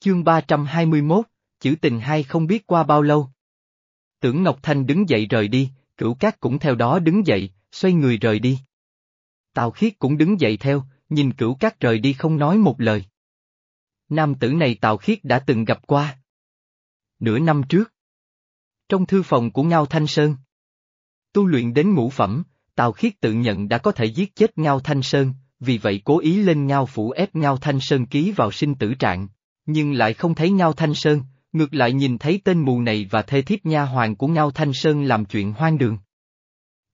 Chương 321, chữ tình hai không biết qua bao lâu. Tưởng Ngọc Thanh đứng dậy rời đi, cửu cát cũng theo đó đứng dậy, xoay người rời đi. Tào Khiết cũng đứng dậy theo, nhìn cửu cát rời đi không nói một lời. Nam tử này Tào Khiết đã từng gặp qua. Nửa năm trước. Trong thư phòng của Ngao Thanh Sơn. Tu luyện đến ngũ phẩm, Tào Khiết tự nhận đã có thể giết chết Ngao Thanh Sơn, vì vậy cố ý lên Ngao phủ ép Ngao Thanh Sơn ký vào sinh tử trạng, nhưng lại không thấy Ngao Thanh Sơn, ngược lại nhìn thấy tên mù này và thê thiếp nha hoàng của Ngao Thanh Sơn làm chuyện hoang đường.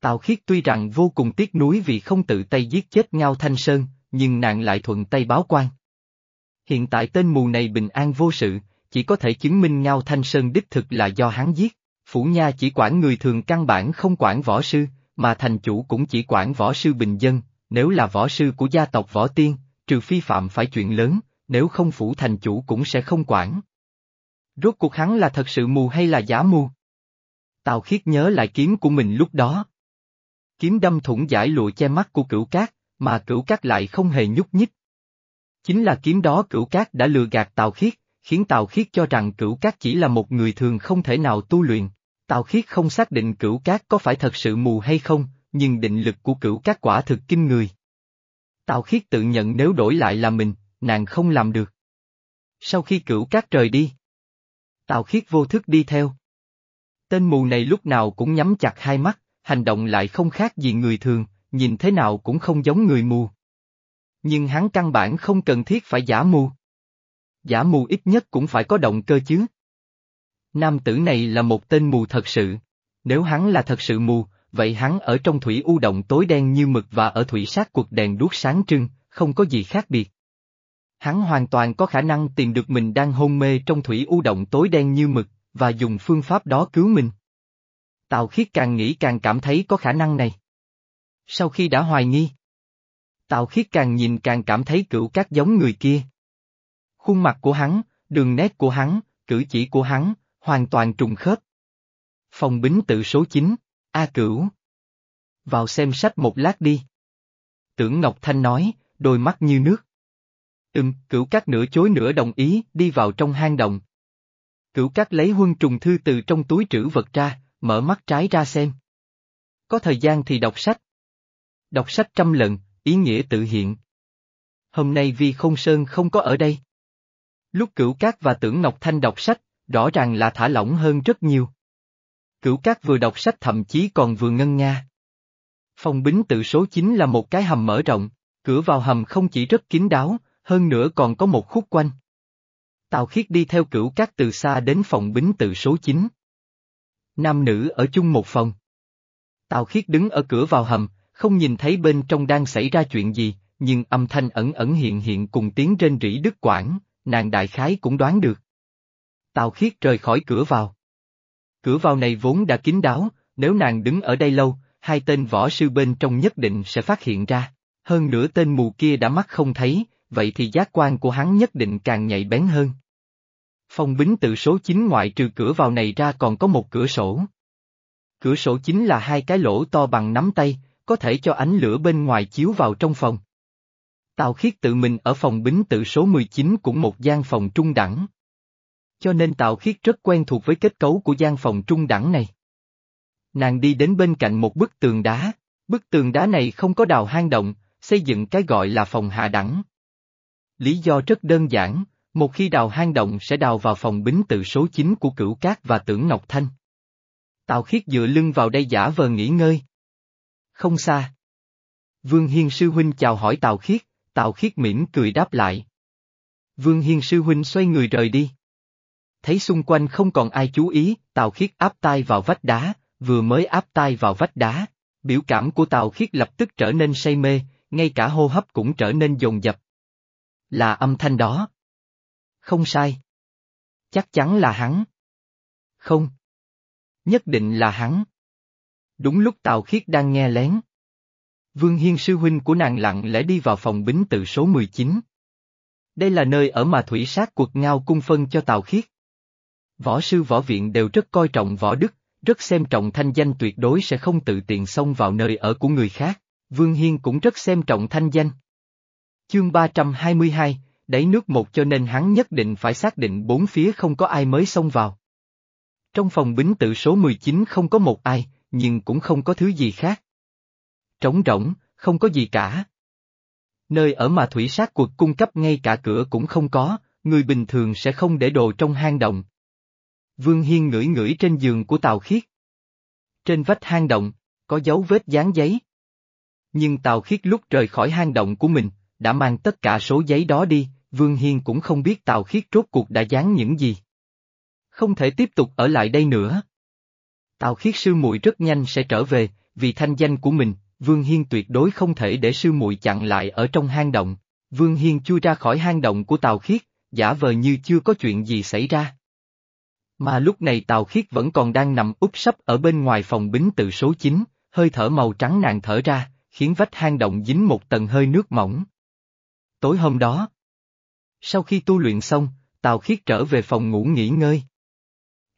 Tào Khiết tuy rằng vô cùng tiếc nuối vì không tự tay giết chết Ngao Thanh Sơn, nhưng nàng lại thuận tay báo quan. Hiện tại tên mù này bình an vô sự, chỉ có thể chứng minh Ngao Thanh Sơn đích thực là do hắn giết. Phủ Nha chỉ quản người thường căn bản không quản võ sư, mà thành chủ cũng chỉ quản võ sư bình dân, nếu là võ sư của gia tộc võ tiên, trừ phi phạm phải chuyện lớn, nếu không phủ thành chủ cũng sẽ không quản. Rốt cuộc hắn là thật sự mù hay là giả mù? Tào khiết nhớ lại kiếm của mình lúc đó. Kiếm đâm thủng giải lụa che mắt của cửu cát, mà cửu cát lại không hề nhúc nhích. Chính là kiếm đó cửu cát đã lừa gạt Tào khiết, khiến Tào khiết cho rằng cửu cát chỉ là một người thường không thể nào tu luyện. Tào khiết không xác định cửu cát có phải thật sự mù hay không, nhưng định lực của cửu cát quả thực kinh người. Tào khiết tự nhận nếu đổi lại là mình, nàng không làm được. Sau khi cửu cát trời đi, Tào khiết vô thức đi theo. Tên mù này lúc nào cũng nhắm chặt hai mắt, hành động lại không khác gì người thường, nhìn thế nào cũng không giống người mù. Nhưng hắn căn bản không cần thiết phải giả mù. Giả mù ít nhất cũng phải có động cơ chứ. Nam tử này là một tên mù thật sự. Nếu hắn là thật sự mù, vậy hắn ở trong thủy u động tối đen như mực và ở thủy sát cuộc đèn đuốc sáng trưng, không có gì khác biệt. Hắn hoàn toàn có khả năng tìm được mình đang hôn mê trong thủy u động tối đen như mực, và dùng phương pháp đó cứu mình. Tào khiết càng nghĩ càng cảm thấy có khả năng này. Sau khi đã hoài nghi, Tào khiết càng nhìn càng cảm thấy cửu các giống người kia. Khuôn mặt của hắn, đường nét của hắn, cử chỉ của hắn, hoàn toàn trùng khớp. Phòng bính tự số 9, A Cửu. Vào xem sách một lát đi. Tưởng Ngọc Thanh nói, đôi mắt như nước. Ừm, cửu cát nửa chối nửa đồng ý, đi vào trong hang động. Cửu cát lấy huân trùng thư từ trong túi trữ vật ra, mở mắt trái ra xem. Có thời gian thì đọc sách. Đọc sách trăm lần, ý nghĩa tự hiện. Hôm nay vì không sơn không có ở đây. Lúc cửu cát và tưởng Ngọc Thanh đọc sách, rõ ràng là thả lỏng hơn rất nhiều. Cửu cát vừa đọc sách thậm chí còn vừa ngân nga. Phòng bính tự số 9 là một cái hầm mở rộng, cửa vào hầm không chỉ rất kín đáo, hơn nữa còn có một khúc quanh. Tào khiết đi theo cửu cát từ xa đến phòng bính tự số 9. Nam nữ ở chung một phòng. Tào khiết đứng ở cửa vào hầm, không nhìn thấy bên trong đang xảy ra chuyện gì, nhưng âm thanh ẩn ẩn hiện hiện cùng tiếng trên rỉ đứt quảng, nàng đại khái cũng đoán được. Tào khiết rời khỏi cửa vào. Cửa vào này vốn đã kín đáo, nếu nàng đứng ở đây lâu, hai tên võ sư bên trong nhất định sẽ phát hiện ra. Hơn nữa tên mù kia đã mắt không thấy, vậy thì giác quan của hắn nhất định càng nhạy bén hơn. Phòng bính tự số 9 ngoại trừ cửa vào này ra còn có một cửa sổ. Cửa sổ chính là hai cái lỗ to bằng nắm tay, có thể cho ánh lửa bên ngoài chiếu vào trong phòng. Tào khiết tự mình ở phòng bính tự số 19 cũng một gian phòng trung đẳng. Cho nên Tào khiết rất quen thuộc với kết cấu của gian phòng trung đẳng này. Nàng đi đến bên cạnh một bức tường đá, bức tường đá này không có đào hang động, xây dựng cái gọi là phòng hạ đẳng. Lý do rất đơn giản, một khi đào hang động sẽ đào vào phòng bính tự số 9 của cửu cát và tưởng Ngọc Thanh. Tào khiết dựa lưng vào đây giả vờ nghỉ ngơi. Không xa. Vương Hiên Sư Huynh chào hỏi Tào khiết, Tào khiết mỉm cười đáp lại. Vương Hiên Sư Huynh xoay người rời đi. Thấy xung quanh không còn ai chú ý, Tào khiết áp tai vào vách đá, vừa mới áp tai vào vách đá, biểu cảm của Tào khiết lập tức trở nên say mê, ngay cả hô hấp cũng trở nên dồn dập. Là âm thanh đó. Không sai. Chắc chắn là hắn. Không. Nhất định là hắn. Đúng lúc Tào Khiết đang nghe lén. Vương Hiên sư huynh của nàng lặng lẽ đi vào phòng bính tự số 19. Đây là nơi ở mà thủy sát cuộc ngao cung phân cho Tào Khiết. Võ sư võ viện đều rất coi trọng võ đức, rất xem trọng thanh danh tuyệt đối sẽ không tự tiện xông vào nơi ở của người khác. Vương Hiên cũng rất xem trọng thanh danh. Chương 322, đáy nước một cho nên hắn nhất định phải xác định bốn phía không có ai mới xông vào. Trong phòng bính tự số 19 không có một ai, nhưng cũng không có thứ gì khác. Trống rỗng, không có gì cả. Nơi ở mà thủy sát cuộc cung cấp ngay cả cửa cũng không có, người bình thường sẽ không để đồ trong hang động. Vương Hiên ngửi ngửi trên giường của Tào Khiết. Trên vách hang động, có dấu vết dán giấy. Nhưng Tào Khiết lúc rời khỏi hang động của mình, đã mang tất cả số giấy đó đi, Vương Hiên cũng không biết Tào Khiết rốt cuộc đã dán những gì. Không thể tiếp tục ở lại đây nữa. Tào Khiết sư muội rất nhanh sẽ trở về, vì thanh danh của mình, Vương Hiên tuyệt đối không thể để sư muội chặn lại ở trong hang động. Vương Hiên chui ra khỏi hang động của Tào Khiết, giả vờ như chưa có chuyện gì xảy ra. Mà lúc này Tào Khiết vẫn còn đang nằm úp sấp ở bên ngoài phòng bính tự số 9, hơi thở màu trắng nàng thở ra, khiến vách hang động dính một tầng hơi nước mỏng. Tối hôm đó, sau khi tu luyện xong, Tào Khiết trở về phòng ngủ nghỉ ngơi.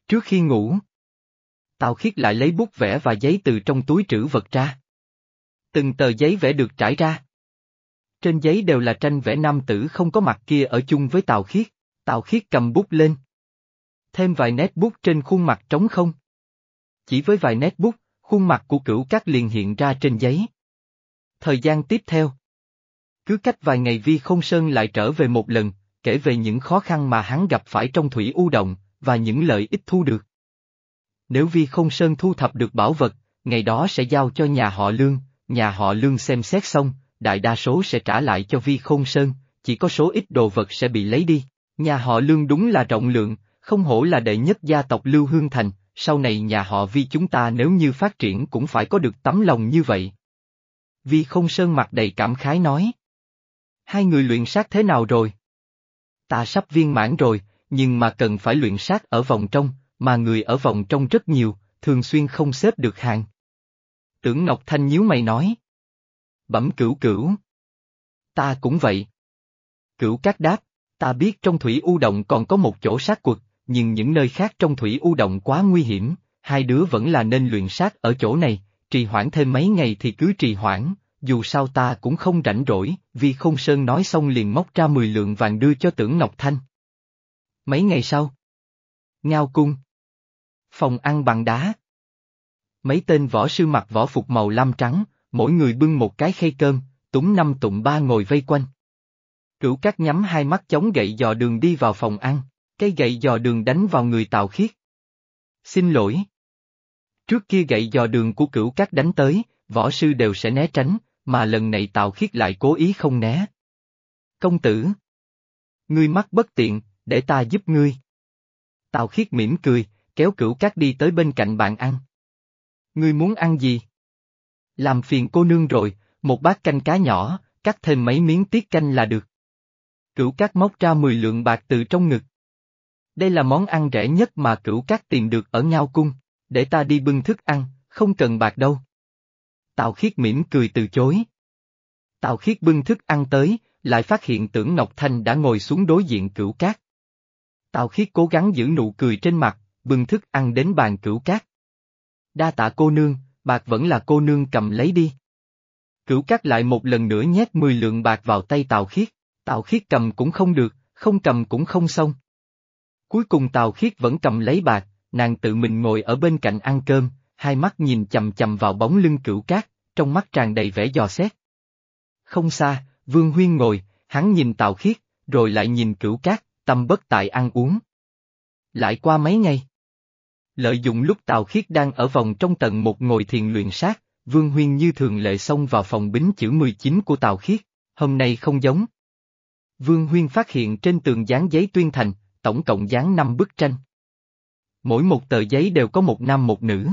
Trước khi ngủ, Tào Khiết lại lấy bút vẽ và giấy từ trong túi trữ vật ra. Từng tờ giấy vẽ được trải ra. Trên giấy đều là tranh vẽ nam tử không có mặt kia ở chung với Tào Khiết, Tào Khiết cầm bút lên. Thêm vài nét bút trên khuôn mặt trống không. Chỉ với vài nét bút, khuôn mặt của cửu cát liền hiện ra trên giấy. Thời gian tiếp theo. Cứ cách vài ngày Vi Không Sơn lại trở về một lần, kể về những khó khăn mà hắn gặp phải trong thủy u động, và những lợi ích thu được. Nếu Vi Không Sơn thu thập được bảo vật, ngày đó sẽ giao cho nhà họ Lương, nhà họ Lương xem xét xong, đại đa số sẽ trả lại cho Vi Không Sơn, chỉ có số ít đồ vật sẽ bị lấy đi. Nhà họ Lương đúng là rộng lượng, không hổ là đệ nhất gia tộc Lưu Hương Thành, sau này nhà họ Vi chúng ta nếu như phát triển cũng phải có được tấm lòng như vậy. Vi Không Sơn mặt đầy cảm khái nói. Hai người luyện sát thế nào rồi? Ta sắp viên mãn rồi, nhưng mà cần phải luyện sát ở vòng trong, mà người ở vòng trong rất nhiều, thường xuyên không xếp được hàng. Tưởng Ngọc Thanh nhíu mày nói. Bẩm cửu cửu. Ta cũng vậy. Cửu các đáp, ta biết trong thủy u động còn có một chỗ sát quật, nhưng những nơi khác trong thủy u động quá nguy hiểm, hai đứa vẫn là nên luyện sát ở chỗ này, trì hoãn thêm mấy ngày thì cứ trì hoãn, dù sao ta cũng không rảnh rỗi, vì không sơn nói xong liền móc ra 10 lượng vàng đưa cho tưởng Ngọc Thanh. Mấy ngày sau. Ngao cung. Phòng ăn bằng đá. Mấy tên võ sư mặc võ phục màu lam trắng, mỗi người bưng một cái khay cơm, túng năm tụng ba ngồi vây quanh. Cửu cát nhắm hai mắt chống gậy dò đường đi vào phòng ăn, cây gậy dò đường đánh vào người Tào Khiết. Xin lỗi. Trước kia gậy dò đường của cửu cát đánh tới, võ sư đều sẽ né tránh, mà lần này Tào Khiết lại cố ý không né. Công tử. Ngươi mắc bất tiện, để ta giúp ngươi. Tào Khiết mỉm cười, kéo cửu cát đi tới bên cạnh bạn ăn. Ngươi muốn ăn gì? Làm phiền cô nương rồi, một bát canh cá nhỏ, cắt thêm mấy miếng tiết canh là được. Cửu cát móc ra 10 lượng bạc từ trong ngực. Đây là món ăn rẻ nhất mà cửu cát tìm được ở Ngao Cung, để ta đi bưng thức ăn, không cần bạc đâu. Tào Khiết mỉm cười từ chối. Tào Khiết bưng thức ăn tới, lại phát hiện tưởng Ngọc Thanh đã ngồi xuống đối diện cửu cát. Tào Khiết cố gắng giữ nụ cười trên mặt, bưng thức ăn đến bàn cửu cát. Đa tạ cô nương, bạc vẫn là cô nương cầm lấy đi. Cửu cát lại một lần nữa nhét 10 lượng bạc vào tay Tào Khiết, Tào Khiết cầm cũng không được, không cầm cũng không xong. Cuối cùng Tào Khiết vẫn cầm lấy bạc, nàng tự mình ngồi ở bên cạnh ăn cơm, hai mắt nhìn chầm chầm vào bóng lưng cửu cát, trong mắt tràn đầy vẻ dò xét. Không xa, Vương Huyên ngồi, hắn nhìn Tào Khiết, rồi lại nhìn cửu cát, tâm bất tại ăn uống. Lại qua mấy ngày. Lợi dụng lúc Tào Khiết đang ở vòng trong tầng một ngồi thiền luyện sát, Vương Huyên như thường lệ xông vào phòng bính chữ 19 của Tào Khiết, hôm nay không giống. Vương Huyên phát hiện trên tường dán giấy tuyên thành, tổng cộng dán 5 bức tranh. Mỗi một tờ giấy đều có một nam một nữ.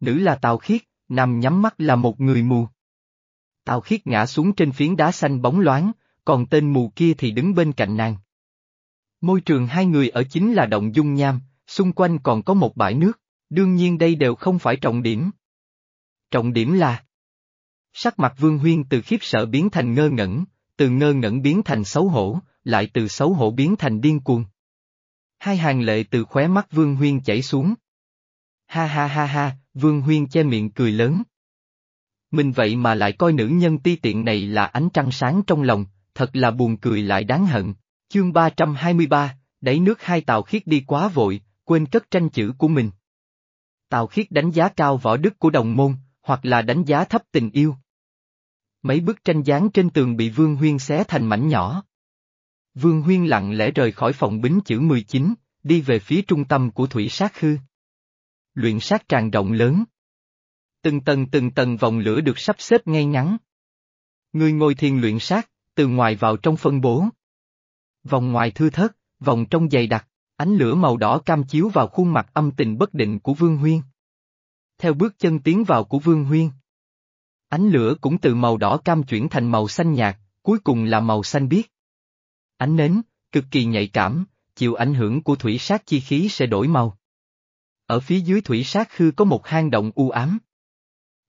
Nữ là Tào Khiết, nam nhắm mắt là một người mù. Tào Khiết ngã xuống trên phiến đá xanh bóng loáng, còn tên mù kia thì đứng bên cạnh nàng. Môi trường hai người ở chính là động dung nham, xung quanh còn có một bãi nước, đương nhiên đây đều không phải trọng điểm. Trọng điểm là Sắc mặt Vương Huyên từ khiếp sợ biến thành ngơ ngẩn, từ ngơ ngẩn biến thành xấu hổ, lại từ xấu hổ biến thành điên cuồng. Hai hàng lệ từ khóe mắt Vương Huyên chảy xuống. Ha ha ha ha, Vương Huyên che miệng cười lớn. Mình vậy mà lại coi nữ nhân ti tiện này là ánh trăng sáng trong lòng, thật là buồn cười lại đáng hận. Chương 323, đẩy nước hai tàu khiết đi quá vội, quên cất tranh chữ của mình. Tào khiết đánh giá cao võ đức của đồng môn, hoặc là đánh giá thấp tình yêu. Mấy bức tranh dán trên tường bị Vương Huyên xé thành mảnh nhỏ. Vương Huyên lặng lẽ rời khỏi phòng bính chữ 19, đi về phía trung tâm của thủy sát hư. Luyện sát tràn rộng lớn. Từng tầng từng tầng vòng lửa được sắp xếp ngay ngắn. Người ngồi thiền luyện sát, từ ngoài vào trong phân bố. Vòng ngoài thư thớt, vòng trong dày đặc, ánh lửa màu đỏ cam chiếu vào khuôn mặt âm tình bất định của Vương Huyên. Theo bước chân tiến vào của Vương Huyên. Ánh lửa cũng từ màu đỏ cam chuyển thành màu xanh nhạt, cuối cùng là màu xanh biếc. Ánh nến, cực kỳ nhạy cảm, chịu ảnh hưởng của thủy sát chi khí sẽ đổi màu. Ở phía dưới thủy sát khư có một hang động u ám.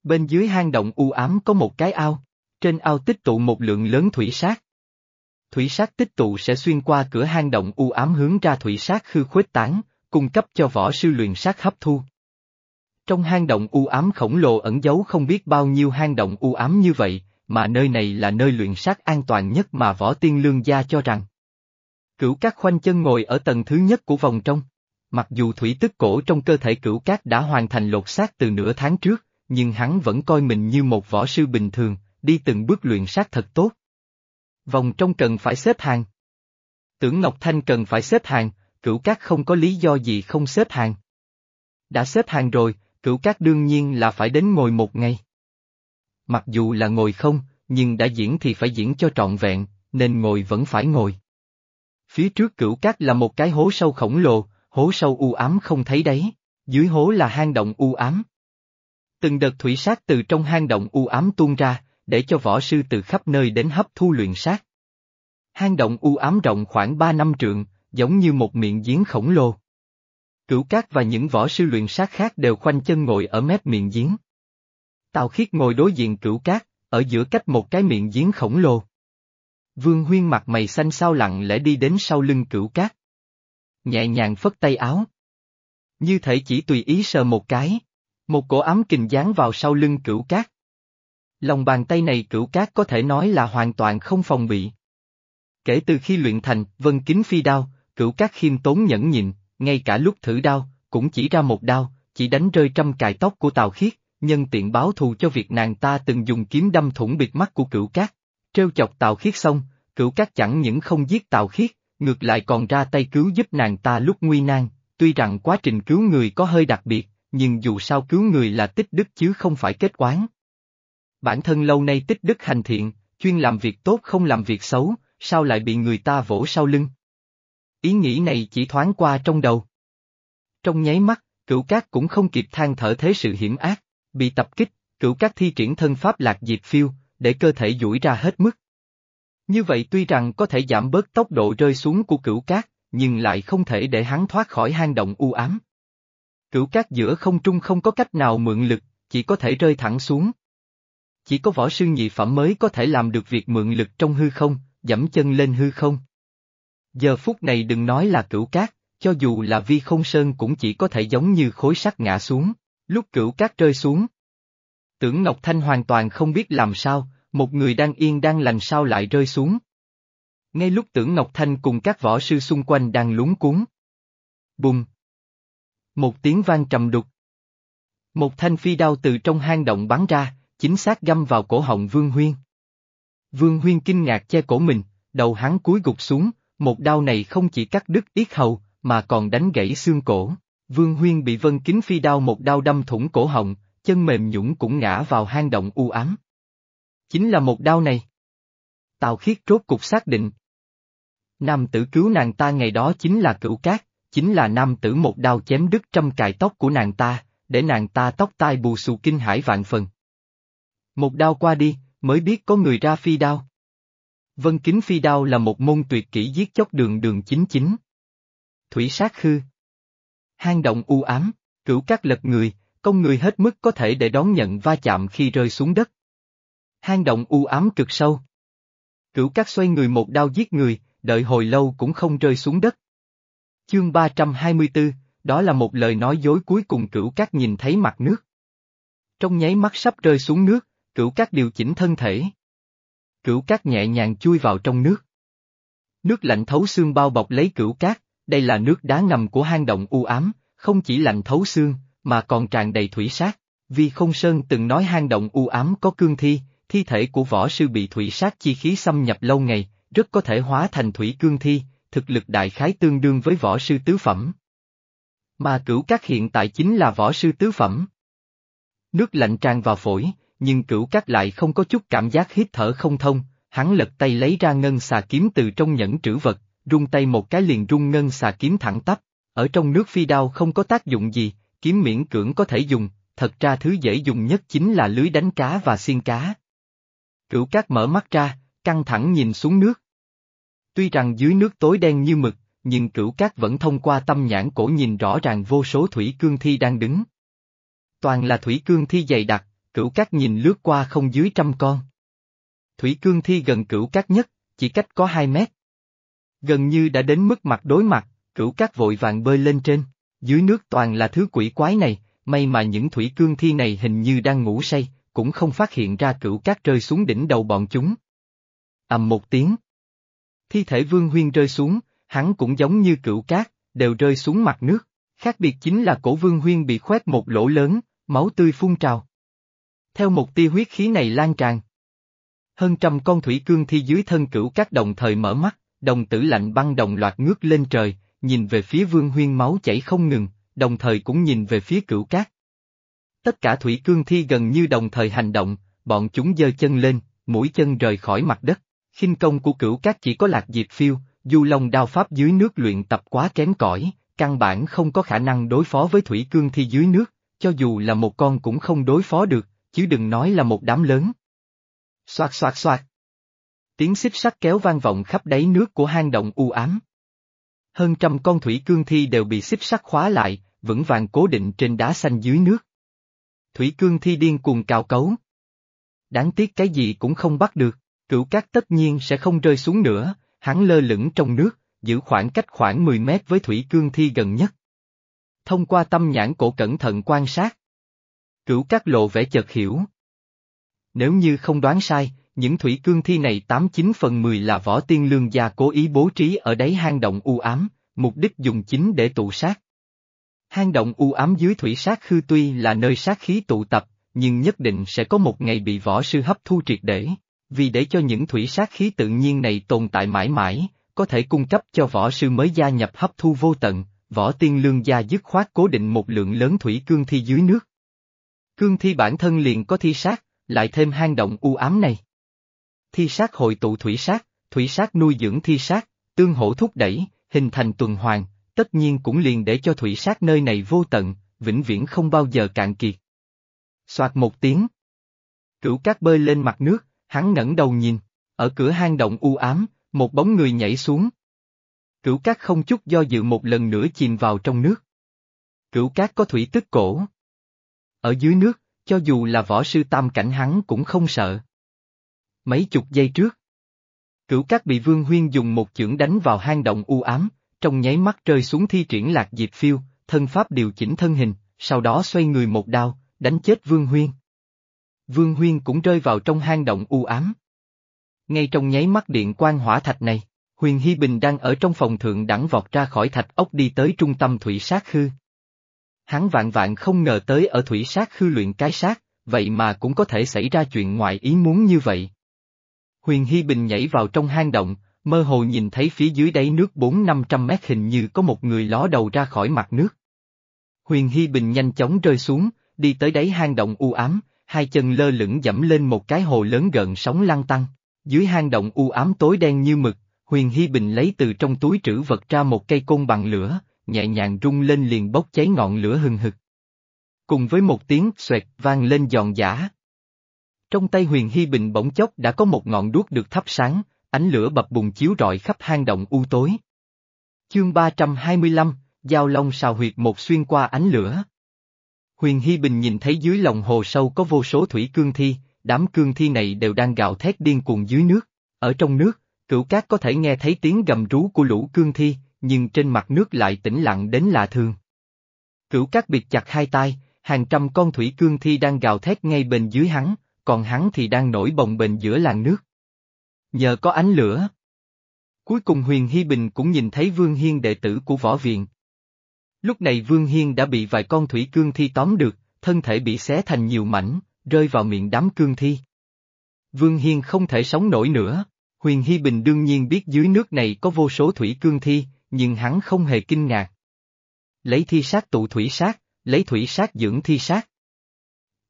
Bên dưới hang động u ám có một cái ao, trên ao tích tụ một lượng lớn thủy sát. Thủy sát tích tụ sẽ xuyên qua cửa hang động u ám hướng ra thủy sát khư khuếch tán, cung cấp cho võ sư luyện sát hấp thu. Trong hang động u ám khổng lồ ẩn giấu không biết bao nhiêu hang động u ám như vậy, mà nơi này là nơi luyện sát an toàn nhất mà võ tiên lương gia cho rằng. Cửu các khoanh chân ngồi ở tầng thứ nhất của vòng trong. Mặc dù thủy tức cổ trong cơ thể cửu cát đã hoàn thành lột xác từ nửa tháng trước, nhưng hắn vẫn coi mình như một võ sư bình thường, đi từng bước luyện sát thật tốt. Vòng trong cần phải xếp hàng. Tưởng Ngọc Thanh cần phải xếp hàng, cửu cát không có lý do gì không xếp hàng. Đã xếp hàng rồi, cửu cát đương nhiên là phải đến ngồi một ngày. Mặc dù là ngồi không, nhưng đã diễn thì phải diễn cho trọn vẹn, nên ngồi vẫn phải ngồi. Phía trước cửu cát là một cái hố sâu khổng lồ, hố sâu u ám không thấy đấy, dưới hố là hang động u ám. Từng đợt thủy sát từ trong hang động u ám tuôn ra, để cho võ sư từ khắp nơi đến hấp thu luyện sát. Hang động u ám rộng khoảng 3 năm trượng, giống như một miệng giếng khổng lồ. Cửu Cát và những võ sư luyện sát khác đều khoanh chân ngồi ở mép miệng giếng. Tào Khiết ngồi đối diện Cửu Cát, ở giữa cách một cái miệng giếng khổng lồ. Vương Huyên mặt mày xanh sao lặng lẽ đi đến sau lưng Cửu Cát. Nhẹ nhàng phất tay áo. Như thể chỉ tùy ý sờ một cái. Một cổ ám kình dán vào sau lưng Cửu Cát. Lòng bàn tay này Cửu Cát có thể nói là hoàn toàn không phòng bị. Kể từ khi luyện thành vân kính phi đao, Cửu Cát khiêm tốn nhẫn nhịn, ngay cả lúc thử đao, cũng chỉ ra một đao, chỉ đánh rơi trăm cài tóc của Tào Khiết, nhân tiện báo thù cho việc nàng ta từng dùng kiếm đâm thủng bịt mắt của cửu cát. Trêu chọc Tào Khiết xong, cửu cát chẳng những không giết Tào Khiết, ngược lại còn ra tay cứu giúp nàng ta lúc nguy nan, tuy rằng quá trình cứu người có hơi đặc biệt, nhưng dù sao cứu người là tích đức chứ không phải kết quán. Bản thân lâu nay tích đức hành thiện, chuyên làm việc tốt không làm việc xấu, sao lại bị người ta vỗ sau lưng? Ý nghĩ này chỉ thoáng qua trong đầu. Trong nháy mắt, cửu cát cũng không kịp than thở thế sự hiểm ác, bị tập kích, cửu cát thi triển thân pháp lạc diệt phiêu, để cơ thể duỗi ra hết mức. Như vậy tuy rằng có thể giảm bớt tốc độ rơi xuống của cửu cát, nhưng lại không thể để hắn thoát khỏi hang động u ám. Cửu cát giữa không trung không có cách nào mượn lực, chỉ có thể rơi thẳng xuống. Chỉ có võ sư nhị phẩm mới có thể làm được việc mượn lực trong hư không, dẫm chân lên hư không. Giờ phút này đừng nói là cửu cát, cho dù là vi không sơn cũng chỉ có thể giống như khối sắt ngã xuống, lúc cửu cát rơi xuống. Tưởng Ngọc Thanh hoàn toàn không biết làm sao, một người đang yên đang lành sao lại rơi xuống. Ngay lúc tưởng Ngọc Thanh cùng các võ sư xung quanh đang lúng cuốn. Bùng! Một tiếng vang trầm đục. Một thanh phi đao từ trong hang động bắn ra, chính xác găm vào cổ họng Vương Huyên. Vương Huyên kinh ngạc che cổ mình, đầu hắn cúi gục xuống, một đao này không chỉ cắt đứt yết hầu, mà còn đánh gãy xương cổ. Vương Huyên bị Vân Kính Phi đao một đao đâm thủng cổ họng, chân mềm nhũng cũng ngã vào hang động u ám. Chính là một đao này. Tào Khiết rốt cục xác định. Nam tử cứu nàng ta ngày đó chính là cửu cát, chính là nam tử một đao chém đứt trăm cài tóc của nàng ta, để nàng ta tóc tai bù xù kinh hải vạn phần. Một đao qua đi, mới biết có người ra phi đao. Vân kính phi đao là một môn tuyệt kỹ giết chóc đường đường chính chính. Thủy sát khư. Hang động u ám, cửu các lật người, công người hết mức có thể để đón nhận va chạm khi rơi xuống đất. Hang động u ám cực sâu. Cửu các xoay người một đao giết người, đợi hồi lâu cũng không rơi xuống đất. Chương 324, đó là một lời nói dối cuối cùng cửu các nhìn thấy mặt nước. Trong nháy mắt sắp rơi xuống nước, cửu các điều chỉnh thân thể. Cửu cát nhẹ nhàng chui vào trong nước. Nước lạnh thấu xương bao bọc lấy cửu cát, đây là nước đá ngầm của hang động u ám, không chỉ lạnh thấu xương, mà còn tràn đầy thủy sát. Vì không sơn từng nói hang động u ám có cương thi, thi thể của võ sư bị thủy sát chi khí xâm nhập lâu ngày, rất có thể hóa thành thủy cương thi, thực lực đại khái tương đương với võ sư tứ phẩm. Mà cửu các hiện tại chính là võ sư tứ phẩm. Nước lạnh tràn vào phổi, nhưng cửu các lại không có chút cảm giác hít thở không thông, hắn lật tay lấy ra ngân xà kiếm từ trong nhẫn trữ vật, rung tay một cái liền rung ngân xà kiếm thẳng tắp, ở trong nước phi đao không có tác dụng gì, kiếm miễn cưỡng có thể dùng, thật ra thứ dễ dùng nhất chính là lưới đánh cá và xiên cá. Cửu cát mở mắt ra, căng thẳng nhìn xuống nước. Tuy rằng dưới nước tối đen như mực, nhưng cửu cát vẫn thông qua tâm nhãn cổ nhìn rõ ràng vô số thủy cương thi đang đứng. Toàn là thủy cương thi dày đặc, cửu cát nhìn lướt qua không dưới trăm con. Thủy cương thi gần cửu cát nhất, chỉ cách có hai mét. Gần như đã đến mức mặt đối mặt, cửu cát vội vàng bơi lên trên, dưới nước toàn là thứ quỷ quái này, may mà những thủy cương thi này hình như đang ngủ say, cũng không phát hiện ra cửu cát rơi xuống đỉnh đầu bọn chúng. ầm một tiếng. Thi thể vương huyên rơi xuống, hắn cũng giống như cửu cát, đều rơi xuống mặt nước, khác biệt chính là cổ vương huyên bị khoét một lỗ lớn, máu tươi phun trào. Theo một tia huyết khí này lan tràn. Hơn trăm con thủy cương thi dưới thân cửu cát đồng thời mở mắt, đồng tử lạnh băng đồng loạt ngước lên trời, nhìn về phía vương huyên máu chảy không ngừng, đồng thời cũng nhìn về phía cửu cát. Tất cả thủy cương thi gần như đồng thời hành động, bọn chúng giơ chân lên, mũi chân rời khỏi mặt đất. khinh công của cửu cát chỉ có lạc diệt phiêu, du long đao pháp dưới nước luyện tập quá kém cỏi, căn bản không có khả năng đối phó với thủy cương thi dưới nước, cho dù là một con cũng không đối phó được, chứ đừng nói là một đám lớn. Xoạt xoạt xoạt. Tiếng xích sắt kéo vang vọng khắp đáy nước của hang động u ám. Hơn trăm con thủy cương thi đều bị xích sắt khóa lại, vững vàng cố định trên đá xanh dưới nước. Thủy cương thi điên cuồng cào cấu. Đáng tiếc cái gì cũng không bắt được, cửu cát tất nhiên sẽ không rơi xuống nữa, hắn lơ lửng trong nước, giữ khoảng cách khoảng 10 mét với thủy cương thi gần nhất. Thông qua tâm nhãn cổ cẩn thận quan sát. Cửu cát lộ vẻ chợt hiểu. Nếu như không đoán sai, những thủy cương thi này 89 phần 10 là võ tiên lương gia cố ý bố trí ở đáy hang động u ám, mục đích dùng chính để tụ sát. Hang động u ám dưới thủy sát khư tuy là nơi sát khí tụ tập, nhưng nhất định sẽ có một ngày bị võ sư hấp thu triệt để, vì để cho những thủy sát khí tự nhiên này tồn tại mãi mãi, có thể cung cấp cho võ sư mới gia nhập hấp thu vô tận, võ tiên lương gia dứt khoát cố định một lượng lớn thủy cương thi dưới nước. Cương thi bản thân liền có thi sát, lại thêm hang động u ám này. Thi sát hội tụ thủy sát, thủy sát nuôi dưỡng thi sát, tương hỗ thúc đẩy, hình thành tuần hoàn, tất nhiên cũng liền để cho thủy sát nơi này vô tận, vĩnh viễn không bao giờ cạn kiệt. Soạt một tiếng. Cửu cát bơi lên mặt nước, hắn ngẩng đầu nhìn, ở cửa hang động u ám, một bóng người nhảy xuống. Cửu cát không chút do dự một lần nữa chìm vào trong nước. Cửu cát có thủy tức cổ. Ở dưới nước, cho dù là võ sư tam cảnh hắn cũng không sợ. Mấy chục giây trước. Cửu cát bị Vương Huyên dùng một chưởng đánh vào hang động u ám, trong nháy mắt rơi xuống thi triển lạc diệp phiêu, thân pháp điều chỉnh thân hình, sau đó xoay người một đao, đánh chết Vương Huyên. Vương Huyên cũng rơi vào trong hang động u ám. Ngay trong nháy mắt điện quan hỏa thạch này, Huyền Hy Bình đang ở trong phòng thượng đẳng vọt ra khỏi thạch ốc đi tới trung tâm thủy sát khư. Hắn vạn vạn không ngờ tới ở thủy sát khư luyện cái sát, vậy mà cũng có thể xảy ra chuyện ngoại ý muốn như vậy. Huyền Hy Bình nhảy vào trong hang động, mơ hồ nhìn thấy phía dưới đáy nước bốn năm trăm mét hình như có một người ló đầu ra khỏi mặt nước. Huyền Hy Bình nhanh chóng rơi xuống, đi tới đáy hang động u ám, hai chân lơ lửng dẫm lên một cái hồ lớn gần sóng lăn tăng. Dưới hang động u ám tối đen như mực, Huyền Hy Bình lấy từ trong túi trữ vật ra một cây côn bằng lửa, nhẹ nhàng rung lên liền bốc cháy ngọn lửa hừng hực. Cùng với một tiếng xoẹt vang lên giòn giả. Trong tay Huyền Hy Bình bỗng chốc đã có một ngọn đuốc được thắp sáng, ánh lửa bập bùng chiếu rọi khắp hang động u tối. Chương 325, Giao Long xào huyệt một xuyên qua ánh lửa. Huyền Hy Bình nhìn thấy dưới lòng hồ sâu có vô số thủy cương thi, đám cương thi này đều đang gào thét điên cuồng dưới nước. Ở trong nước, cửu cát có thể nghe thấy tiếng gầm rú của lũ cương thi, nhưng trên mặt nước lại tĩnh lặng đến lạ thường. Cửu cát bịt chặt hai tay, hàng trăm con thủy cương thi đang gào thét ngay bên dưới hắn, còn hắn thì đang nổi bồng bềnh giữa làn nước. Nhờ có ánh lửa. Cuối cùng Huyền Hy Bình cũng nhìn thấy Vương Hiên đệ tử của võ viện. Lúc này Vương Hiên đã bị vài con thủy cương thi tóm được, thân thể bị xé thành nhiều mảnh, rơi vào miệng đám cương thi. Vương Hiên không thể sống nổi nữa, Huyền Hy Bình đương nhiên biết dưới nước này có vô số thủy cương thi, nhưng hắn không hề kinh ngạc. Lấy thi sát tụ thủy sát, lấy thủy sát dưỡng thi sát.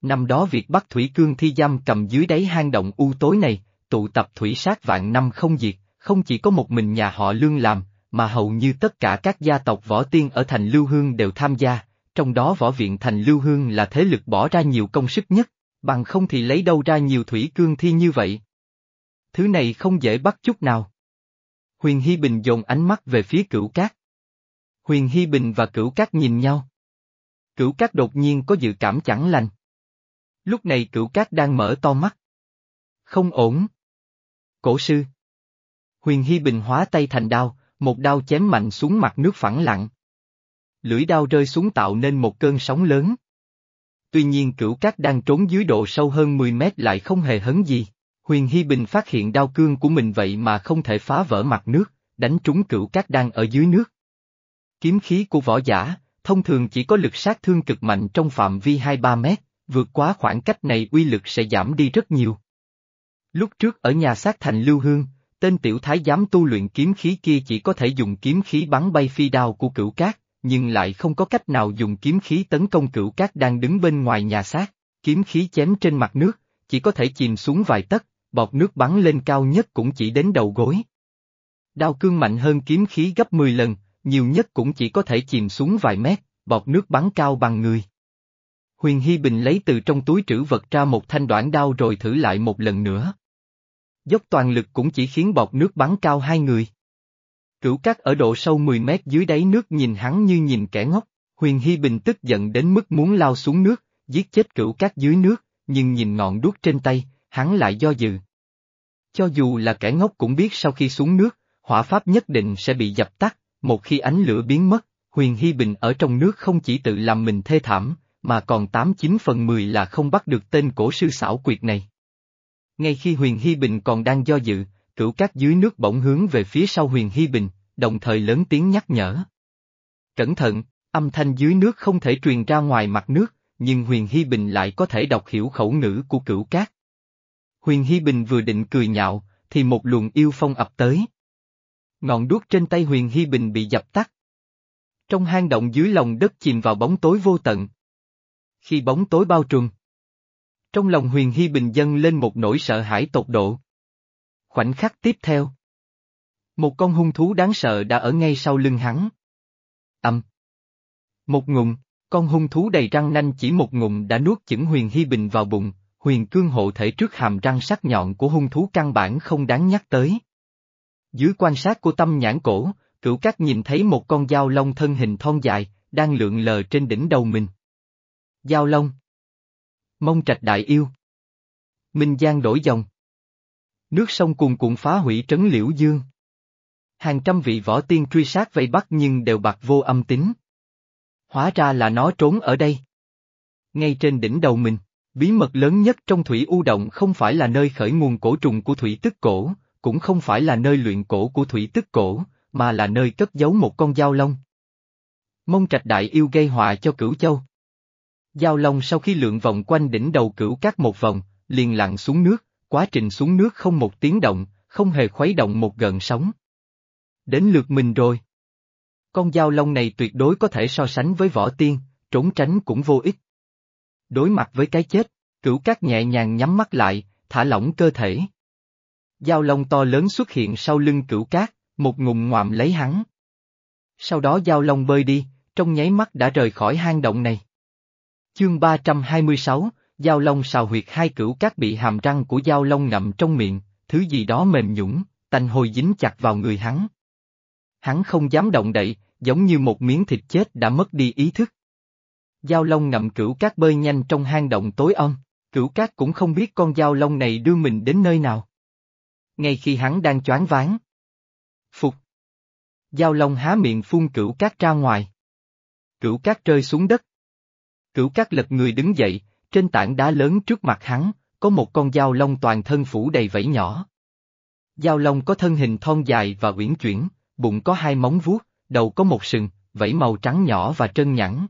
Năm đó việc bắt thủy cương thi giam cầm dưới đáy hang động u tối này, tụ tập thủy sát vạn năm không diệt, không chỉ có một mình nhà họ lương làm, mà hầu như tất cả các gia tộc võ tiên ở thành Lưu Hương đều tham gia, trong đó võ viện thành Lưu Hương là thế lực bỏ ra nhiều công sức nhất, bằng không thì lấy đâu ra nhiều thủy cương thi như vậy. Thứ này không dễ bắt chút nào. Huyền Hy Bình dồn ánh mắt về phía cửu cát. Huyền Hy Bình và cửu cát nhìn nhau. Cửu cát đột nhiên có dự cảm chẳng lành. Lúc này cửu cát đang mở to mắt. Không ổn. Cổ sư. Huyền Hy Bình hóa tay thành đao, một đao chém mạnh xuống mặt nước phẳng lặng. Lưỡi đao rơi xuống tạo nên một cơn sóng lớn. Tuy nhiên cửu cát đang trốn dưới độ sâu hơn 10 mét lại không hề hấn gì. Huyền Hy Bình phát hiện đao cương của mình vậy mà không thể phá vỡ mặt nước, đánh trúng cửu cát đang ở dưới nước. Kiếm khí của võ giả, thông thường chỉ có lực sát thương cực mạnh trong phạm vi 2-3 mét, vượt quá khoảng cách này uy lực sẽ giảm đi rất nhiều. Lúc trước ở nhà sát thành Lưu Hương, tên tiểu thái giám tu luyện kiếm khí kia chỉ có thể dùng kiếm khí bắn bay phi đao của cửu cát, nhưng lại không có cách nào dùng kiếm khí tấn công cửu cát đang đứng bên ngoài nhà sát kiếm khí chém trên mặt nước, chỉ có thể chìm xuống vài tấc, bọt nước bắn lên cao nhất cũng chỉ đến đầu gối. Đao cương mạnh hơn kiếm khí gấp 10 lần, nhiều nhất cũng chỉ có thể chìm xuống vài mét, bọt nước bắn cao bằng người. Huyền Hy Bình lấy từ trong túi trữ vật ra một thanh đoạn đao rồi thử lại một lần nữa. Dốc toàn lực cũng chỉ khiến bọt nước bắn cao hai người. Cửu cát ở độ sâu 10 mét dưới đáy nước nhìn hắn như nhìn kẻ ngốc, Huyền Hy Bình tức giận đến mức muốn lao xuống nước, giết chết cửu cát dưới nước, nhưng nhìn ngọn đuốc trên tay, hắn lại do dự. Cho dù là kẻ ngốc cũng biết sau khi xuống nước, hỏa pháp nhất định sẽ bị dập tắt, một khi ánh lửa biến mất, Huyền Hy Bình ở trong nước không chỉ tự làm mình thê thảm, mà còn 89 phần 10 là không bắt được tên cổ sư xảo quyệt này. Ngay khi Huyền Hy Bình còn đang do dự, cửu cát dưới nước bỗng hướng về phía sau Huyền Hy Bình, đồng thời lớn tiếng nhắc nhở. Cẩn thận, âm thanh dưới nước không thể truyền ra ngoài mặt nước, nhưng Huyền Hy Bình lại có thể đọc hiểu khẩu ngữ của cửu cát. Huyền Hy Bình vừa định cười nhạo, thì một luồng yêu phong ập tới. Ngọn đuốc trên tay Huyền Hy Bình bị dập tắt. Trong hang động dưới lòng đất chìm vào bóng tối vô tận. Khi bóng tối bao trùm, trong lòng Huyền Hy Bình dâng lên một nỗi sợ hãi tột độ. Khoảnh khắc tiếp theo. Một con hung thú đáng sợ đã ở ngay sau lưng hắn. Âm. Một ngụm, con hung thú đầy răng nanh chỉ một ngụm đã nuốt chửng Huyền Hy Bình vào bụng, huyền cương hộ thể trước hàm răng sắc nhọn của hung thú căn bản không đáng nhắc tới. Dưới quan sát của tâm nhãn cổ, cửu cát nhìn thấy một con dao long thân hình thon dài, đang lượn lờ trên đỉnh đầu mình. Dao long. Mông trạch đại yêu. Minh Giang đổi dòng. Nước sông cuồn cuộn phá hủy trấn liễu dương. Hàng trăm vị võ tiên truy sát vây bắt nhưng đều bạc vô âm tính. Hóa ra là nó trốn ở đây. Ngay trên đỉnh đầu mình, bí mật lớn nhất trong thủy u động không phải là nơi khởi nguồn cổ trùng của thủy tức cổ, cũng không phải là nơi luyện cổ của thủy tức cổ, mà là nơi cất giấu một con dao long. Mông trạch đại yêu gây họa cho cửu châu. Giao long sau khi lượn vòng quanh đỉnh đầu cửu cát một vòng, liền lặn xuống nước, quá trình xuống nước không một tiếng động, không hề khuấy động một gợn sóng. Đến lượt mình rồi. Con dao long này tuyệt đối có thể so sánh với võ tiên, trốn tránh cũng vô ích. Đối mặt với cái chết, cửu cát nhẹ nhàng nhắm mắt lại, thả lỏng cơ thể. Dao long to lớn xuất hiện sau lưng cửu cát, một ngụm ngoạm lấy hắn. Sau đó dao long bơi đi, trong nháy mắt đã rời khỏi hang động này. Chương 326, Giao Long xào huyệt hai cửu cát bị hàm răng của Giao Long ngậm trong miệng, thứ gì đó mềm nhũng, tanh hồi dính chặt vào người hắn. Hắn không dám động đậy, giống như một miếng thịt chết đã mất đi ý thức. Giao Long ngậm cửu cát bơi nhanh trong hang động tối om, cửu cát cũng không biết con Giao Long này đưa mình đến nơi nào. Ngay khi hắn đang choáng váng. Phục. Giao Long há miệng phun cửu cát ra ngoài. Cửu cát rơi xuống đất. Cửu Cát lật người đứng dậy, trên tảng đá lớn trước mặt hắn, có một con dao long toàn thân phủ đầy vảy nhỏ. Dao Long có thân hình thon dài và uyển chuyển, bụng có hai móng vuốt, đầu có một sừng, vảy màu trắng nhỏ và trơn nhẵn.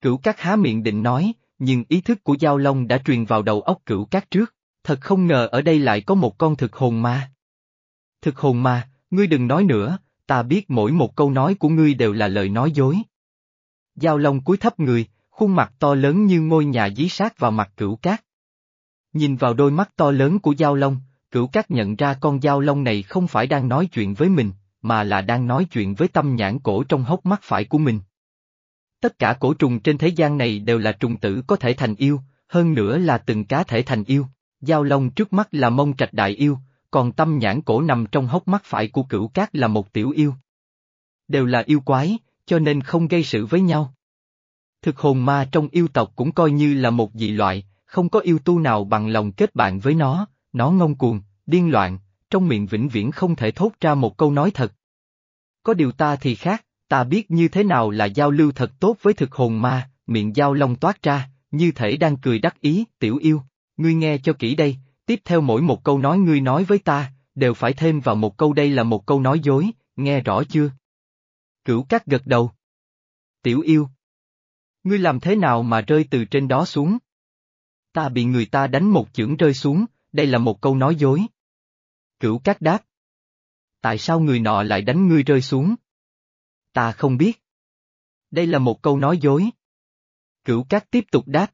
Cửu Cát há miệng định nói, nhưng ý thức của Giao Long đã truyền vào đầu óc Cửu Cát trước, thật không ngờ ở đây lại có một con thực hồn ma. Thực hồn ma, ngươi đừng nói nữa, ta biết mỗi một câu nói của ngươi đều là lời nói dối. Giao Long cúi thấp người, khuôn mặt to lớn như ngôi nhà dí sát vào mặt Cửu Cát. Nhìn vào đôi mắt to lớn của Giao Long, Cửu Cát nhận ra con Giao Long này không phải đang nói chuyện với mình, mà là đang nói chuyện với tâm nhãn cổ trong hốc mắt phải của mình. Tất cả cổ trùng trên thế gian này đều là trùng tử có thể thành yêu, hơn nữa là từng cá thể thành yêu. Giao Long trước mắt là mông trạch đại yêu, còn tâm nhãn cổ nằm trong hốc mắt phải của cửu cát là một tiểu yêu. Đều là yêu quái, cho nên không gây sự với nhau. Thực hồn ma trong yêu tộc cũng coi như là một dị loại, không có yêu tu nào bằng lòng kết bạn với nó, nó ngông cuồng, điên loạn, trong miệng vĩnh viễn không thể thốt ra một câu nói thật. Có điều ta thì khác, ta biết như thế nào là giao lưu thật tốt với thực hồn ma, miệng giao long toát ra, như thể đang cười đắc ý, tiểu yêu, ngươi nghe cho kỹ đây, tiếp theo mỗi một câu nói ngươi nói với ta, đều phải thêm vào một câu đây là một câu nói dối, nghe rõ chưa? Cửu cát gật đầu. Tiểu yêu. Ngươi làm thế nào mà rơi từ trên đó xuống? Ta bị người ta đánh một chưởng rơi xuống, đây là một câu nói dối. Cửu cát đáp. Tại sao người nọ lại đánh ngươi rơi xuống? Ta không biết. Đây là một câu nói dối. Cửu cát tiếp tục đáp.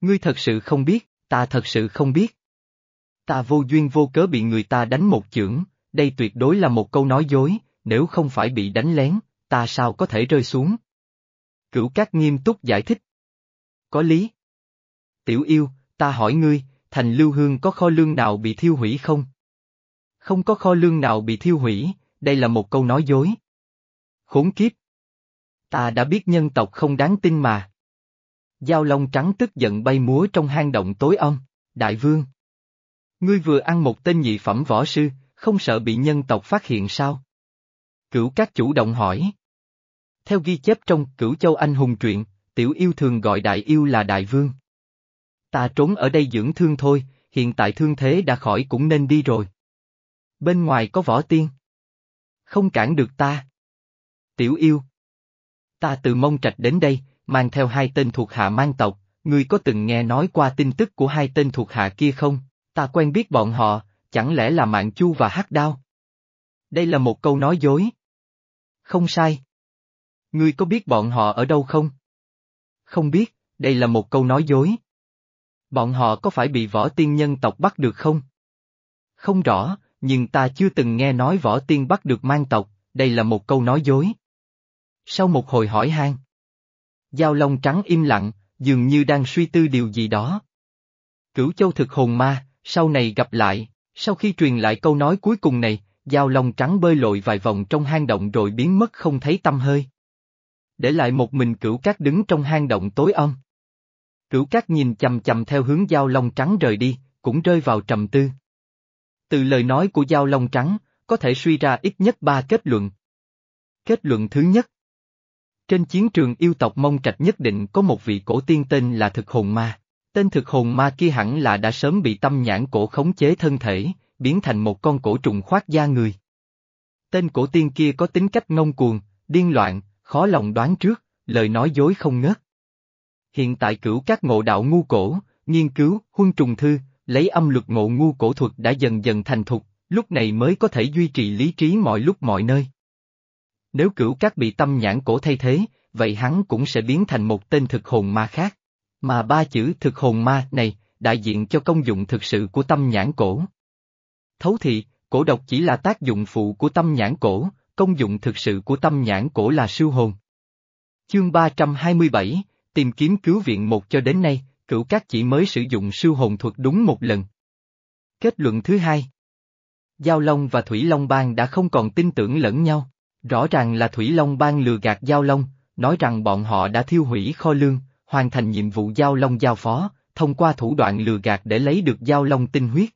Ngươi thật sự không biết, ta thật sự không biết. Ta vô duyên vô cớ bị người ta đánh một chưởng, đây tuyệt đối là một câu nói dối, nếu không phải bị đánh lén, ta sao có thể rơi xuống? Cửu Cát nghiêm túc giải thích. Có lý. Tiểu yêu, ta hỏi ngươi, thành lưu hương có kho lương nào bị thiêu hủy không? Không có kho lương nào bị thiêu hủy, đây là một câu nói dối. Khốn kiếp. Ta đã biết nhân tộc không đáng tin mà. Giao Long trắng tức giận bay múa trong hang động tối âm, đại vương. Ngươi vừa ăn một tên nhị phẩm võ sư, không sợ bị nhân tộc phát hiện sao? Cửu các chủ động hỏi. Theo ghi chép trong Cửu Châu Anh Hùng truyện, tiểu yêu thường gọi đại yêu là đại vương. Ta trốn ở đây dưỡng thương thôi, hiện tại thương thế đã khỏi cũng nên đi rồi. Bên ngoài có võ tiên. Không cản được ta. Tiểu yêu. Ta từ mông trạch đến đây, mang theo hai tên thuộc hạ mang tộc, ngươi có từng nghe nói qua tin tức của hai tên thuộc hạ kia không? Ta quen biết bọn họ, chẳng lẽ là Mạng Chu và Hắc Đao? Đây là một câu nói dối. Không sai. Ngươi có biết bọn họ ở đâu không? Không biết, đây là một câu nói dối. Bọn họ có phải bị võ tiên nhân tộc bắt được không? Không rõ, nhưng ta chưa từng nghe nói võ tiên bắt được mang tộc, đây là một câu nói dối. Sau một hồi hỏi han, Giao Long trắng im lặng, dường như đang suy tư điều gì đó. Cửu châu thực hồn ma, sau này gặp lại, sau khi truyền lại câu nói cuối cùng này, Giao Long trắng bơi lội vài vòng trong hang động rồi biến mất không thấy tâm hơi. Để lại một mình cửu cát đứng trong hang động tối âm. Cửu cát nhìn chầm chầm theo hướng Giao Long trắng rời đi, cũng rơi vào trầm tư. Từ lời nói của Giao Long trắng, có thể suy ra ít nhất ba kết luận. Kết luận thứ nhất, trên chiến trường yêu tộc Mông Trạch nhất định có một vị cổ tiên tên là Thực Hồn Ma. Tên Thực Hồn Ma kia hẳn là đã sớm bị tâm nhãn cổ khống chế thân thể, biến thành một con cổ trùng khoác da người. Tên cổ tiên kia có tính cách ngông cuồng, điên loạn, khó lòng đoán trước, lời nói dối không ngớt. Hiện tại cửu các ngộ đạo ngu cổ, nghiên cứu, huân trùng thư, lấy âm luật ngộ ngu cổ thuật đã dần dần thành thục, lúc này mới có thể duy trì lý trí mọi lúc mọi nơi. Nếu cửu các bị tâm nhãn cổ thay thế, vậy hắn cũng sẽ biến thành một tên thực hồn ma khác. Mà ba chữ thực hồn ma này, đại diện cho công dụng thực sự của tâm nhãn cổ. Thấu thị, cổ độc chỉ là tác dụng phụ của tâm nhãn cổ, công dụng thực sự của tâm nhãn cổ là siêu hồn. Chương 327, tìm kiếm cứu viện một cho đến nay, cửu các chỉ mới sử dụng siêu hồn thuật đúng một lần. Kết luận thứ hai Giao Long và Thủy Long Bang đã không còn tin tưởng lẫn nhau. Rõ ràng là Thủy Long Bang lừa gạt Giao Long, nói rằng bọn họ đã thiêu hủy kho lương, hoàn thành nhiệm vụ Giao Long giao phó, thông qua thủ đoạn lừa gạt để lấy được Giao Long tinh huyết.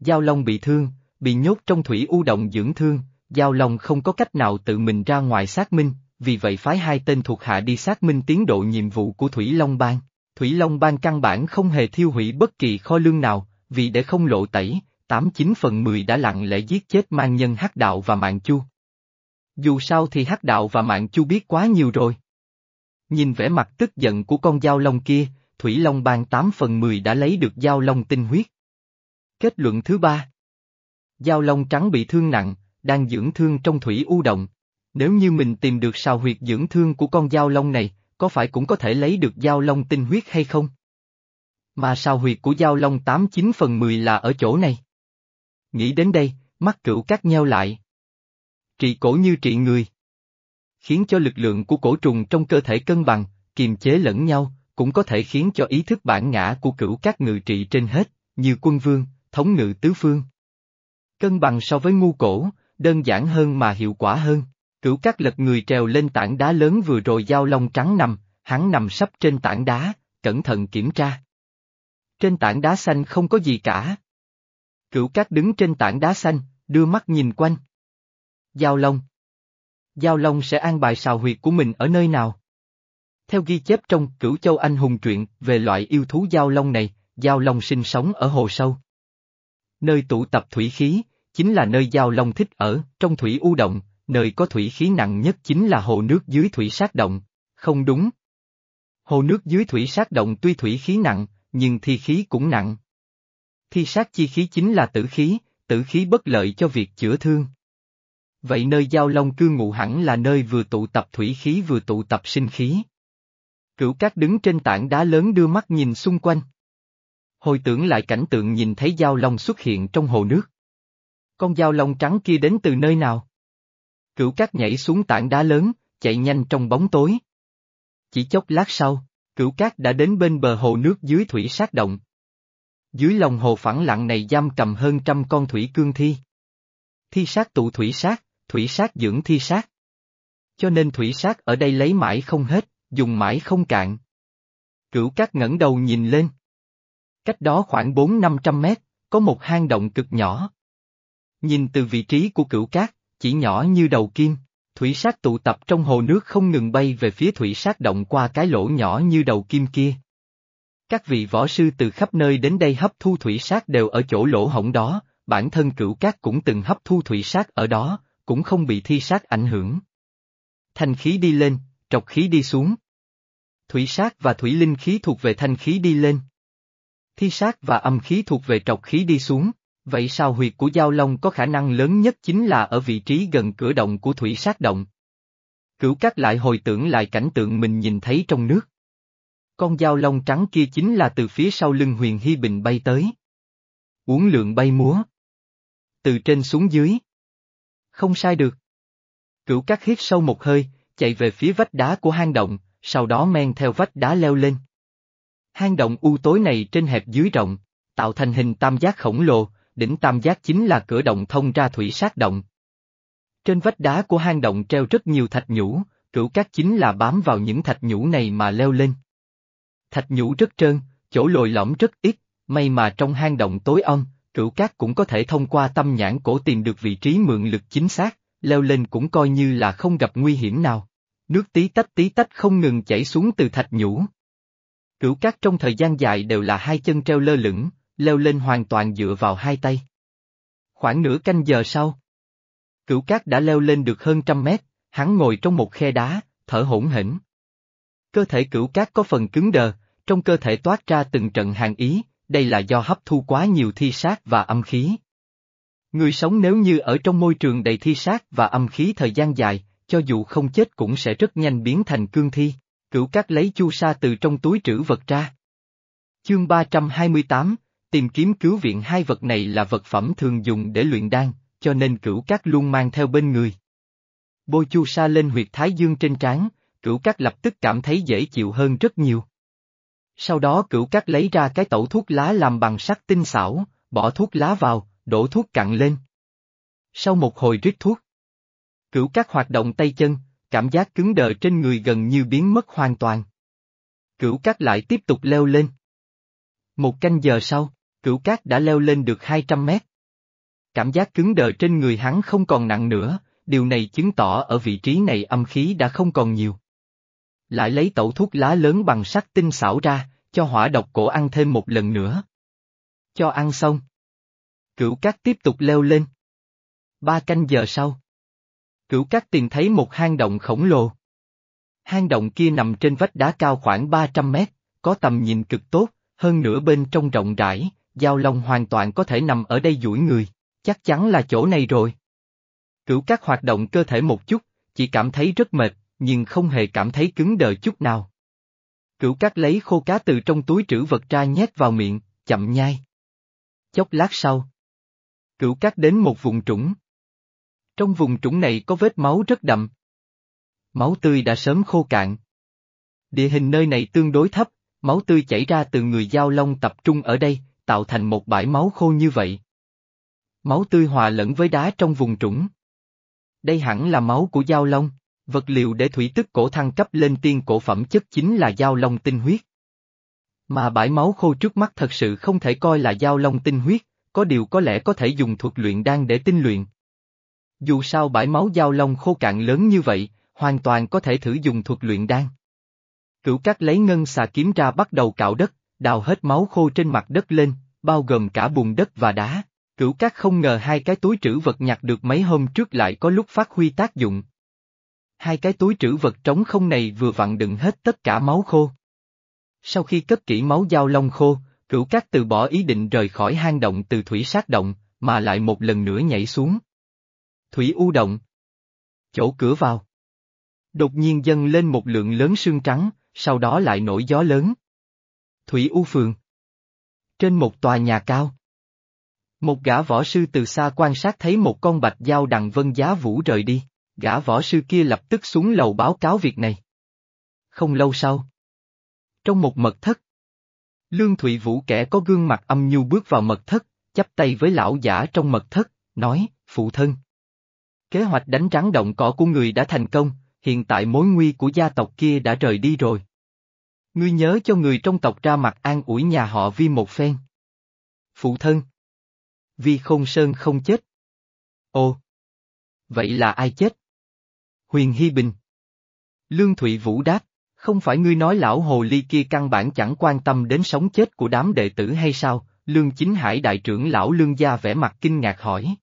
Giao Long bị thương, bị nhốt trong thủy u động dưỡng thương, Giao Long không có cách nào tự mình ra ngoài xác minh, vì vậy phái hai tên thuộc hạ đi xác minh tiến độ nhiệm vụ của Thủy Long Bang. Thủy Long Bang căn bản không hề thiêu hủy bất kỳ kho lương nào, vì để không lộ tẩy, tám chín phần mười đã lặng lẽ giết chết mang nhân hắc đạo và mạng chu. Dù sao thì hắc đạo và mạng chu biết quá nhiều rồi. Nhìn vẻ mặt tức giận của con dao long kia, Thủy Long Bang 8 phần 10 đã lấy được dao long tinh huyết. Kết luận thứ ba. Dao long trắng bị thương nặng, đang dưỡng thương trong thủy u động. Nếu như mình tìm được sao huyệt dưỡng thương của con dao long này, có phải cũng có thể lấy được dao long tinh huyết hay không? Mà sao huyệt của dao long 89 phần 10 là ở chỗ này. Nghĩ đến đây, mắt cửu cắt nheo lại. Trị cổ như trị người. Khiến cho lực lượng của cổ trùng trong cơ thể cân bằng, kiềm chế lẫn nhau, cũng có thể khiến cho ý thức bản ngã của cửu các ngự trị trên hết, như quân vương, thống ngự tứ phương. Cân bằng so với ngu cổ, đơn giản hơn mà hiệu quả hơn. Cửu các lật người trèo lên tảng đá lớn vừa rồi giao long trắng nằm, hắn nằm sắp trên tảng đá, cẩn thận kiểm tra. Trên tảng đá xanh không có gì cả. Cửu các đứng trên tảng đá xanh, đưa mắt nhìn quanh. Giao long. Giao long sẽ an bài sào huyệt của mình ở nơi nào? Theo ghi chép trong Cửu Châu Anh Hùng truyện về loại yêu thú giao long này, giao long sinh sống ở hồ sâu. Nơi tụ tập thủy khí, chính là nơi giao long thích ở, trong thủy u động, nơi có thủy khí nặng nhất chính là hồ nước dưới thủy sát động. Không đúng. Hồ nước dưới thủy sát động tuy thủy khí nặng, nhưng thi khí cũng nặng. Thi sát chi khí chính là tử khí, tử khí bất lợi cho việc chữa thương. Vậy nơi giao long cư ngụ hẳn là nơi vừa tụ tập thủy khí vừa tụ tập sinh khí. Cửu cát đứng trên tảng đá lớn đưa mắt nhìn xung quanh. Hồi tưởng lại cảnh tượng nhìn thấy giao long xuất hiện trong hồ nước. Con dao lông trắng kia đến từ nơi nào? Cửu cát nhảy xuống tảng đá lớn, chạy nhanh trong bóng tối. Chỉ chốc lát sau, cửu cát đã đến bên bờ hồ nước dưới thủy sát động. Dưới lòng hồ phẳng lặng này giam cầm hơn trăm con thủy cương thi. Thi sát tụ thủy sát, thủy sát dưỡng thi sát. Cho nên thủy sát ở đây lấy mãi không hết, dùng mãi không cạn. Cửu cát ngẩng đầu nhìn lên. Cách đó khoảng 4-500 mét, có một hang động cực nhỏ. Nhìn từ vị trí của cửu cát, chỉ nhỏ như đầu kim, thủy sát tụ tập trong hồ nước không ngừng bay về phía thủy sát động qua cái lỗ nhỏ như đầu kim kia. Các vị võ sư từ khắp nơi đến đây hấp thu thủy sát đều ở chỗ lỗ hổng đó, bản thân cửu cát cũng từng hấp thu thủy sát ở đó, cũng không bị thi sát ảnh hưởng. Thanh khí đi lên, trọc khí đi xuống. Thủy sát và thủy linh khí thuộc về thanh khí đi lên. Thi sát và âm khí thuộc về trọc khí đi xuống. Vậy sao huyệt của Giao Long có khả năng lớn nhất chính là ở vị trí gần cửa động của thủy sát động? Cửu cát lại hồi tưởng lại cảnh tượng mình nhìn thấy trong nước. Con Giao Long trắng kia chính là từ phía sau lưng huyền hy bình bay tới. Uống lượng bay múa. Từ trên xuống dưới. Không sai được. Cửu cát hít sâu một hơi, chạy về phía vách đá của hang động, sau đó men theo vách đá leo lên. Hang động u tối này trên hẹp dưới rộng, tạo thành hình tam giác khổng lồ, đỉnh tam giác chính là cửa động thông ra thủy sát động. Trên vách đá của hang động treo rất nhiều thạch nhũ, cửu cát chính là bám vào những thạch nhũ này mà leo lên. Thạch nhũ rất trơn, chỗ lồi lõm rất ít, may mà trong hang động tối om, cửu cát cũng có thể thông qua tâm nhãn cổ tìm được vị trí mượn lực chính xác, leo lên cũng coi như là không gặp nguy hiểm nào. Nước tí tách tí tách không ngừng chảy xuống từ thạch nhũ. Cửu cát trong thời gian dài đều là hai chân treo lơ lửng, leo lên hoàn toàn dựa vào hai tay. Khoảng nửa canh giờ sau, cửu cát đã leo lên được hơn trăm mét, hắn ngồi trong một khe đá, thở hỗn hển. Cơ thể cửu cát có phần cứng đờ, trong cơ thể toát ra từng trận hàng ý, đây là do hấp thu quá nhiều thi sát và âm khí. Người sống nếu như ở trong môi trường đầy thi sát và âm khí thời gian dài, cho dù không chết cũng sẽ rất nhanh biến thành cương thi. Cửu cát lấy chu sa từ trong túi trữ vật ra. Chương 328, Tìm kiếm cứu viện hai vật này là vật phẩm thường dùng để luyện đan, cho nên cửu cát luôn mang theo bên người. Bôi chu sa lên huyệt thái dương trên trán, cửu cát lập tức cảm thấy dễ chịu hơn rất nhiều. Sau đó cửu cát lấy ra cái tẩu thuốc lá làm bằng sắt tinh xảo, bỏ thuốc lá vào, đổ thuốc cặn lên. Sau một hồi rít thuốc, cửu cát hoạt động tay chân, cảm giác cứng đờ trên người gần như biến mất hoàn toàn. Cửu cát lại tiếp tục leo lên. Một canh giờ sau, Cửu cát đã leo lên được 200 mét. Cảm giác cứng đờ trên người hắn không còn nặng nữa, điều này chứng tỏ ở vị trí này âm khí đã không còn nhiều. Lại lấy tẩu thuốc lá lớn bằng sắt tinh xảo ra, cho hỏa độc cổ ăn thêm một lần nữa. Cho ăn xong. Cửu cát tiếp tục leo lên. Ba canh giờ sau. Cửu cát tìm thấy một hang động khổng lồ. Hang động kia nằm trên vách đá cao khoảng 300 mét, có tầm nhìn cực tốt, hơn nữa bên trong rộng rãi, Giao Long hoàn toàn có thể nằm ở đây duỗi người, chắc chắn là chỗ này rồi. Cửu các hoạt động cơ thể một chút, chỉ cảm thấy rất mệt, nhưng không hề cảm thấy cứng đờ chút nào. Cửu các lấy khô cá từ trong túi trữ vật ra nhét vào miệng, chậm nhai. Chốc lát sau. Cửu các đến một vùng trũng. Trong vùng trũng này có vết máu rất đậm. Máu tươi đã sớm khô cạn. Địa hình nơi này tương đối thấp, máu tươi chảy ra từ người giao long tập trung ở đây, tạo thành một bãi máu khô như vậy. Máu tươi hòa lẫn với đá trong vùng trũng. Đây hẳn là máu của giao long, vật liệu để thủy tức cổ thăng cấp lên tiên cổ phẩm chất chính là giao long tinh huyết. Mà bãi máu khô trước mắt thật sự không thể coi là giao long tinh huyết, có điều có lẽ có thể dùng thuật luyện đan để tinh luyện. Dù sao bãi máu giao long khô cạn lớn như vậy, hoàn toàn có thể thử dùng thuật luyện đan. Cửu cát lấy ngân xà kiếm ra bắt đầu cạo đất, đào hết máu khô trên mặt đất lên, bao gồm cả bùn đất và đá. Cửu cát không ngờ hai cái túi trữ vật nhặt được mấy hôm trước lại có lúc phát huy tác dụng. Hai cái túi trữ vật trống không này vừa vặn đựng hết tất cả máu khô. Sau khi cất kỹ máu dao long khô, cửu cát từ bỏ ý định rời khỏi hang động từ thủy sát động, mà lại một lần nữa nhảy xuống. Thủy u động. Chỗ cửa vào. Đột nhiên dâng lên một lượng lớn sương trắng, sau đó lại nổi gió lớn. Thủy U Phường Trên một tòa nhà cao. Một gã võ sư từ xa quan sát thấy một con bạch dao đằng vân giá vũ rời đi, gã võ sư kia lập tức xuống lầu báo cáo việc này. Không lâu sau. Trong một mật thất. Lương Thụy Vũ kẻ có gương mặt âm nhu bước vào mật thất, chắp tay với lão giả trong mật thất, nói, phụ thân. Kế hoạch đánh rắn động cỏ của người đã thành công, hiện tại mối nguy của gia tộc kia đã rời đi rồi. Ngươi nhớ cho người trong tộc ra mặt an ủi nhà họ Vi một phen. Phụ thân. Vi Khôn Sơn không chết. Ồ. Vậy là ai chết? Huyền Hy Bình. Lương Thụy Vũ đáp, không phải ngươi nói lão hồ ly kia căn bản chẳng quan tâm đến sống chết của đám đệ tử hay sao? Lương Chính Hải đại trưởng lão Lương Gia vẻ mặt kinh ngạc hỏi.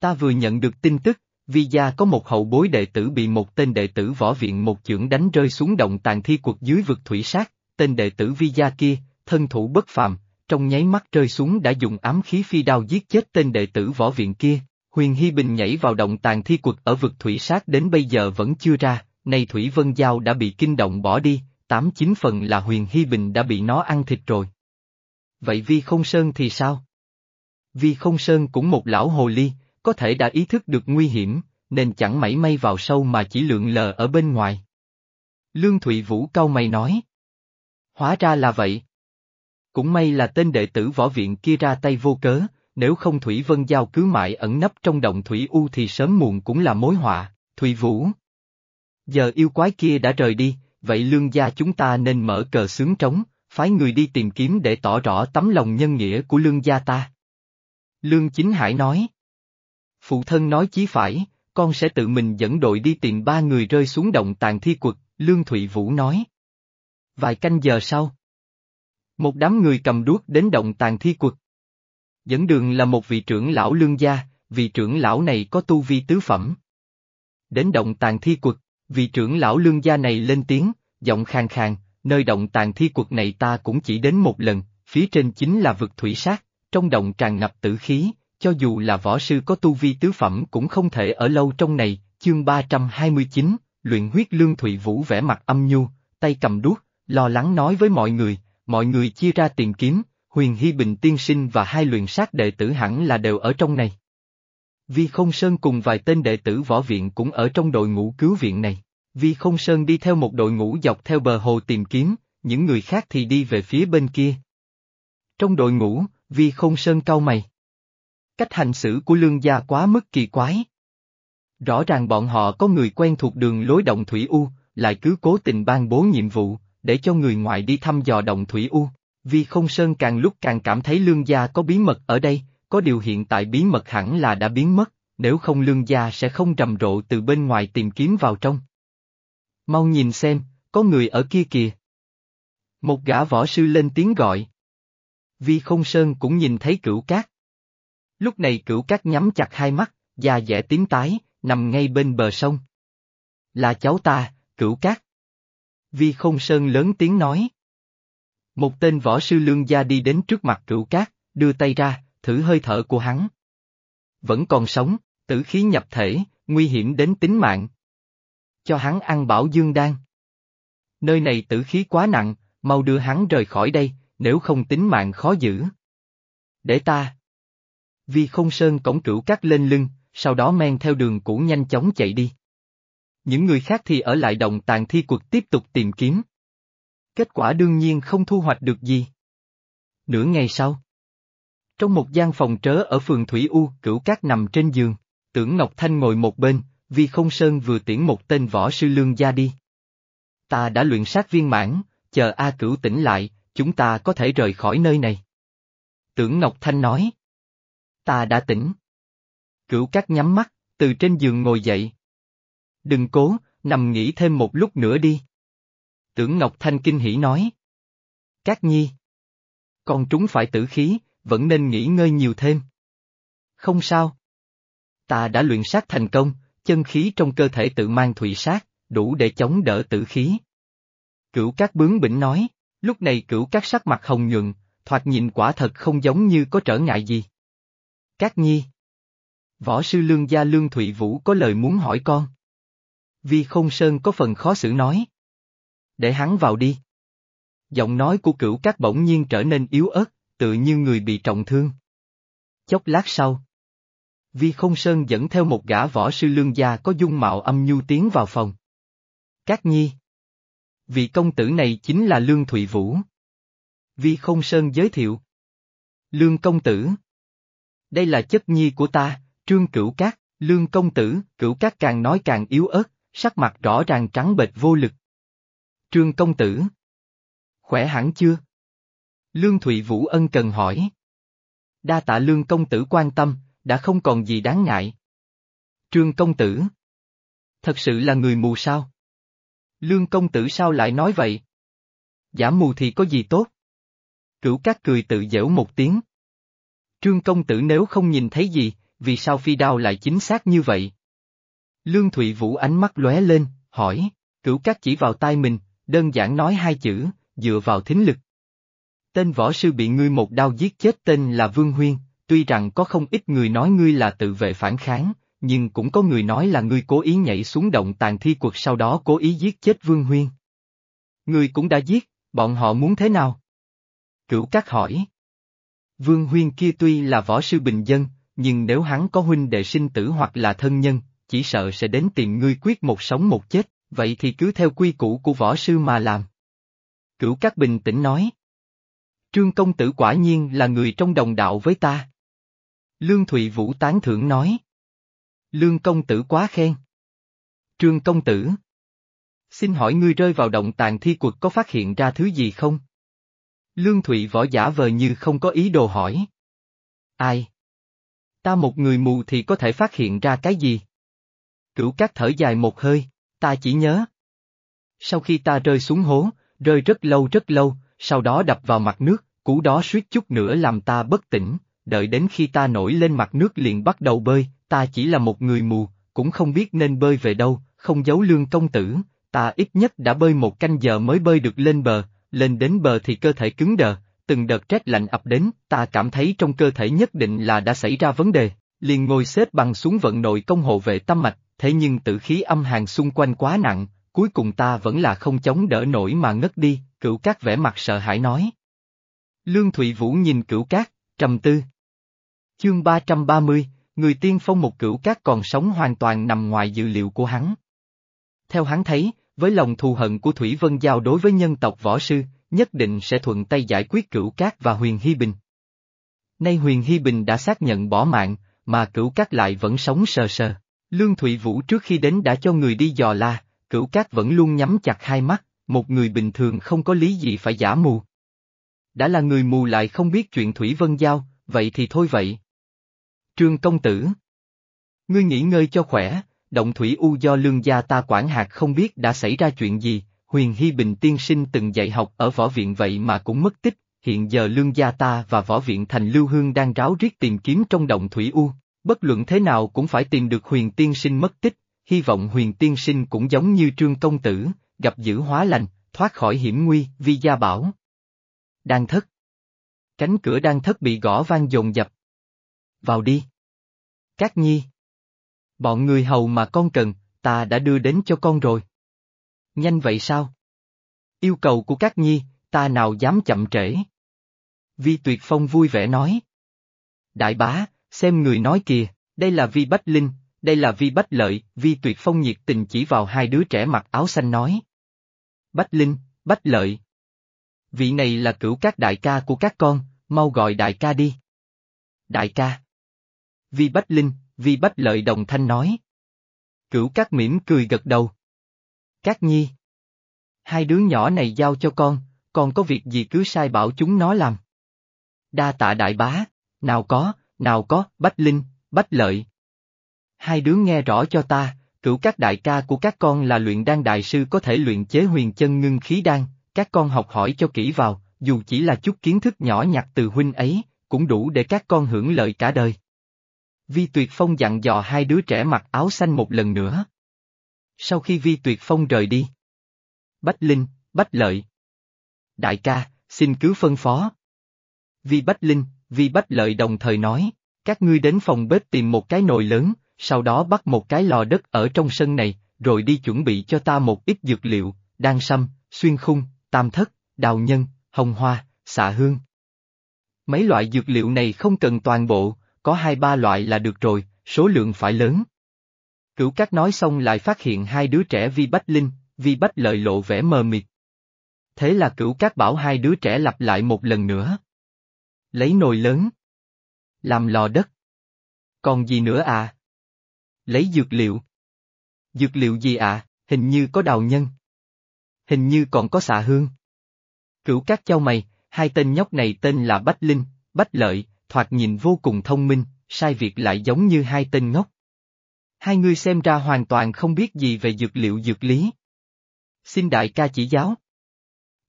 Ta vừa nhận được tin tức, Vi gia có một hậu bối đệ tử bị một tên đệ tử võ viện một chưởng đánh rơi xuống động tàn thi cuộc dưới vực thủy sát, tên đệ tử Vi gia kia, thân thủ bất phàm, trong nháy mắt rơi xuống đã dùng ám khí phi đao giết chết tên đệ tử võ viện kia. Huyền Hy Bình nhảy vào động tàn thi quật ở vực thủy sát đến bây giờ vẫn chưa ra, nay Thủy Vân Giao đã bị kinh động bỏ đi, tám chín phần là Huyền Hy Bình đã bị nó ăn thịt rồi. Vậy Vi Không Sơn thì sao? Vi Không Sơn cũng một lão hồ ly, có thể đã ý thức được nguy hiểm, nên chẳng mảy may vào sâu mà chỉ lượn lờ ở bên ngoài. Lương Thụy Vũ cau mày nói. Hóa ra là vậy. Cũng may là tên đệ tử võ viện kia ra tay vô cớ, nếu không Thủy Vân Giao cứ mãi ẩn nấp trong động Thủy U thì sớm muộn cũng là mối họa, Thụy Vũ. Giờ yêu quái kia đã rời đi, vậy lương gia chúng ta nên mở cờ sướng trống, phái người đi tìm kiếm để tỏ rõ tấm lòng nhân nghĩa của lương gia ta. Lương Chính Hải nói. Phụ thân nói chí phải, con sẽ tự mình dẫn đội đi tìm ba người rơi xuống động tàn thi quật, Lương Thụy Vũ nói. Vài canh giờ sau. Một đám người cầm đuốc đến động tàn thi quật. Dẫn đường là một vị trưởng lão lương gia, vị trưởng lão này có tu vi tứ phẩm. Đến động tàn thi quật, vị trưởng lão lương gia này lên tiếng, giọng khang khang, nơi động tàn thi quật này ta cũng chỉ đến một lần, phía trên chính là vực thủy sát, trong động tràn ngập tử khí, cho dù là võ sư có tu vi tứ phẩm cũng không thể ở lâu trong này, chương 329, luyện huyết lương thụy vũ vẽ mặt âm nhu, tay cầm đuốc, lo lắng nói với mọi người, mọi người chia ra tìm kiếm, huyền hy bình tiên sinh và hai luyện sát đệ tử hẳn là đều ở trong này. Vi Không Sơn cùng vài tên đệ tử võ viện cũng ở trong đội ngũ cứu viện này. Vi Không Sơn đi theo một đội ngũ dọc theo bờ hồ tìm kiếm, những người khác thì đi về phía bên kia. Trong đội ngũ, Vi Không Sơn cau mày. Cách hành xử của lương gia quá mức kỳ quái. Rõ ràng bọn họ có người quen thuộc đường lối động Thủy U, lại cứ cố tình ban bố nhiệm vụ, để cho người ngoài đi thăm dò động Thủy U. Vì không sơn càng lúc càng cảm thấy lương gia có bí mật ở đây, có điều hiện tại bí mật hẳn là đã biến mất, nếu không lương gia sẽ không rầm rộ từ bên ngoài tìm kiếm vào trong. Mau nhìn xem, có người ở kia kìa. Một gã võ sư lên tiếng gọi. Vi không sơn cũng nhìn thấy cửu cát. Lúc này cửu cát nhắm chặt hai mắt, da dẻ tím tái, nằm ngay bên bờ sông. Là cháu ta, cửu cát. Vi không sơn lớn tiếng nói. Một tên võ sư lương gia đi đến trước mặt cửu cát, đưa tay ra, thử hơi thở của hắn. Vẫn còn sống, tử khí nhập thể, nguy hiểm đến tính mạng. Cho hắn ăn bảo dương đan. Nơi này tử khí quá nặng, mau đưa hắn rời khỏi đây, nếu không tính mạng khó giữ. Để ta. Vi không sơn cổng cửu cát lên lưng, sau đó men theo đường cũ nhanh chóng chạy đi. Những người khác thì ở lại động tàn thi quật tiếp tục tìm kiếm. Kết quả đương nhiên không thu hoạch được gì. Nửa ngày sau. Trong một gian phòng trớ ở phường Thủy U, cửu cát nằm trên giường, tưởng Ngọc Thanh ngồi một bên, vì không sơn vừa tiễn một tên võ sư lương gia đi. Ta đã luyện sát viên mãn, chờ A cửu tỉnh lại, chúng ta có thể rời khỏi nơi này. Tưởng Ngọc Thanh nói. Ta đã tỉnh. Cửu cát nhắm mắt, từ trên giường ngồi dậy. Đừng cố, nằm nghỉ thêm một lúc nữa đi. Tưởng Ngọc Thanh kinh hỉ nói. Cát nhi. Con trúng phải tử khí, vẫn nên nghỉ ngơi nhiều thêm. Không sao. Ta đã luyện sát thành công, chân khí trong cơ thể tự mang thủy sát, đủ để chống đỡ tử khí. Cửu Cát bướng bỉnh nói, lúc này cửu Cát sắc mặt hồng nhuận, thoạt nhìn quả thật không giống như có trở ngại gì. Cát nhi. Võ sư lương gia lương Thụy Vũ có lời muốn hỏi con. Vi không sơn có phần khó xử nói. Để hắn vào đi. Giọng nói của cửu Cát bỗng nhiên trở nên yếu ớt, tự như người bị trọng thương. Chốc lát sau. Vi không sơn dẫn theo một gã võ sư lương gia có dung mạo âm nhu tiến vào phòng. Cát nhi. Vị công tử này chính là Lương Thụy Vũ. Vi không sơn giới thiệu. Lương công tử. Đây là chất nhi của ta, trương cửu cát, lương công tử, cửu cát càng nói càng yếu ớt, sắc mặt rõ ràng trắng bệch vô lực. Trương công tử. Khỏe hẳn chưa? Lương Thụy Vũ ân cần hỏi. Đa tạ lương công tử quan tâm, đã không còn gì đáng ngại. Trương công tử. Thật sự là người mù sao? Lương công tử sao lại nói vậy? Giả mù thì có gì tốt? Cửu cát cười tự dễu một tiếng. Trương công tử nếu không nhìn thấy gì, vì sao phi đao lại chính xác như vậy? Lương Thụy Vũ ánh mắt lóe lên, hỏi, cửu cát chỉ vào tai mình, đơn giản nói hai chữ, dựa vào thính lực. Tên võ sư bị ngươi một đao giết chết tên là Vương Huyên, tuy rằng có không ít người nói ngươi là tự vệ phản kháng, nhưng cũng có người nói là ngươi cố ý nhảy xuống động tàn thi cuộc sau đó cố ý giết chết Vương Huyên. Ngươi cũng đã giết, bọn họ muốn thế nào? Cửu Cát hỏi. Vương Huyên kia tuy là võ sư bình dân, nhưng nếu hắn có huynh đệ sinh tử hoặc là thân nhân, chỉ sợ sẽ đến tìm ngươi quyết một sống một chết, vậy thì cứ theo quy củ của võ sư mà làm. Cửu Cát bình tĩnh nói. Trương công tử quả nhiên là người trong đồng đạo với ta. Lương Thụy Vũ tán thưởng nói. Lương công tử quá khen. Trương công tử. Xin hỏi ngươi rơi vào động tàn thi quật có phát hiện ra thứ gì không? Lương Thụy võ giả vờ như không có ý đồ hỏi. Ai? Ta một người mù thì có thể phát hiện ra cái gì? Cửu cát thở dài một hơi, ta chỉ nhớ. Sau khi ta rơi xuống hố, rơi rất lâu rất lâu, sau đó đập vào mặt nước, cú đó suýt chút nữa làm ta bất tỉnh, đợi đến khi ta nổi lên mặt nước liền bắt đầu bơi, ta chỉ là một người mù, cũng không biết nên bơi về đâu, không giấu lương công tử, ta ít nhất đã bơi một canh giờ mới bơi được lên bờ, lên đến bờ thì cơ thể cứng đờ, từng đợt rét lạnh ập đến, ta cảm thấy trong cơ thể nhất định là đã xảy ra vấn đề, liền ngồi xếp bằng xuống vận nội công hộ vệ tâm mạch, thế nhưng tử khí âm hàng xung quanh quá nặng, cuối cùng ta vẫn là không chống đỡ nổi mà ngất đi, cửu cát vẻ mặt sợ hãi nói. Lương Thụy Vũ nhìn cửu cát, trầm tư. Chương 330, người tiên phong một cửu cát còn sống hoàn toàn nằm ngoài dự liệu của hắn. Theo hắn thấy, với lòng thù hận của Thủy Vân Giao đối với nhân tộc võ sư, nhất định sẽ thuận tay giải quyết cửu cát và huyền hy bình. Nay huyền hy bình đã xác nhận bỏ mạng, mà cửu cát lại vẫn sống sờ sờ. Lương Thụy Vũ trước khi đến đã cho người đi dò la, cửu cát vẫn luôn nhắm chặt hai mắt, một người bình thường không có lý gì phải giả mù. Đã là người mù lại không biết chuyện Thủy Vân Giao, vậy thì thôi vậy. Trương công tử. Ngươi nghỉ ngơi cho khỏe, động thủy u do lương gia ta quản hạt không biết đã xảy ra chuyện gì, huyền hy bình tiên sinh từng dạy học ở võ viện vậy mà cũng mất tích, hiện giờ lương gia ta và võ viện thành lưu hương đang ráo riết tìm kiếm trong động thủy u, bất luận thế nào cũng phải tìm được huyền tiên sinh mất tích, hy vọng huyền tiên sinh cũng giống như trương công tử, gặp dữ hóa lành, thoát khỏi hiểm nguy, vi gia bảo. Đang thất. Cánh cửa đang thất bị gõ vang dồn dập. Vào đi. Các nhi. Bọn người hầu mà con cần, ta đã đưa đến cho con rồi. Nhanh vậy sao? Yêu cầu của các nhi, ta nào dám chậm trễ. Vi Tuyệt Phong vui vẻ nói. Đại bá, xem người nói kìa, đây là Vi Bách Linh, đây là Vi Bách Lợi, Vi Tuyệt Phong nhiệt tình chỉ vào hai đứa trẻ mặc áo xanh nói. Bách Linh, Bách Lợi. Vị này là cửu các đại ca của các con, mau gọi đại ca đi. Đại ca. Vi Bách Linh, Vi Bách Lợi đồng thanh nói. Cửu các mỉm cười gật đầu. Các nhi. Hai đứa nhỏ này giao cho con, con có việc gì cứ sai bảo chúng nó làm. Đa tạ đại bá, nào có, nào có, Bách Linh, Bách Lợi. Hai đứa nghe rõ cho ta, cửu các đại ca của các con là luyện đan đại sư có thể luyện chế huyền chân ngưng khí đan, các con học hỏi cho kỹ vào, dù chỉ là chút kiến thức nhỏ nhặt từ huynh ấy, cũng đủ để các con hưởng lợi cả đời. Vi Tuyệt Phong dặn dò hai đứa trẻ mặc áo xanh một lần nữa. Sau khi Vi Tuyệt Phong rời đi. Bách Linh, Bách Lợi. Đại ca, xin cứ phân phó. Vi Bách Linh, Vi Bách Lợi đồng thời nói, các ngươi đến phòng bếp tìm một cái nồi lớn, sau đó bắt một cái lò đất ở trong sân này, rồi đi chuẩn bị cho ta một ít dược liệu, đan sâm, xuyên khung, tam thất, đào nhân, hồng hoa, xạ hương. Mấy loại dược liệu này không cần toàn bộ, có hai ba loại là được rồi, số lượng phải lớn. Cửu Cát nói xong lại phát hiện hai đứa trẻ Vi Bách Linh, Vi Bách Lợi lộ vẻ mờ mịt. Thế là Cửu Cát bảo hai đứa trẻ lặp lại một lần nữa. Lấy nồi lớn. Làm lò đất. Còn gì nữa à? Lấy dược liệu. Dược liệu gì à, hình như có đào nhân. Hình như còn có xạ hương. Cửu Cát châu mày, hai tên nhóc này tên là Bách Linh, Bách Lợi, thoạt nhìn vô cùng thông minh, sai việc lại giống như hai tên ngốc. Hai người xem ra hoàn toàn không biết gì về dược liệu dược lý. Xin đại ca chỉ giáo.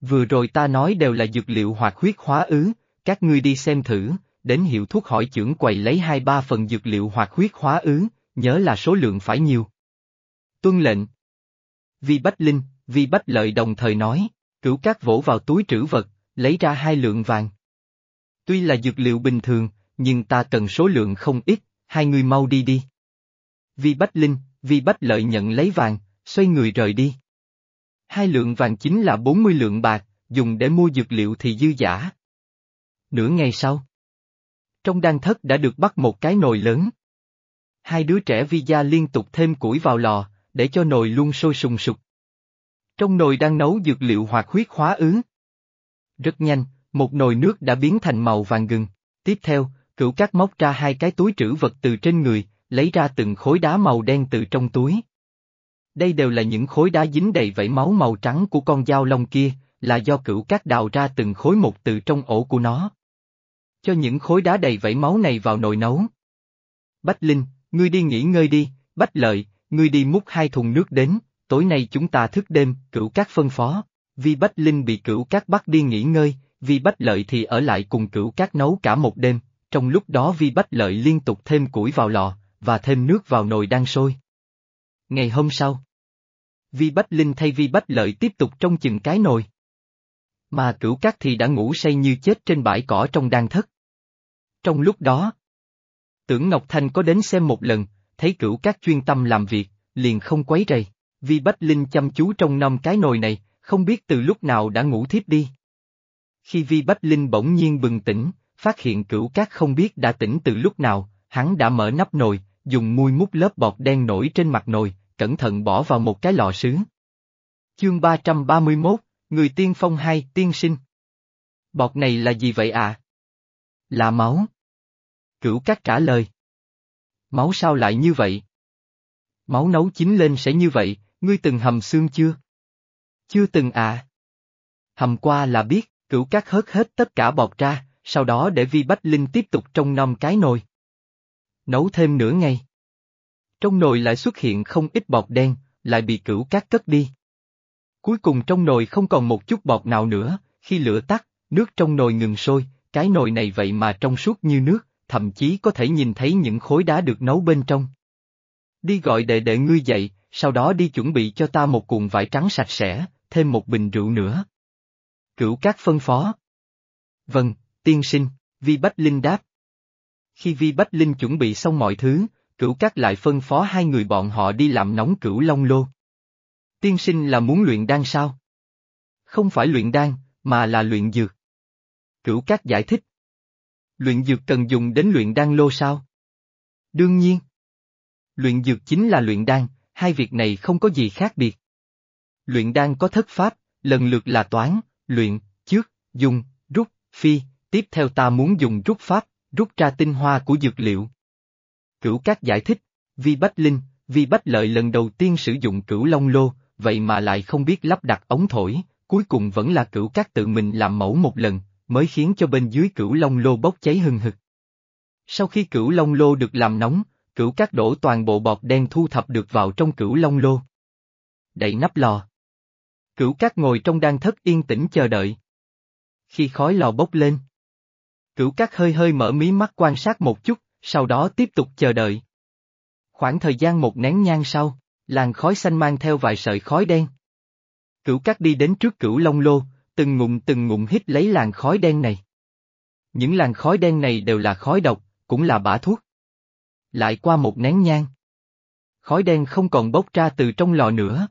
Vừa rồi ta nói đều là dược liệu hoạt huyết hóa ứ, các ngươi đi xem thử, đến hiệu thuốc hỏi trưởng quầy lấy hai ba phần dược liệu hoạt huyết hóa ứ, nhớ là số lượng phải nhiều. Tuân lệnh. Vi Bách Linh, Vi Bách Lợi đồng thời nói, cửu cát vỗ vào túi trữ vật, lấy ra hai lượng vàng. Tuy là dược liệu bình thường, nhưng ta cần số lượng không ít, hai người mau đi đi. Vi Bách Linh, Vi Bách Lợi nhận lấy vàng, xoay người rời đi. Hai lượng vàng chính là 40 lượng bạc, dùng để mua dược liệu thì dư giả. Nửa ngày sau, trong đan thất đã được bắt một cái nồi lớn. Hai đứa trẻ Vi gia liên tục thêm củi vào lò, để cho nồi luôn sôi sùng sục. Trong nồi đang nấu dược liệu hoạt huyết hóa ứ. Rất nhanh, một nồi nước đã biến thành màu vàng gừng. Tiếp theo, cửu cát móc ra hai cái túi trữ vật từ trên người, lấy ra từng khối đá màu đen từ trong túi. Đây đều là những khối đá dính đầy vảy máu màu trắng của con dao long kia, là do cửu cát đào ra từng khối một từ trong ổ của nó. Cho những khối đá đầy vảy máu này vào nồi nấu. Bách Linh, ngươi đi nghỉ ngơi đi, Bách Lợi, ngươi đi múc hai thùng nước đến, tối nay chúng ta thức đêm, cửu cát phân phó. Vì Bách Linh bị cửu cát bắt đi nghỉ ngơi, Vi Bách Lợi thì ở lại cùng cửu cát nấu cả một đêm, trong lúc đó Vi Bách Lợi liên tục thêm củi vào lò, và thêm nước vào nồi đang sôi. Ngày hôm sau, Vi Bách Linh thay Vi Bách Lợi tiếp tục trong chừng cái nồi. Mà cửu cát thì đã ngủ say như chết trên bãi cỏ trong đan thất. Trong lúc đó, tưởng Ngọc Thanh có đến xem một lần, thấy cửu cát chuyên tâm làm việc, liền không quấy rầy. Vi Bách Linh chăm chú trong năm cái nồi này, không biết từ lúc nào đã ngủ thiếp đi. Khi Vi Bách Linh bỗng nhiên bừng tỉnh, phát hiện cửu cát không biết đã tỉnh từ lúc nào, hắn đã mở nắp nồi, dùng mui mút lớp bọt đen nổi trên mặt nồi, cẩn thận bỏ vào một cái lọ sứ. Chương 331, Người tiên phong hai tiên sinh. Bọt này là gì vậy à? Là máu. Cửu cát trả lời. Máu sao lại như vậy? Máu nấu chín lên sẽ như vậy, ngươi từng hầm xương chưa? Chưa từng à. Hầm qua là biết. Cửu cát hớt hết tất cả bọt ra, sau đó để Vi Bách Linh tiếp tục trong năm cái nồi. Nấu thêm nửa ngày. Trong nồi lại xuất hiện không ít bọt đen, lại bị cửu cát cất đi. Cuối cùng trong nồi không còn một chút bọt nào nữa, khi lửa tắt, nước trong nồi ngừng sôi, cái nồi này vậy mà trong suốt như nước, thậm chí có thể nhìn thấy những khối đá được nấu bên trong. Đi gọi đệ đệ ngươi dậy, sau đó đi chuẩn bị cho ta một cuộn vải trắng sạch sẽ, thêm một bình rượu nữa. Cửu các phân phó. Vâng, tiên sinh, Vi Bách Linh đáp. Khi Vi Bách Linh chuẩn bị xong mọi thứ, cửu các lại phân phó hai người bọn họ đi làm nóng cửu long lô. Tiên sinh là muốn luyện đan sao? Không phải luyện đan, mà là luyện dược. Cửu các giải thích. Luyện dược cần dùng đến luyện đan lô sao? Đương nhiên. Luyện dược chính là luyện đan, hai việc này không có gì khác biệt. Luyện đan có thất pháp, lần lượt là toán, luyện, trước, dùng, rút, phi, tiếp theo ta muốn dùng rút pháp, rút ra tinh hoa của dược liệu. Cửu Cát giải thích, Vi Bách Linh, Vi Bách Lợi lần đầu tiên sử dụng cửu long lô, vậy mà lại không biết lắp đặt ống thổi, cuối cùng vẫn là cửu Cát tự mình làm mẫu một lần, mới khiến cho bên dưới cửu long lô bốc cháy hừng hực. Sau khi cửu long lô được làm nóng, cửu Cát đổ toàn bộ bọt đen thu thập được vào trong cửu long lô. Đậy nắp lò. Cửu Cát ngồi trong đan thất yên tĩnh chờ đợi. Khi khói lò bốc lên, Cửu Cát hơi hơi mở mí mắt quan sát một chút, sau đó tiếp tục chờ đợi. Khoảng thời gian một nén nhang sau, làn khói xanh mang theo vài sợi khói đen. Cửu Cát đi đến trước cửu Long Lô, từng ngụm từng ngụm hít lấy làn khói đen này. Những làn khói đen này đều là khói độc, cũng là bả thuốc. Lại qua một nén nhang. Khói đen không còn bốc ra từ trong lò nữa.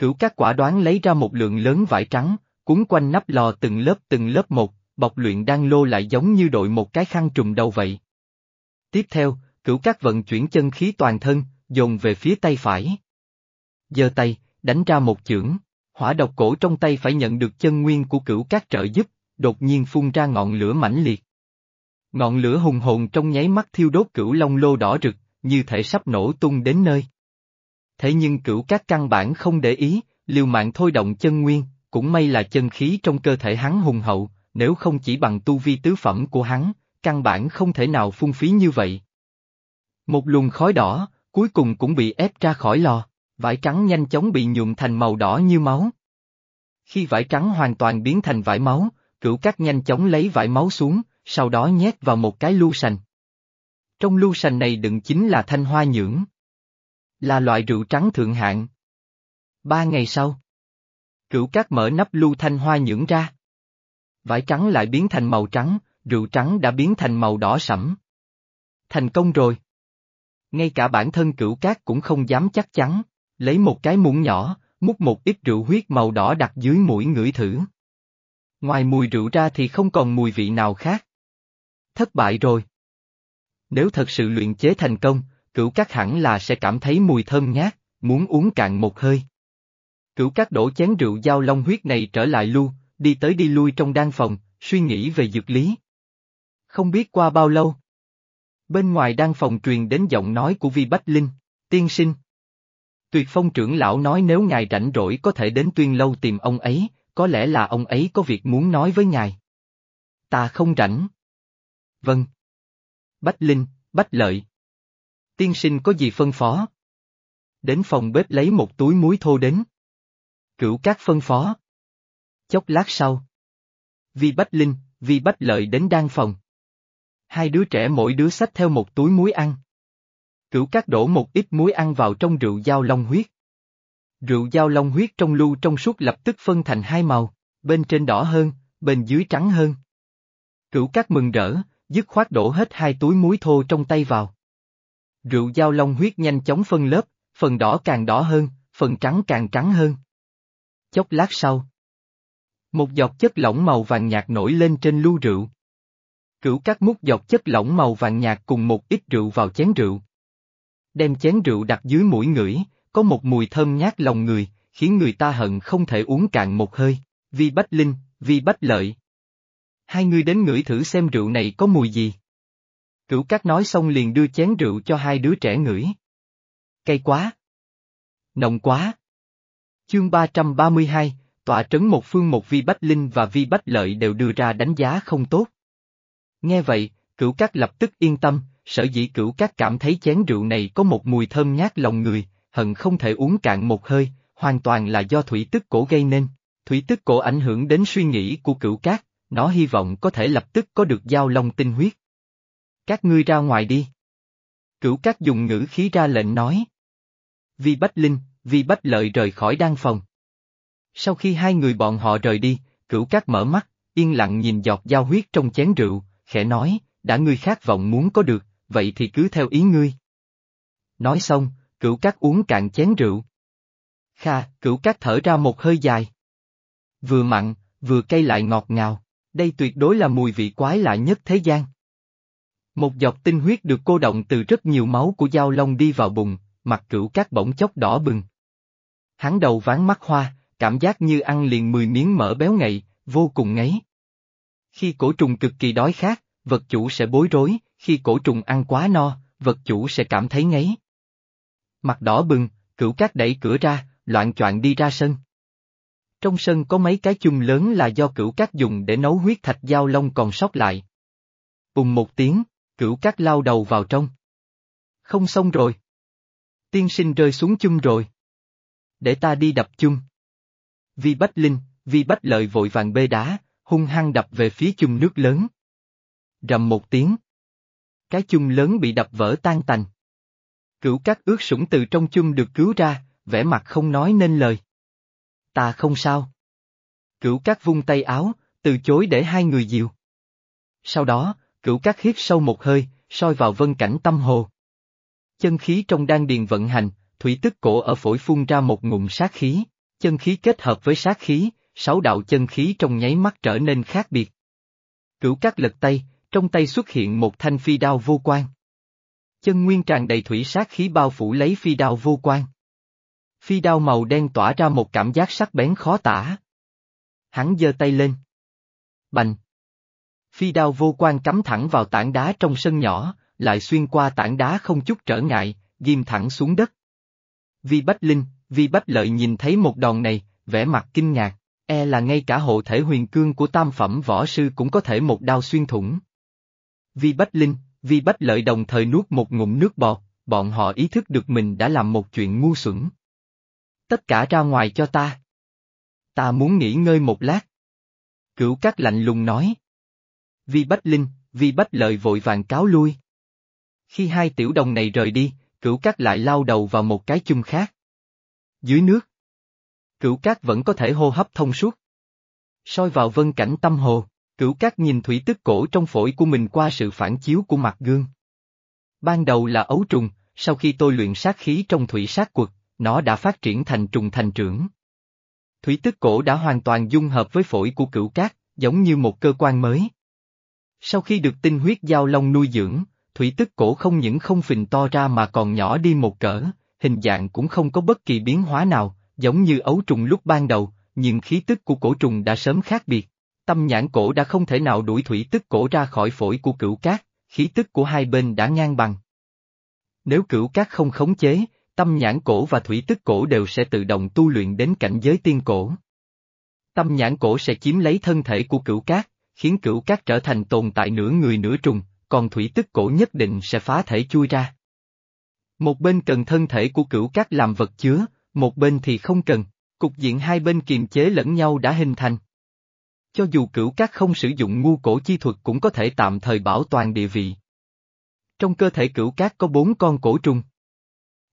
Cửu Cát quả đoán lấy ra một lượng lớn vải trắng, cuốn quanh nắp lò từng lớp từng lớp một, bọc luyện đan lô lại giống như đội một cái khăn trùm đầu vậy. Tiếp theo, cửu các vận chuyển chân khí toàn thân, dồn về phía tay phải. Giơ tay, đánh ra một chưởng, hỏa độc cổ trong tay phải nhận được chân nguyên của cửu các trợ giúp, đột nhiên phun ra ngọn lửa mãnh liệt. Ngọn lửa hùng hồn trong nháy mắt thiêu đốt cửu long lô đỏ rực, như thể sắp nổ tung đến nơi. Thế nhưng cửu các căn bản không để ý, liều mạng thôi động chân nguyên, cũng may là chân khí trong cơ thể hắn hùng hậu, nếu không chỉ bằng tu vi tứ phẩm của hắn, căn bản không thể nào phung phí như vậy. Một luồng khói đỏ, cuối cùng cũng bị ép ra khỏi lò, vải trắng nhanh chóng bị nhuộm thành màu đỏ như máu. Khi vải trắng hoàn toàn biến thành vải máu, cửu cát nhanh chóng lấy vải máu xuống, sau đó nhét vào một cái lu sành. Trong lu sành này đựng chính là thanh hoa nhưỡng. Là loại rượu trắng thượng hạng. Ba ngày sau, cửu cát mở nắp lu thanh hoa nhưỡng ra. Vải trắng lại biến thành màu trắng, rượu trắng đã biến thành màu đỏ sẫm. Thành công rồi. Ngay cả bản thân cửu cát cũng không dám chắc chắn, lấy một cái muỗng nhỏ, múc một ít rượu huyết màu đỏ đặt dưới mũi ngửi thử. Ngoài mùi rượu ra thì không còn mùi vị nào khác. Thất bại rồi. Nếu thật sự luyện chế thành công, cửu cát hẳn là sẽ cảm thấy mùi thơm ngát, muốn uống cạn một hơi. Cửu cát đổ chén rượu giao long huyết này trở lại lưu, đi tới đi lui trong đan phòng, suy nghĩ về dược lý. Không biết qua bao lâu. Bên ngoài đan phòng truyền đến giọng nói của Vi Bách Linh, tiên sinh. Tuyệt phong trưởng lão nói nếu ngài rảnh rỗi có thể đến tuyên lâu tìm ông ấy, có lẽ là ông ấy có việc muốn nói với ngài. Ta không rảnh. Vâng. Bách Linh, Bách Lợi. Tiên sinh có gì phân phó? Đến phòng bếp lấy một túi muối thô đến. Cửu các phân phó. Chốc lát sau. Vi Bách Linh, Vi Bách Lợi đến đan phòng. Hai đứa trẻ mỗi đứa xách theo một túi muối ăn. Cửu các đổ một ít muối ăn vào trong rượu dao long huyết. Rượu dao long huyết trong lưu trong suốt lập tức phân thành hai màu, bên trên đỏ hơn, bên dưới trắng hơn. Cửu các mừng rỡ, dứt khoát đổ hết hai túi muối thô trong tay vào. Rượu dao long huyết nhanh chóng phân lớp, phần đỏ càng đỏ hơn, phần trắng càng trắng hơn. Chốc lát sau, một giọt chất lỏng màu vàng nhạt nổi lên trên lu rượu. Cửu cắt mút giọt chất lỏng màu vàng nhạt cùng một ít rượu vào chén rượu. Đem chén rượu đặt dưới mũi ngửi, có một mùi thơm nhát lòng người, khiến người ta hận không thể uống cạn một hơi, vi bách linh, vi bách lợi. Hai người đến ngửi thử xem rượu này có mùi gì. Cửu cát nói xong liền đưa chén rượu cho hai đứa trẻ ngửi. Cay quá. Nồng quá. Chương 332, tọa trấn một phương một vi bách linh và vi bách lợi đều đưa ra đánh giá không tốt. Nghe vậy, cửu cát lập tức yên tâm, sở dĩ cửu cát cảm thấy chén rượu này có một mùi thơm nhát lòng người, hận không thể uống cạn một hơi, hoàn toàn là do thủy tức cổ gây nên. Thủy tức cổ ảnh hưởng đến suy nghĩ của cửu cát, nó hy vọng có thể lập tức có được giao long tinh huyết. Các ngươi ra ngoài đi. Cửu các dùng ngữ khí ra lệnh nói. Vi Bách Linh, Vi Bách Lợi rời khỏi đan phòng. Sau khi hai người bọn họ rời đi, cửu các mở mắt, yên lặng nhìn giọt giao huyết trong chén rượu, khẽ nói, đã ngươi khát vọng muốn có được, vậy thì cứ theo ý ngươi. Nói xong, cửu các uống cạn chén rượu. Kha, cửu các thở ra một hơi dài. Vừa mặn, vừa cay lại ngọt ngào, đây tuyệt đối là mùi vị quái lạ nhất thế gian. Một giọt tinh huyết được cô động từ rất nhiều máu của dao long đi vào bụng, mặt cửu cát bỗng chốc đỏ bừng. Hắn đầu ván mắt hoa, cảm giác như ăn liền 10 miếng mỡ béo ngậy, vô cùng ngấy. Khi cổ trùng cực kỳ đói khát, vật chủ sẽ bối rối, khi cổ trùng ăn quá no, vật chủ sẽ cảm thấy ngấy. Mặt đỏ bừng, cửu cát đẩy cửa ra, loạn choạng đi ra sân. Trong sân có mấy cái chung lớn là do cửu cát dùng để nấu huyết thạch dao long còn sót lại. Bùng một tiếng, cửu cát lao đầu vào trong. Không xong rồi. Tiên sinh rơi xuống chung rồi. Để ta đi đập chung. Vi Bách Linh, Vi Bách Lợi vội vàng bê đá, hung hăng đập về phía chung nước lớn. Rầm một tiếng. Cái chung lớn bị đập vỡ tan tành. Cửu các ướt sũng từ trong chung được cứu ra, vẻ mặt không nói nên lời. Ta không sao. Cửu các vung tay áo, từ chối để hai người dìu. Sau đó, cửu các hít sâu một hơi, soi vào vân cảnh tâm hồ. Chân khí trong đan điền vận hành, thủy tức cổ ở phổi phun ra một ngụm sát khí, chân khí kết hợp với sát khí, sáu đạo chân khí trong nháy mắt trở nên khác biệt. Cửu các lật tay, trong tay xuất hiện một thanh phi đao vô quan. Chân nguyên tràn đầy thủy sát khí bao phủ lấy phi đao vô quan. Phi đao màu đen tỏa ra một cảm giác sắc bén khó tả. Hắn giơ tay lên. Bành. Phi đao vô quan cắm thẳng vào tảng đá trong sân nhỏ, lại xuyên qua tảng đá không chút trở ngại, ghim thẳng xuống đất. Vi Bách Linh, Vi Bách Lợi nhìn thấy một đòn này, vẻ mặt kinh ngạc, e là ngay cả hộ thể huyền cương của tam phẩm võ sư cũng có thể một đao xuyên thủng. Vi Bách Linh, Vi Bách Lợi đồng thời nuốt một ngụm nước bọt, bọn họ ý thức được mình đã làm một chuyện ngu xuẩn. Tất cả ra ngoài cho ta. Ta muốn nghỉ ngơi một lát. Cửu các lạnh lùng nói. Vi Bách Linh, Vi Bách Lợi vội vàng cáo lui. Khi hai tiểu đồng này rời đi, cửu cát lại lao đầu vào một cái chung khác. Dưới nước. Cửu cát vẫn có thể hô hấp thông suốt. soi vào vân cảnh tâm hồ. Cửu Cát nhìn thủy tức cổ trong phổi của mình qua sự phản chiếu của mặt gương. Ban đầu là ấu trùng, sau khi tôi luyện sát khí trong thủy sát quật, nó đã phát triển thành trùng thành trưởng. Thủy tức cổ đã hoàn toàn dung hợp với phổi của cửu cát, giống như một cơ quan mới. Sau khi được tinh huyết giao long nuôi dưỡng, thủy tức cổ không những không phình to ra mà còn nhỏ đi một cỡ, hình dạng cũng không có bất kỳ biến hóa nào, giống như ấu trùng lúc ban đầu, nhưng khí tức của cổ trùng đã sớm khác biệt. Tâm nhãn cổ đã không thể nào đuổi thủy tức cổ ra khỏi phổi của cửu cát, khí tức của hai bên đã ngang bằng. Nếu cửu cát không khống chế, tâm nhãn cổ và thủy tức cổ đều sẽ tự động tu luyện đến cảnh giới tiên cổ. Tâm nhãn cổ sẽ chiếm lấy thân thể của cửu cát, khiến cửu cát trở thành tồn tại nửa người nửa trùng, còn thủy tức cổ nhất định sẽ phá thể chui ra. Một bên cần thân thể của cửu cát làm vật chứa, một bên thì không cần, cục diện hai bên kiềm chế lẫn nhau đã hình thành. Cho dù cửu cát không sử dụng ngu cổ chi thuật cũng có thể tạm thời bảo toàn địa vị. Trong cơ thể cửu cát có bốn con cổ trùng.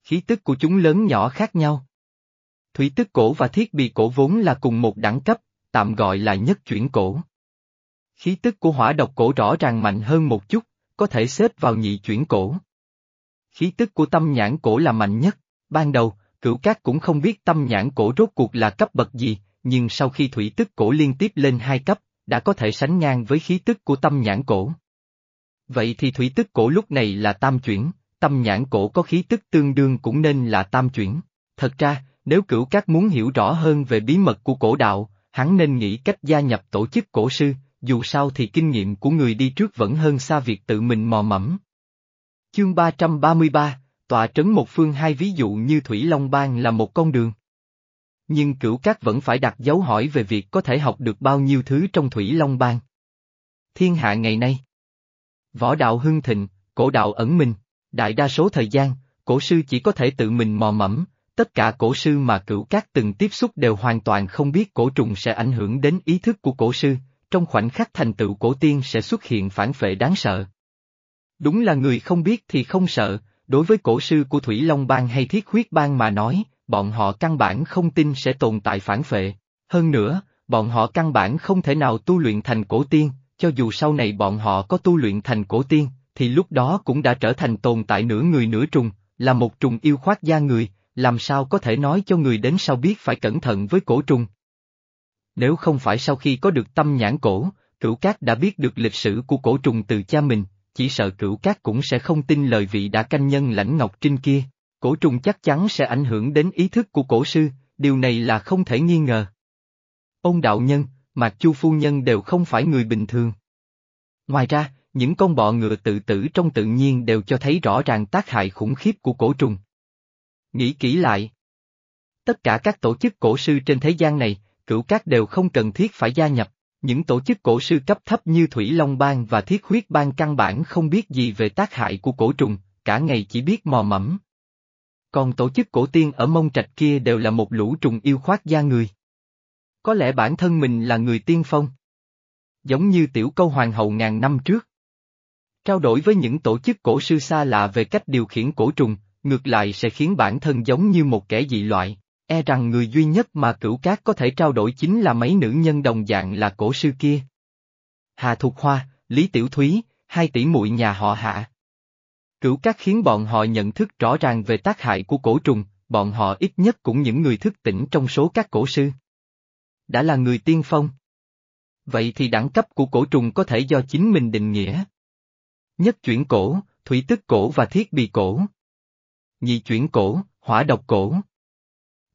Khí tức của chúng lớn nhỏ khác nhau. Thủy tức cổ và thiết bị cổ vốn là cùng một đẳng cấp, tạm gọi là nhất chuyển cổ. Khí tức của hỏa độc cổ rõ ràng mạnh hơn một chút, có thể xếp vào nhị chuyển cổ. Khí tức của tâm nhãn cổ là mạnh nhất, ban đầu, cửu cát cũng không biết tâm nhãn cổ rốt cuộc là cấp bậc gì, nhưng sau khi thủy tức cổ liên tiếp lên hai cấp, đã có thể sánh ngang với khí tức của tâm nhãn cổ. Vậy thì thủy tức cổ lúc này là tam chuyển, tâm nhãn cổ có khí tức tương đương cũng nên là tam chuyển. Thật ra, nếu cửu các muốn hiểu rõ hơn về bí mật của cổ đạo, hắn nên nghĩ cách gia nhập tổ chức cổ sư, dù sao thì kinh nghiệm của người đi trước vẫn hơn xa việc tự mình mò mẫm. Chương 333, tọa trấn một phương hai ví dụ như Thủy Long Bang là một con đường nhưng cửu cát vẫn phải đặt dấu hỏi về việc có thể học được bao nhiêu thứ trong Thủy Long Bang. Thiên hạ ngày nay Võ đạo hưng thịnh, cổ đạo ẩn mình, đại đa số thời gian, cổ sư chỉ có thể tự mình mò mẫm, tất cả cổ sư mà cửu cát từng tiếp xúc đều hoàn toàn không biết cổ trùng sẽ ảnh hưởng đến ý thức của cổ sư, trong khoảnh khắc thành tựu cổ tiên sẽ xuất hiện phản phệ đáng sợ. Đúng là người không biết thì không sợ, đối với cổ sư của Thủy Long Bang hay Thiết Huyết Bang mà nói, bọn họ căn bản không tin sẽ tồn tại phản phệ. Hơn nữa, bọn họ căn bản không thể nào tu luyện thành cổ tiên, cho dù sau này bọn họ có tu luyện thành cổ tiên, thì lúc đó cũng đã trở thành tồn tại nửa người nửa trùng, là một trùng yêu khoác da người, làm sao có thể nói cho người đến sau biết phải cẩn thận với cổ trùng. Nếu không phải sau khi có được tâm nhãn cổ, cửu cát đã biết được lịch sử của cổ trùng từ cha mình, chỉ sợ cửu cát cũng sẽ không tin lời vị đã canh nhân lãnh ngọc trinh kia. Cổ trùng chắc chắn sẽ ảnh hưởng đến ý thức của cổ sư, điều này là không thể nghi ngờ. Ông đạo nhân, Mạc Chu phu nhân đều không phải người bình thường. Ngoài ra, những con bọ ngựa tự tử trong tự nhiên đều cho thấy rõ ràng tác hại khủng khiếp của cổ trùng. Nghĩ kỹ lại. Tất cả các tổ chức cổ sư trên thế gian này, cửu các đều không cần thiết phải gia nhập. Những tổ chức cổ sư cấp thấp như Thủy Long Bang và Thiết Huyết Bang căn bản không biết gì về tác hại của cổ trùng, cả ngày chỉ biết mò mẫm. Còn tổ chức cổ tiên ở mông trạch kia đều là một lũ trùng yêu khoác da người. Có lẽ bản thân mình là người tiên phong. Giống như tiểu câu hoàng hậu ngàn năm trước. Trao đổi với những tổ chức cổ sư xa lạ về cách điều khiển cổ trùng, ngược lại sẽ khiến bản thân giống như một kẻ dị loại. E rằng người duy nhất mà cửu cát có thể trao đổi chính là mấy nữ nhân đồng dạng là cổ sư kia. Hà Thục Hoa, Lý Tiểu Thúy, hai tỷ muội nhà họ Hạ. Cửu cát khiến bọn họ nhận thức rõ ràng về tác hại của cổ trùng, bọn họ ít nhất cũng những người thức tỉnh trong số các cổ sư. Đã là người tiên phong. Vậy thì đẳng cấp của cổ trùng có thể do chính mình định nghĩa. Nhất chuyển cổ, thủy tức cổ và thiết bị cổ. Nhị chuyển cổ, hỏa độc cổ.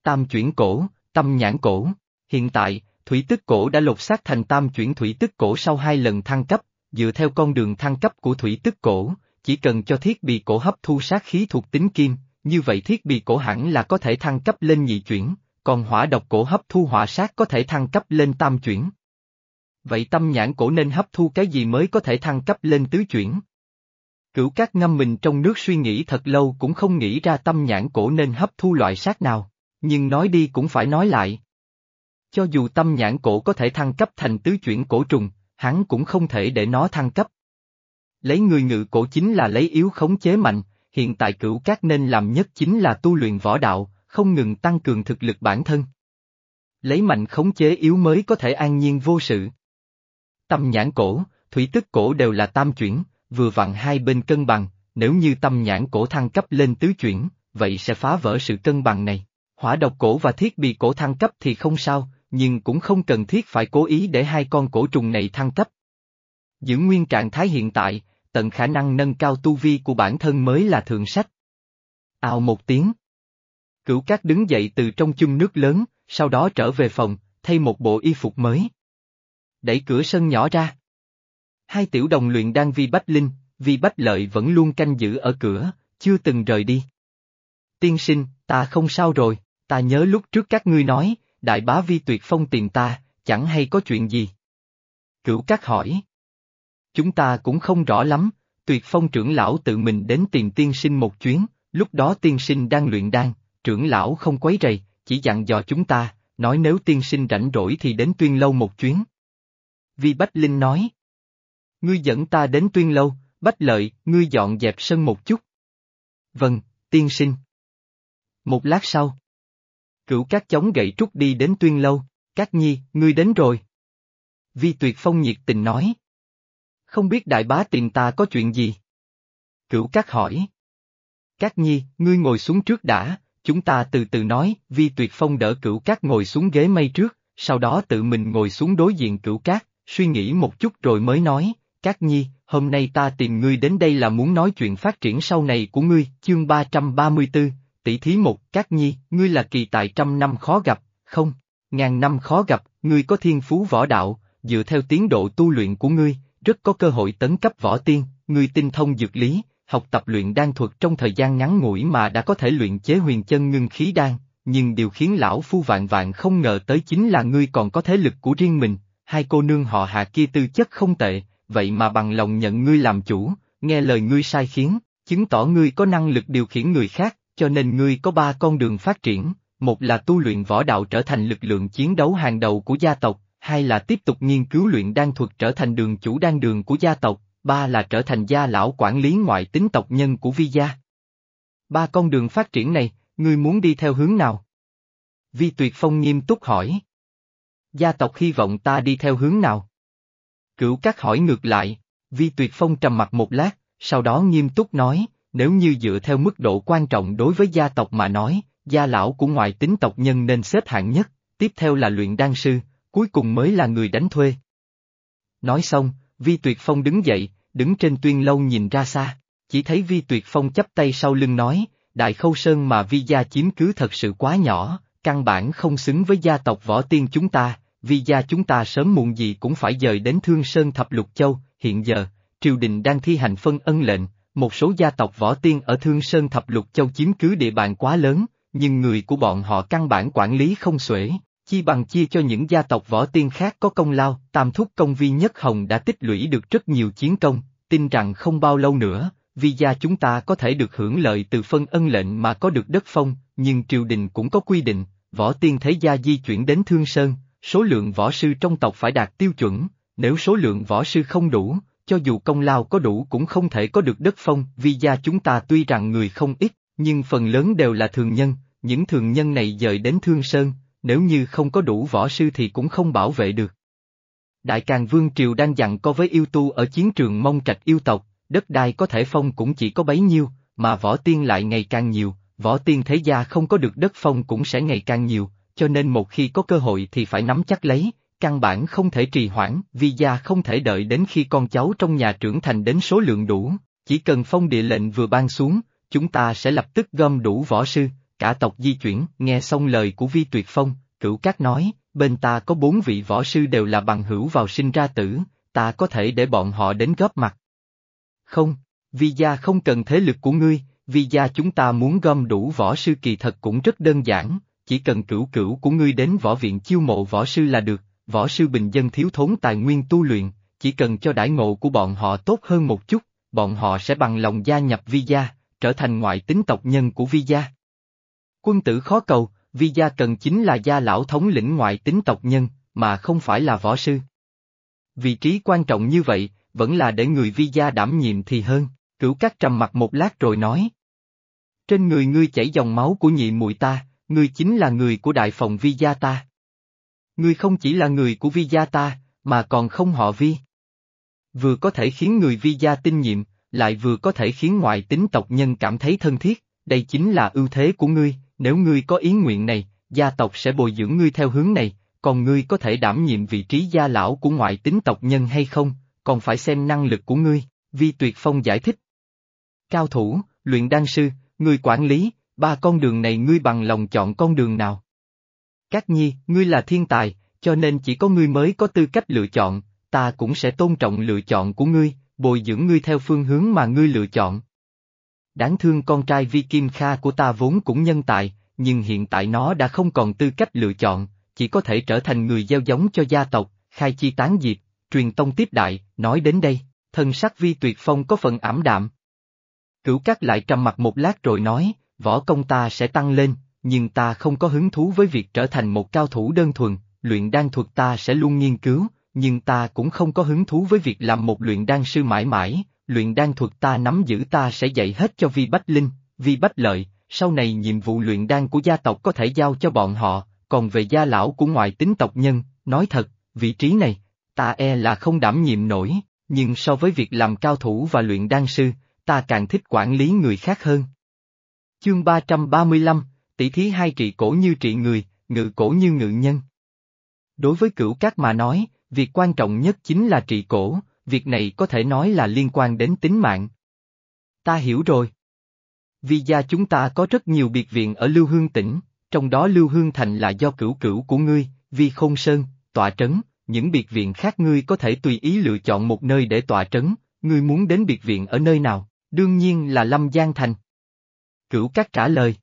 Tam chuyển cổ, tâm nhãn cổ. Hiện tại, thủy tức cổ đã lột xác thành tam chuyển thủy tức cổ sau hai lần thăng cấp, dựa theo con đường thăng cấp của thủy tức cổ, chỉ cần cho thiết bị cổ hấp thu sát khí thuộc tính kim, như vậy thiết bị cổ hẳn là có thể thăng cấp lên nhị chuyển, còn hỏa độc cổ hấp thu hỏa sát có thể thăng cấp lên tam chuyển. Vậy tâm nhãn cổ nên hấp thu cái gì mới có thể thăng cấp lên tứ chuyển? Cửu các ngâm mình trong nước suy nghĩ thật lâu cũng không nghĩ ra tâm nhãn cổ nên hấp thu loại sát nào, nhưng nói đi cũng phải nói lại. Cho dù tâm nhãn cổ có thể thăng cấp thành tứ chuyển cổ trùng, hắn cũng không thể để nó thăng cấp. Lấy người ngự cổ chính là lấy yếu khống chế mạnh, hiện tại cửu các nên làm nhất chính là tu luyện võ đạo, không ngừng tăng cường thực lực bản thân. Lấy mạnh khống chế yếu mới có thể an nhiên vô sự. Tâm nhãn cổ, thủy tức cổ đều là tam chuyển, vừa vặn hai bên cân bằng, nếu như tâm nhãn cổ thăng cấp lên tứ chuyển, vậy sẽ phá vỡ sự cân bằng này. Hỏa độc cổ và thiết bị cổ thăng cấp thì không sao, nhưng cũng không cần thiết phải cố ý để hai con cổ trùng này thăng cấp. Giữ nguyên trạng thái hiện tại, tận khả năng nâng cao tu vi của bản thân mới là thượng sách. Ào một tiếng. Cửu cát đứng dậy từ trong chung nước lớn, sau đó trở về phòng, thay một bộ y phục mới. Đẩy cửa sân nhỏ ra. Hai tiểu đồng luyện đang vi bách linh, vi bách lợi vẫn luôn canh giữ ở cửa, chưa từng rời đi. Tiên sinh, ta không sao rồi, ta nhớ lúc trước các ngươi nói, đại bá vi tuyệt phong tìm ta, chẳng hay có chuyện gì. Cửu các hỏi. Chúng ta cũng không rõ lắm, tuyệt phong trưởng lão tự mình đến tìm tiên sinh một chuyến, lúc đó tiên sinh đang luyện đan, trưởng lão không quấy rầy, chỉ dặn dò chúng ta, nói nếu tiên sinh rảnh rỗi thì đến tuyên lâu một chuyến. Vi Bách Linh nói. Ngươi dẫn ta đến tuyên lâu, Bách Lợi, ngươi dọn dẹp sân một chút. Vâng, tiên sinh. Một lát sau. Cửu các chống gậy trúc đi đến tuyên lâu, các nhi, ngươi đến rồi. Vi Tuyệt Phong nhiệt tình nói. Không biết đại bá tìm ta có chuyện gì? Cửu các hỏi. Các nhi, ngươi ngồi xuống trước đã, chúng ta từ từ nói, Vi Tuyệt Phong đỡ cửu cát ngồi xuống ghế mây trước, sau đó tự mình ngồi xuống đối diện cửu cát, suy nghĩ một chút rồi mới nói, Cát Nhi, hôm nay ta tìm ngươi đến đây là muốn nói chuyện phát triển sau này của ngươi, chương 334, tỷ thí một, Cát Nhi, ngươi là kỳ tài trăm năm khó gặp, không, ngàn năm khó gặp, ngươi có thiên phú võ đạo, dựa theo tiến độ tu luyện của ngươi, rất có cơ hội tấn cấp võ tiên, ngươi tinh thông dược lý, học tập luyện đan thuật trong thời gian ngắn ngủi mà đã có thể luyện chế huyền chân ngưng khí đan, nhưng điều khiến lão phu vạn vạn không ngờ tới chính là ngươi còn có thế lực của riêng mình, hai cô nương họ hạ kia tư chất không tệ, vậy mà bằng lòng nhận ngươi làm chủ, nghe lời ngươi sai khiến, chứng tỏ ngươi có năng lực điều khiển người khác, cho nên ngươi có ba con đường phát triển, một là tu luyện võ đạo trở thành lực lượng chiến đấu hàng đầu của gia tộc, hai là tiếp tục nghiên cứu luyện đan thuật trở thành đường chủ đan đường của gia tộc, ba là trở thành gia lão quản lý ngoại tính tộc nhân của Vi gia. Ba con đường phát triển này, ngươi muốn đi theo hướng nào? Vi Tuyệt Phong nghiêm túc hỏi. Gia tộc hy vọng ta đi theo hướng nào? Cửu Cát hỏi ngược lại, Vi Tuyệt Phong trầm mặt một lát, sau đó nghiêm túc nói, nếu như dựa theo mức độ quan trọng đối với gia tộc mà nói, gia lão của ngoại tính tộc nhân nên xếp hạng nhất, tiếp theo là luyện đan sư, cuối cùng mới là người đánh thuê. Nói xong, Vi Tuyệt Phong đứng dậy, đứng trên tuyên lâu nhìn ra xa, chỉ thấy Vi Tuyệt Phong chấp tay sau lưng nói, Đại Khâu Sơn mà Vi gia chiếm cứ thật sự quá nhỏ, căn bản không xứng với gia tộc võ tiên chúng ta, Vi gia chúng ta sớm muộn gì cũng phải dời đến Thương Sơn Thập Lục Châu, hiện giờ, triều đình đang thi hành phân ân lệnh, một số gia tộc võ tiên ở Thương Sơn Thập Lục Châu chiếm cứ địa bàn quá lớn, nhưng người của bọn họ căn bản quản lý không xuể, chi bằng chia cho những gia tộc võ tiên khác có công lao, tam thúc công vi nhất hồng đã tích lũy được rất nhiều chiến công, tin rằng không bao lâu nữa, vi gia chúng ta có thể được hưởng lợi từ phân ân lệnh mà có được đất phong, nhưng triều đình cũng có quy định, võ tiên thế gia di chuyển đến Thương Sơn, số lượng võ sư trong tộc phải đạt tiêu chuẩn, nếu số lượng võ sư không đủ, cho dù công lao có đủ cũng không thể có được đất phong, Vì gia chúng ta tuy rằng người không ít, nhưng phần lớn đều là thường nhân, những thường nhân này dời đến Thương Sơn, nếu như không có đủ võ sư thì cũng không bảo vệ được. Đại Càng Vương Triều đang dặn co với yêu tu ở chiến trường mông trạch yêu tộc, đất đai có thể phong cũng chỉ có bấy nhiêu, mà võ tiên lại ngày càng nhiều, võ tiên thế gia không có được đất phong cũng sẽ ngày càng nhiều, cho nên một khi có cơ hội thì phải nắm chắc lấy, căn bản không thể trì hoãn, vì gia không thể đợi đến khi con cháu trong nhà trưởng thành đến số lượng đủ, chỉ cần phong địa lệnh vừa ban xuống, chúng ta sẽ lập tức gom đủ võ sư, cả tộc di chuyển, nghe xong lời của Vi Tuyệt Phong, cửu cát nói, bên ta có bốn vị võ sư đều là bằng hữu vào sinh ra tử, ta có thể để bọn họ đến góp mặt. Không, Vi gia không cần thế lực của ngươi, Vi gia chúng ta muốn gom đủ võ sư kỳ thật cũng rất đơn giản, chỉ cần cửu cửu của ngươi đến võ viện chiêu mộ võ sư là được, võ sư bình dân thiếu thốn tài nguyên tu luyện, chỉ cần cho đãi ngộ của bọn họ tốt hơn một chút, bọn họ sẽ bằng lòng gia nhập Vi gia, trở thành ngoại tính tộc nhân của Vi gia. Quân tử khó cầu, Vi gia cần chính là gia lão thống lĩnh ngoại tính tộc nhân, mà không phải là võ sư. Vị trí quan trọng như vậy, vẫn là để người Vi gia đảm nhiệm thì hơn, cửu cát trầm mặt một lát rồi nói. Trên người ngươi chảy dòng máu của nhị muội ta, ngươi chính là người của đại phòng Vi gia ta. Ngươi không chỉ là người của Vi gia ta, mà còn không họ Vi. Vừa có thể khiến người Vi gia tin nhiệm, lại vừa có thể khiến ngoại tính tộc nhân cảm thấy thân thiết, đây chính là ưu thế của ngươi, nếu ngươi có ý nguyện này, gia tộc sẽ bồi dưỡng ngươi theo hướng này, còn ngươi có thể đảm nhiệm vị trí gia lão của ngoại tính tộc nhân hay không, còn phải xem năng lực của ngươi, Vi Tuyệt Phong giải thích. Cao thủ, luyện đan sư, người quản lý, ba con đường này ngươi bằng lòng chọn con đường nào? Các nhi, ngươi là thiên tài, cho nên chỉ có ngươi mới có tư cách lựa chọn, ta cũng sẽ tôn trọng lựa chọn của ngươi, bồi dưỡng ngươi theo phương hướng mà ngươi lựa chọn. Đáng thương con trai Vi Kim Kha của ta vốn cũng nhân tài, nhưng hiện tại nó đã không còn tư cách lựa chọn, chỉ có thể trở thành người gieo giống cho gia tộc, khai chi tán diệp, truyền tông tiếp đại, nói đến đây, thân sắc Vi Tuyệt Phong có phần ảm đạm. Cửu Cát lại trầm mặt một lát rồi nói, võ công ta sẽ tăng lên, nhưng ta không có hứng thú với việc trở thành một cao thủ đơn thuần, luyện đan thuật ta sẽ luôn nghiên cứu, nhưng ta cũng không có hứng thú với việc làm một luyện đan sư mãi mãi, luyện đan thuật ta nắm giữ ta sẽ dạy hết cho Vi Bách Linh, Vi Bách Lợi, sau này nhiệm vụ luyện đan của gia tộc có thể giao cho bọn họ, còn về gia lão của ngoại tính tộc nhân, nói thật, vị trí này, ta e là không đảm nhiệm nổi, nhưng so với việc làm cao thủ và luyện đan sư, ta càng thích quản lý người khác hơn. Chương 335, tỷ thí hai trị cổ như trị người, ngự cổ như ngự nhân. Đối với cửu cát mà nói, việc quan trọng nhất chính là trị cổ, việc này có thể nói là liên quan đến tính mạng. Ta hiểu rồi. Vì gia chúng ta có rất nhiều biệt viện ở Lưu Hương tỉnh, trong đó Lưu Hương Thành là do cửu cửu của ngươi, Vi Khôn Sơn, tọa trấn, những biệt viện khác ngươi có thể tùy ý lựa chọn một nơi để tọa trấn, ngươi muốn đến biệt viện ở nơi nào, đương nhiên là Lâm Giang Thành. Cửu Cát trả lời.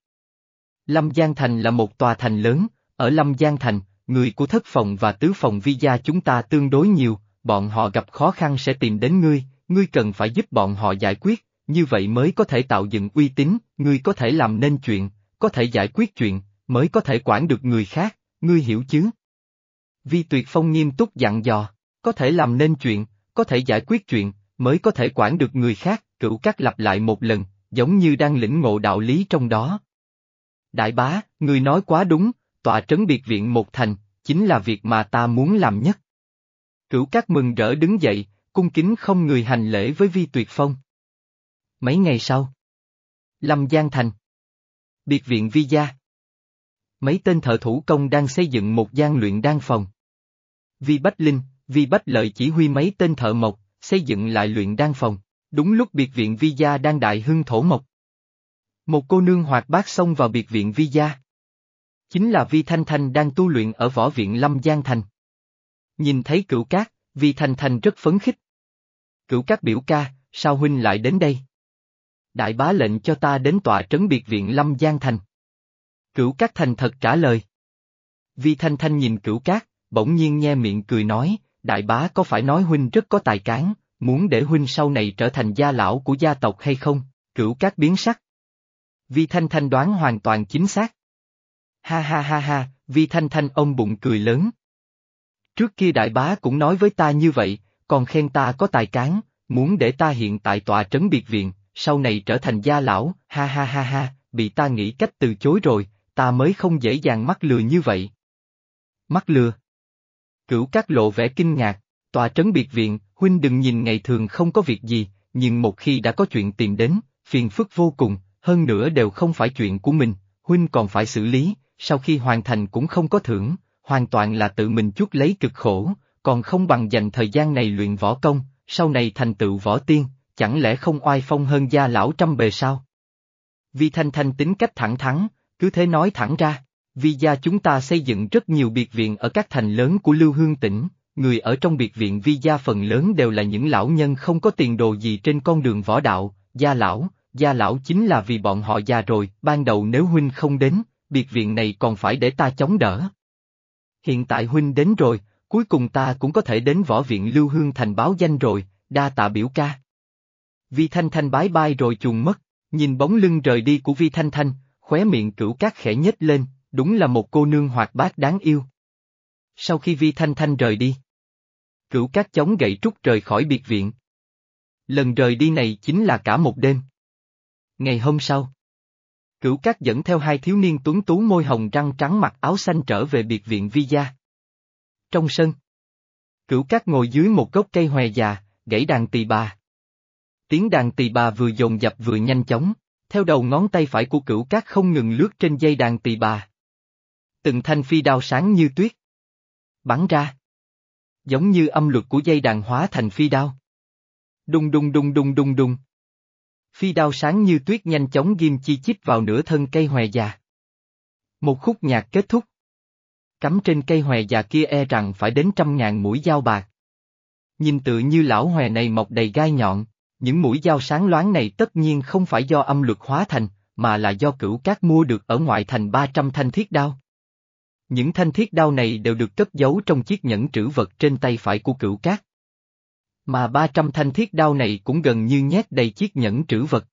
Lâm Giang Thành là một tòa thành lớn, ở Lâm Giang Thành, người của thất phòng và tứ phòng vi gia chúng ta tương đối nhiều, bọn họ gặp khó khăn sẽ tìm đến ngươi, ngươi cần phải giúp bọn họ giải quyết, như vậy mới có thể tạo dựng uy tín, ngươi có thể làm nên chuyện, có thể giải quyết chuyện, mới có thể quản được người khác, ngươi hiểu chứ? Vi Tuyệt Phong nghiêm túc dặn dò, có thể làm nên chuyện, có thể giải quyết chuyện, mới có thể quản được người khác, cửu cát lặp lại một lần, giống như đang lĩnh ngộ đạo lý trong đó. Đại bá, người nói quá đúng, tọa trấn biệt viện một thành, chính là việc mà ta muốn làm nhất. Cửu cát mừng rỡ đứng dậy, cung kính không người hành lễ với Vi Tuyệt Phong. Mấy ngày sau, Lâm Giang Thành, biệt viện Vi Gia. Mấy tên thợ thủ công đang xây dựng một gian luyện đan phòng. Vi Bách Linh, Vi Bách Lợi chỉ huy mấy tên thợ mộc, xây dựng lại luyện đan phòng, đúng lúc biệt viện Vi Gia đang đại hưng thổ mộc. Một cô nương hoạt bát xông vào biệt viện Vi Gia. Chính là Vi Thanh Thanh đang tu luyện ở võ viện Lâm Giang Thành. Nhìn thấy cửu cát, Vi Thanh Thanh rất phấn khích. Cửu cát biểu ca, sao huynh lại đến đây? Đại bá lệnh cho ta đến tòa trấn biệt viện Lâm Giang Thành. Cửu cát thành thật trả lời. Vi Thanh Thanh nhìn cửu cát, bỗng nhiên nhe miệng cười nói, đại bá có phải nói huynh rất có tài cán, muốn để huynh sau này trở thành gia lão của gia tộc hay không? Cửu cát biến sắc. Vi Thanh Thanh đoán hoàn toàn chính xác. Ha ha ha ha, Vi Thanh Thanh ông bụng cười lớn. Trước kia đại bá cũng nói với ta như vậy, còn khen ta có tài cán, muốn để ta hiện tại tòa trấn biệt viện, sau này trở thành gia lão, ha ha ha ha, bị ta nghĩ cách từ chối rồi, ta mới không dễ dàng mắc lừa như vậy. Mắc lừa. Cửu các lộ vẻ kinh ngạc, tòa trấn biệt viện, huynh đừng nhìn ngày thường không có việc gì, nhưng một khi đã có chuyện tìm đến, phiền phức vô cùng, hơn nữa đều không phải chuyện của mình, huynh còn phải xử lý, sau khi hoàn thành cũng không có thưởng, hoàn toàn là tự mình chuốc lấy cực khổ, còn không bằng dành thời gian này luyện võ công, sau này thành tựu võ tiên, chẳng lẽ không oai phong hơn gia lão trăm bề sao? Vi Thanh Thanh tính cách thẳng thắn, cứ thế nói thẳng ra, vì gia chúng ta xây dựng rất nhiều biệt viện ở các thành lớn của Lưu Hương tỉnh, người ở trong biệt viện vi gia phần lớn đều là những lão nhân không có tiền đồ gì trên con đường võ đạo, gia lão, gia lão chính là vì bọn họ già rồi, ban đầu nếu huynh không đến, biệt viện này còn phải để ta chống đỡ. Hiện tại huynh đến rồi, cuối cùng ta cũng có thể đến võ viện Lưu Hương thành báo danh rồi, đa tạ biểu ca. Vi Thanh Thanh bái bai rồi chuồn mất, nhìn bóng lưng rời đi của Vi Thanh Thanh, khóe miệng cửu cát khẽ nhếch lên, đúng là một cô nương hoạt bát đáng yêu. Sau khi Vi Thanh Thanh rời đi, cửu cát chống gậy trúc rời khỏi biệt viện. Lần rời đi này chính là cả một đêm. Ngày hôm sau, cửu cát dẫn theo hai thiếu niên tuấn tú môi hồng răng trắng mặc áo xanh trở về biệt viện Vi gia. Trong sân, cửu cát ngồi dưới một gốc cây hòe già, gãy đàn tỳ bà. Tiếng đàn tỳ bà vừa dồn dập vừa nhanh chóng, theo đầu ngón tay phải của cửu cát không ngừng lướt trên dây đàn tỳ bà. Từng thanh phi đao sáng như tuyết. Bắn ra. Giống như âm luật của dây đàn hóa thành phi đao. Đùng đùng đùng đùng đùng đùng. Phi đao sáng như tuyết nhanh chóng ghim chi chít vào nửa thân cây hòe già. Một khúc nhạc kết thúc. Cắm trên cây hòe già kia e rằng phải đến trăm ngàn mũi dao bạc. Nhìn tự như lão hòe này mọc đầy gai nhọn, những mũi dao sáng loáng này tất nhiên không phải do âm luật hóa thành, mà là do cửu cát mua được ở ngoại thành 300 thanh thiết đao. Những thanh thiết đao này đều được cất giấu trong chiếc nhẫn trữ vật trên tay phải của cửu cát. Mà 300 thanh thiết đao này cũng gần như nhét đầy chiếc nhẫn trữ vật.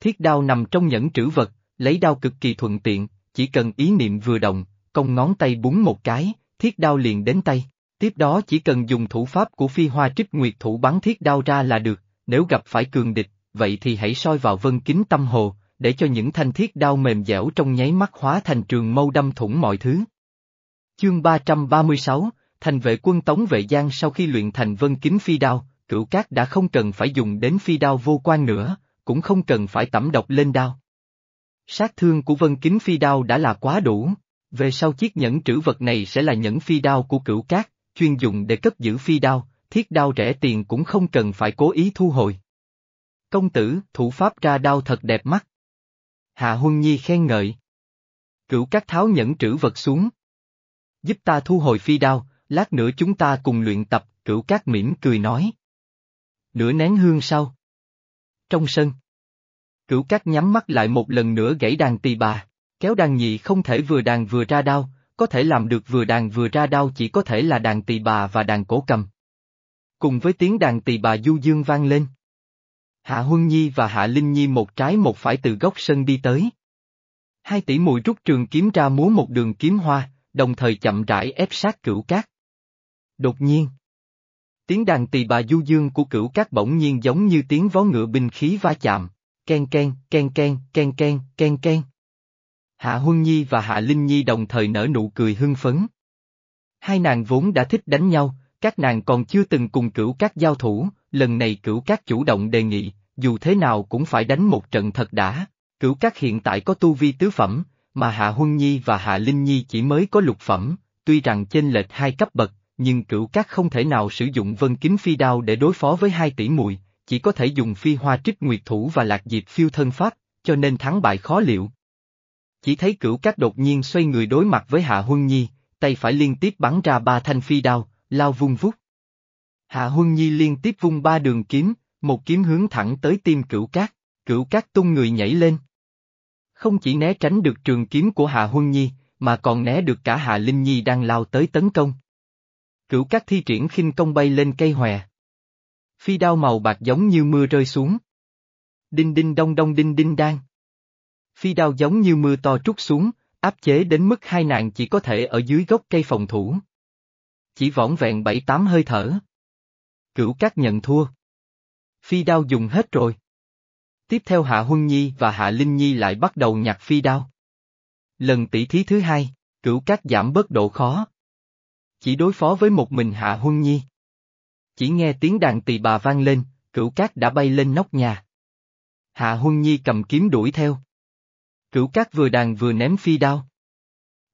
Thiết đao nằm trong nhẫn trữ vật, lấy đao cực kỳ thuận tiện, chỉ cần ý niệm vừa động, cong ngón tay búng một cái, thiết đao liền đến tay. Tiếp đó chỉ cần dùng thủ pháp của phi hoa trích nguyệt thủ bắn thiết đao ra là được, nếu gặp phải cường địch, vậy thì hãy soi vào vân kính tâm hồ, để cho những thanh thiết đao mềm dẻo trong nháy mắt hóa thành trường mâu đâm thủng mọi thứ. Chương 336, thành vệ quân tống vệ giang sau khi luyện thành vân kính phi đao, cửu cát đã không cần phải dùng đến phi đao vô quan nữa, cũng không cần phải tẩm độc lên đao. Sát thương của vân kính phi đao đã là quá đủ, về sau chiếc nhẫn trữ vật này sẽ là nhẫn phi đao của cửu cát, chuyên dùng để cất giữ phi đao, thiết đao rẻ tiền cũng không cần phải cố ý thu hồi. Công tử, thủ pháp ra đao thật đẹp mắt. Hạ Huân Nhi khen ngợi. Cửu cát tháo nhẫn trữ vật xuống. Giúp ta thu hồi phi đao, lát nữa chúng ta cùng luyện tập, cửu cát mỉm cười nói. Nửa nén hương sau. Trong sân. Cửu cát nhắm mắt lại một lần nữa gãy đàn tỳ bà, kéo đàn nhị không thể vừa đàn vừa ra đao, có thể làm được vừa đàn vừa ra đao chỉ có thể là đàn tỳ bà và đàn cổ cầm cùng với tiếng đàn tỳ bà du dương vang lên. Hạ Huân Nhi và Hạ Linh Nhi một trái một phải từ góc sân đi tới. Hai tỷ mùi rút trường kiếm ra múa một đường kiếm hoa, đồng thời chậm rãi ép sát cửu cát. Đột nhiên, tiếng đàn tỳ bà du dương của cửu cát bỗng nhiên giống như tiếng vó ngựa binh khí va chạm, ken ken, ken ken, ken ken, ken ken. Hạ Huân Nhi và Hạ Linh Nhi đồng thời nở nụ cười hưng phấn. Hai nàng vốn đã thích đánh nhau, các nàng còn chưa từng cùng cửu các giao thủ, lần này cửu các chủ động đề nghị, dù thế nào cũng phải đánh một trận thật đã. Cửu các hiện tại có tu vi tứ phẩm, mà Hạ Huân Nhi và Hạ Linh Nhi chỉ mới có lục phẩm, tuy rằng chênh lệch hai cấp bậc, nhưng cửu các không thể nào sử dụng vân kính phi đao để đối phó với hai tỷ muội, chỉ có thể dùng phi hoa trích nguyệt thủ và lạc diệp phiêu thân pháp, cho nên thắng bại khó liệu. Chỉ thấy cửu các đột nhiên xoay người đối mặt với Hạ Huân Nhi, tay phải liên tiếp bắn ra ba thanh phi đao, lao vung vút. Hạ Huân Nhi liên tiếp vung ba đường kiếm, một kiếm hướng thẳng tới tim cửu cát, cửu cát tung người nhảy lên. Không chỉ né tránh được trường kiếm của Hạ Huân Nhi, mà còn né được cả Hạ Linh Nhi đang lao tới tấn công. Cửu cát thi triển khinh công bay lên cây hòe. Phi đao màu bạc giống như mưa rơi xuống. Đinh đinh đông đông đinh đinh đang. Phi đao giống như mưa to trút xuống, áp chế đến mức hai nạn chỉ có thể ở dưới gốc cây phòng thủ. Chỉ võn vẹn bảy tám hơi thở. Cửu cát nhận thua. Phi đao dùng hết rồi. Tiếp theo Hạ Huân Nhi và Hạ Linh Nhi lại bắt đầu nhặt phi đao. Lần tỷ thí thứ hai, cửu cát giảm bớt độ khó. Chỉ đối phó với một mình Hạ Huân Nhi. Chỉ nghe tiếng đàn tỳ bà vang lên, cửu cát đã bay lên nóc nhà. Hạ Huân Nhi cầm kiếm đuổi theo. Cửu cát vừa đàn vừa ném phi đao.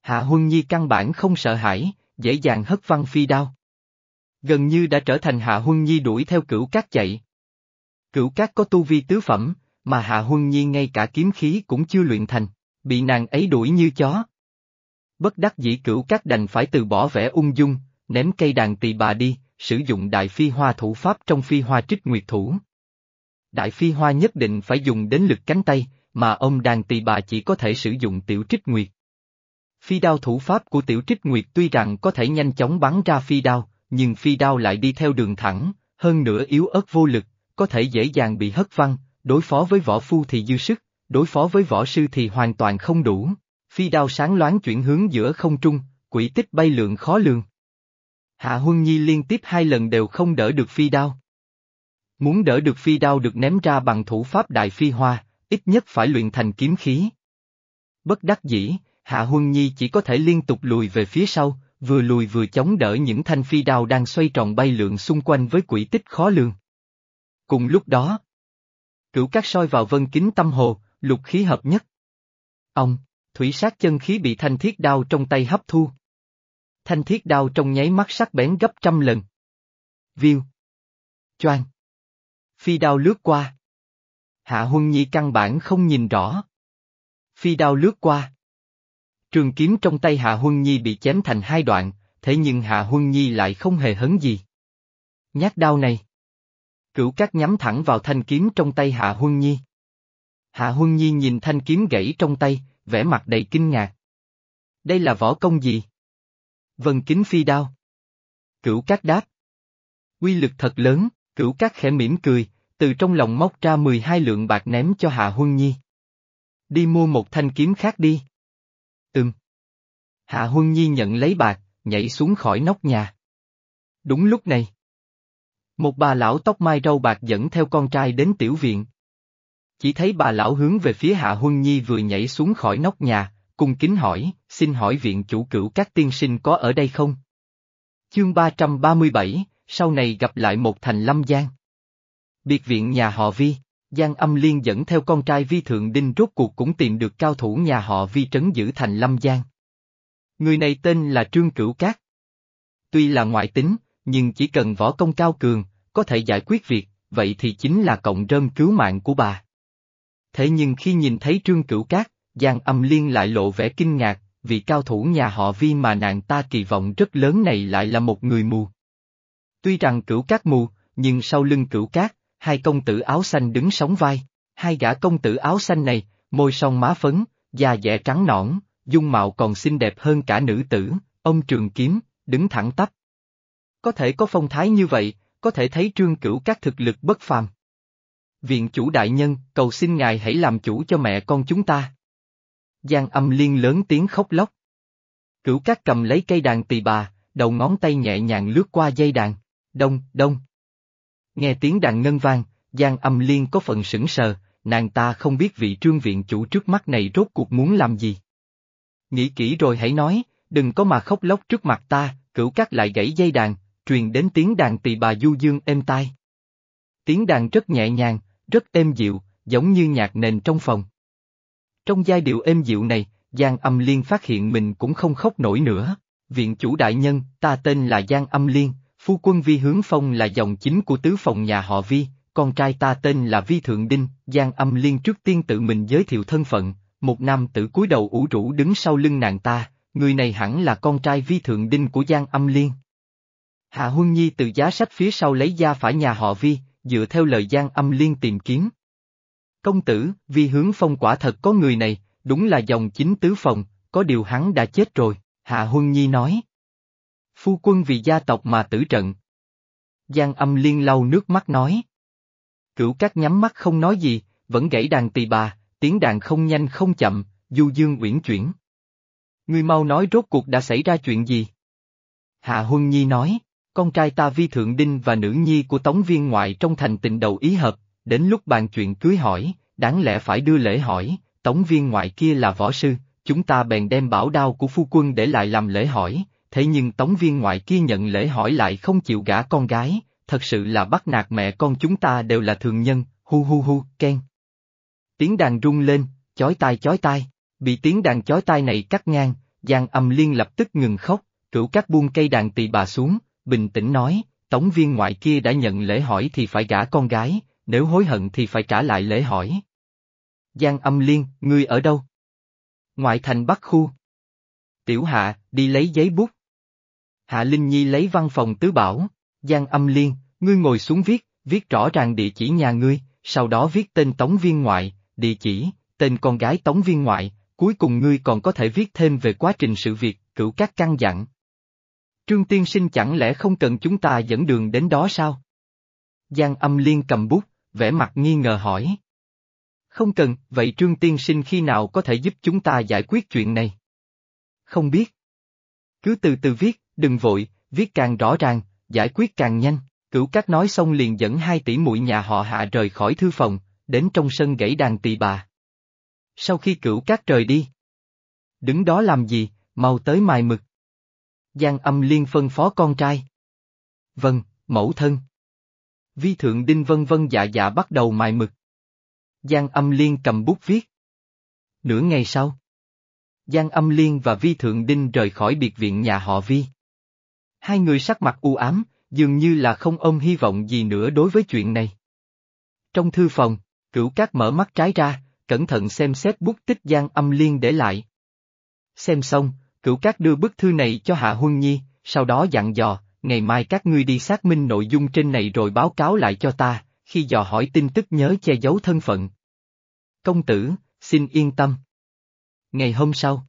Hạ Huân Nhi căn bản không sợ hãi, dễ dàng hất văng phi đao. Gần như đã trở thành Hạ Huân Nhi đuổi theo cửu cát chạy. Cửu cát có tu vi tứ phẩm, mà Hạ Huân Nhi ngay cả kiếm khí cũng chưa luyện thành, bị nàng ấy đuổi như chó. Bất đắc dĩ cửu các đành phải từ bỏ vẻ ung dung, ném cây đàn tỳ bà đi, sử dụng đại phi hoa thủ pháp trong phi hoa trích nguyệt thủ. Đại phi hoa nhất định phải dùng đến lực cánh tay, mà ông đàn tỳ bà chỉ có thể sử dụng tiểu trích nguyệt. Phi đao thủ pháp của tiểu trích nguyệt tuy rằng có thể nhanh chóng bắn ra phi đao, nhưng phi đao lại đi theo đường thẳng, hơn nữa yếu ớt vô lực, có thể dễ dàng bị hất văng, đối phó với võ phu thì dư sức, đối phó với võ sư thì hoàn toàn không đủ. Phi đao sáng loáng chuyển hướng giữa không trung, quỷ tích bay lượng khó lường. Hạ Huân Nhi liên tiếp hai lần đều không đỡ được phi đao. Muốn đỡ được phi đao được ném ra bằng thủ pháp đại phi hoa, ít nhất phải luyện thành kiếm khí. Bất đắc dĩ, Hạ Huân Nhi chỉ có thể liên tục lùi về phía sau, vừa lùi vừa chống đỡ những thanh phi đao đang xoay tròn bay lượn xung quanh với quỷ tích khó lường. Cùng lúc đó, cửu các soi vào vân kính tâm hồ, lục khí hợp nhất. Ông, thủy sát chân khí bị thanh thiết đao trong tay hấp thu. Thanh thiết đao trong nháy mắt sắc bén gấp trăm lần. view. Choang. Phi đao lướt qua. Hạ Huân Nhi căn bản không nhìn rõ. Phi đao lướt qua. Trường kiếm trong tay Hạ Huân Nhi bị chém thành hai đoạn, thế nhưng Hạ Huân Nhi lại không hề hấn gì. Nhát đao này. Cửu cát nhắm thẳng vào thanh kiếm trong tay Hạ Huân Nhi. Hạ Huân Nhi nhìn thanh kiếm gãy trong tay, vẻ mặt đầy kinh ngạc. Đây là võ công gì? Vân kính phi đao. Cửu cát đáp. Quy lực thật lớn, cửu cát khẽ mỉm cười, từ trong lòng móc ra 12 lượng bạc ném cho Hạ Huân Nhi. Đi mua một thanh kiếm khác đi. Ừm. Hạ Huân Nhi nhận lấy bạc, nhảy xuống khỏi nóc nhà. Đúng lúc này. Một bà lão tóc mai râu bạc dẫn theo con trai đến tiểu viện. Chỉ thấy bà lão hướng về phía Hạ Huân Nhi vừa nhảy xuống khỏi nóc nhà, cung kính hỏi, xin hỏi viện chủ cửu các tiên sinh có ở đây không? Chương 337, sau này gặp lại một thành lâm giang. Biệt viện nhà họ Vi, Giang âm liên dẫn theo con trai Vi Thượng Đinh rốt cuộc cũng tìm được cao thủ nhà họ Vi trấn giữ thành Lâm Giang. Người này tên là Trương Cửu Cát. Tuy là ngoại tính, nhưng chỉ cần võ công cao cường, có thể giải quyết việc, vậy thì chính là cộng rơm cứu mạng của bà. Thế nhưng khi nhìn thấy Trương Cửu Cát, Giang âm liên lại lộ vẻ kinh ngạc, vì cao thủ nhà họ Vi mà nàng ta kỳ vọng rất lớn này lại là một người mù. Tuy rằng Cửu Cát mù, nhưng sau lưng Cửu Cát, hai công tử áo xanh đứng sóng vai, hai gã công tử áo xanh này, môi son má phấn, da dẻ trắng nõn, dung mạo còn xinh đẹp hơn cả nữ tử, ông trường kiếm, đứng thẳng tắp. Có thể có phong thái như vậy, có thể thấy trương cửu các thực lực bất phàm. Viện chủ đại nhân, cầu xin ngài hãy làm chủ cho mẹ con chúng ta. Giang âm liên lớn tiếng khóc lóc. Cửu cát cầm lấy cây đàn tỳ bà, đầu ngón tay nhẹ nhàng lướt qua dây đàn, đông, đông. Nghe tiếng đàn ngân vang, Giang âm liên có phần sững sờ, nàng ta không biết vị trương viện chủ trước mắt này rốt cuộc muốn làm gì. Nghĩ kỹ rồi hãy nói, đừng có mà khóc lóc trước mặt ta, cửu cát lại gãy dây đàn, truyền đến tiếng đàn tỳ bà du dương êm tai. Tiếng đàn rất nhẹ nhàng, rất êm dịu, giống như nhạc nền trong phòng. Trong giai điệu êm dịu này, Giang Âm Liên phát hiện mình cũng không khóc nổi nữa. Viện chủ đại nhân, ta tên là Giang Âm Liên, phu quân Vi Hướng Phong là dòng chính của tứ phòng nhà họ Vi, con trai ta tên là Vi Thượng Đinh, Giang Âm Liên trước tiên tự mình giới thiệu thân phận, một nam tử cúi đầu ủ rũ đứng sau lưng nàng ta, người này hẳn là con trai Vi Thượng Đinh của Giang Âm Liên. Hạ Huân Nhi từ giá sách phía sau lấy ra phải nhà họ Vi, dựa theo lời Giang Âm Liên tìm kiếm. Công tử, Vi Hướng Phong quả thật có người này, đúng là dòng chính tứ phòng, có điều hắn đã chết rồi, Hạ Huân Nhi nói. Phu quân vì gia tộc mà tử trận. Giang âm liên lau nước mắt nói. Cửu các nhắm mắt không nói gì, vẫn gãy đàn tỳ bà, tiếng đàn không nhanh không chậm, du dương uyển chuyển. Ngươi mau nói rốt cuộc đã xảy ra chuyện gì? Hạ Huân Nhi nói, con trai ta vi thượng đinh và nữ nhi của tống viên ngoại trong thành tình đầu ý hợp, đến lúc bàn chuyện cưới hỏi, đáng lẽ phải đưa lễ hỏi, tống viên ngoại kia là võ sư, chúng ta bèn đem bảo đao của phu quân để lại làm lễ hỏi, thế nhưng tống viên ngoại kia nhận lễ hỏi lại không chịu gả con gái, thật sự là bắt nạt mẹ con chúng ta đều là thường nhân, hu hu hu, ken. Tiếng đàn rung lên, chói tai chói tai, bị tiếng đàn chói tai này cắt ngang, Giang âm liên lập tức ngừng khóc, cửu các buông cây đàn tỳ bà xuống, bình tĩnh nói, tống viên ngoại kia đã nhận lễ hỏi thì phải gả con gái, nếu hối hận thì phải trả lại lễ hỏi. Giang âm liên, ngươi ở đâu? Ngoại thành Bắc Khu. Tiểu Hạ, đi lấy giấy bút. Hạ Linh Nhi lấy văn phòng tứ bảo, Giang âm liên, ngươi ngồi xuống viết, viết rõ ràng địa chỉ nhà ngươi, sau đó viết tên Tống Viên Ngoại, địa chỉ, tên con gái Tống Viên Ngoại, cuối cùng ngươi còn có thể viết thêm về quá trình sự việc, cửu các căn dặn. Trương Tiên Sinh chẳng lẽ không cần chúng ta dẫn đường đến đó sao? Giang âm liên cầm bút, vẻ mặt nghi ngờ hỏi. Không cần, vậy Trương Tiên Sinh khi nào có thể giúp chúng ta giải quyết chuyện này? Không biết. Cứ từ từ viết, đừng vội, viết càng rõ ràng, giải quyết càng nhanh. Cửu Cát nói xong liền dẫn hai tỷ muội nhà họ hạ rời khỏi thư phòng, đến trong sân gãy đàn tỳ bà. Sau khi cửu Cát rời đi. Đứng đó làm gì, mau tới mài mực. Giang âm liên phân phó con trai. Vâng, mẫu thân. Vi thượng đinh vân vân dạ dạ bắt đầu mài mực. Giang âm liên cầm bút viết. Nửa ngày sau. Giang âm liên và Vi Thượng Đinh rời khỏi biệt viện nhà họ Vi. Hai người sắc mặt u ám, dường như là không ôm hy vọng gì nữa đối với chuyện này. Trong thư phòng, cửu cát mở mắt trái ra, cẩn thận xem xét bút tích Giang âm liên để lại. Xem xong, cửu cát đưa bức thư này cho Hạ Huân Nhi, sau đó dặn dò, ngày mai các ngươi đi xác minh nội dung trên này rồi báo cáo lại cho ta, khi dò hỏi tin tức nhớ che giấu thân phận. Công tử, xin yên tâm. Ngày hôm sau.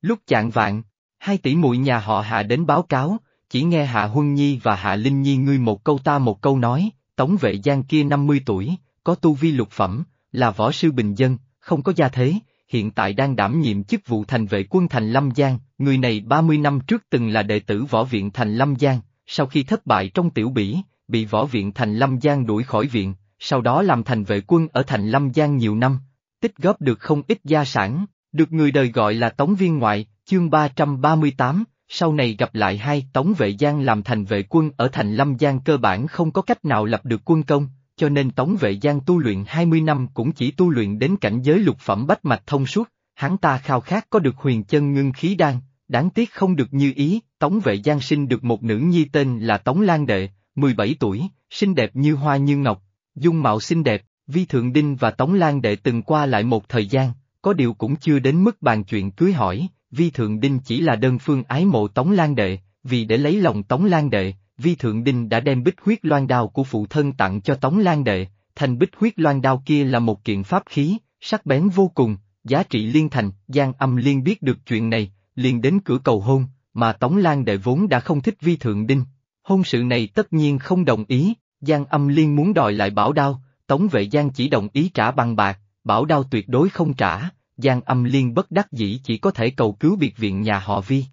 Lúc chạng vạn, hai tỷ muội nhà họ Hạ đến báo cáo, chỉ nghe Hạ Huân Nhi và Hạ Linh Nhi ngươi một câu ta một câu nói, tống vệ giang kia 50 tuổi, có tu vi lục phẩm, là võ sư bình dân, không có gia thế, hiện tại đang đảm nhiệm chức vụ thành vệ quân thành Lâm Giang, người này 30 năm trước từng là đệ tử võ viện thành Lâm Giang, sau khi thất bại trong tiểu bỉ, bị võ viện thành Lâm Giang đuổi khỏi viện, sau đó làm thành vệ quân ở thành Lâm Giang nhiều năm, tích góp được không ít gia sản, được người đời gọi là Tống Viên Ngoại, chương 338, sau này gặp lại hai Tống Vệ Giang làm thành vệ quân ở thành Lâm Giang cơ bản không có cách nào lập được quân công, cho nên Tống Vệ Giang tu luyện 20 năm cũng chỉ tu luyện đến cảnh giới lục phẩm bách mạch thông suốt, hắn ta khao khát có được huyền chân ngưng khí đan, đáng tiếc không được như ý, Tống Vệ Giang sinh được một nữ nhi tên là Tống Lan Đệ, 17 tuổi, xinh đẹp như hoa như ngọc, dung mạo xinh đẹp, Vi Thượng Đinh và Tống Lan Đệ từng qua lại một thời gian, có điều cũng chưa đến mức bàn chuyện cưới hỏi, Vi Thượng Đinh chỉ là đơn phương ái mộ Tống Lan Đệ, vì để lấy lòng Tống Lan Đệ, Vi Thượng Đinh đã đem bích huyết loan đao của phụ thân tặng cho Tống Lan Đệ, thành bích huyết loan đao kia là một kiện pháp khí, sắc bén vô cùng, giá trị liên thành, Giang âm liên biết được chuyện này, liền đến cửa cầu hôn, mà Tống Lan Đệ vốn đã không thích Vi Thượng Đinh, Hôn sự này tất nhiên không đồng ý, Giang âm liên muốn đòi lại bảo đao, Tống vệ Giang chỉ đồng ý trả bằng bạc, bảo đao tuyệt đối không trả, Giang âm liên bất đắc dĩ chỉ có thể cầu cứu biệt viện nhà họ Vi.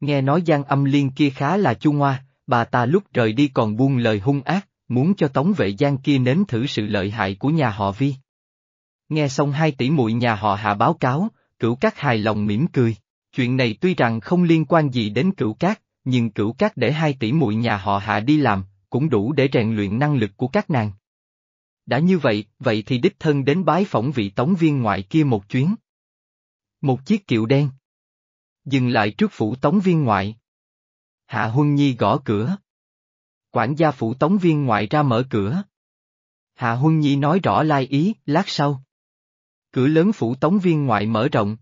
Nghe nói Giang âm liên kia khá là chu ngoa, bà ta lúc rời đi còn buông lời hung ác, muốn cho tống vệ Giang kia nếm thử sự lợi hại của nhà họ Vi. Nghe xong hai tỷ muội nhà họ hạ báo cáo, cửu cát hài lòng mỉm cười. Chuyện này tuy rằng không liên quan gì đến cửu cát, nhưng cửu cát để hai tỷ muội nhà họ hạ đi làm, cũng đủ để rèn luyện năng lực của các nàng. Đã như vậy, vậy thì đích thân đến bái phỏng vị tống viên ngoại kia một chuyến. Một chiếc kiệu đen. Dừng lại trước phủ tống viên ngoại. Hạ Huân Nhi gõ cửa. Quản gia phủ tống viên ngoại ra mở cửa. Hạ Huân Nhi nói rõ lai ý, lát sau. Cửa lớn phủ tống viên ngoại mở rộng.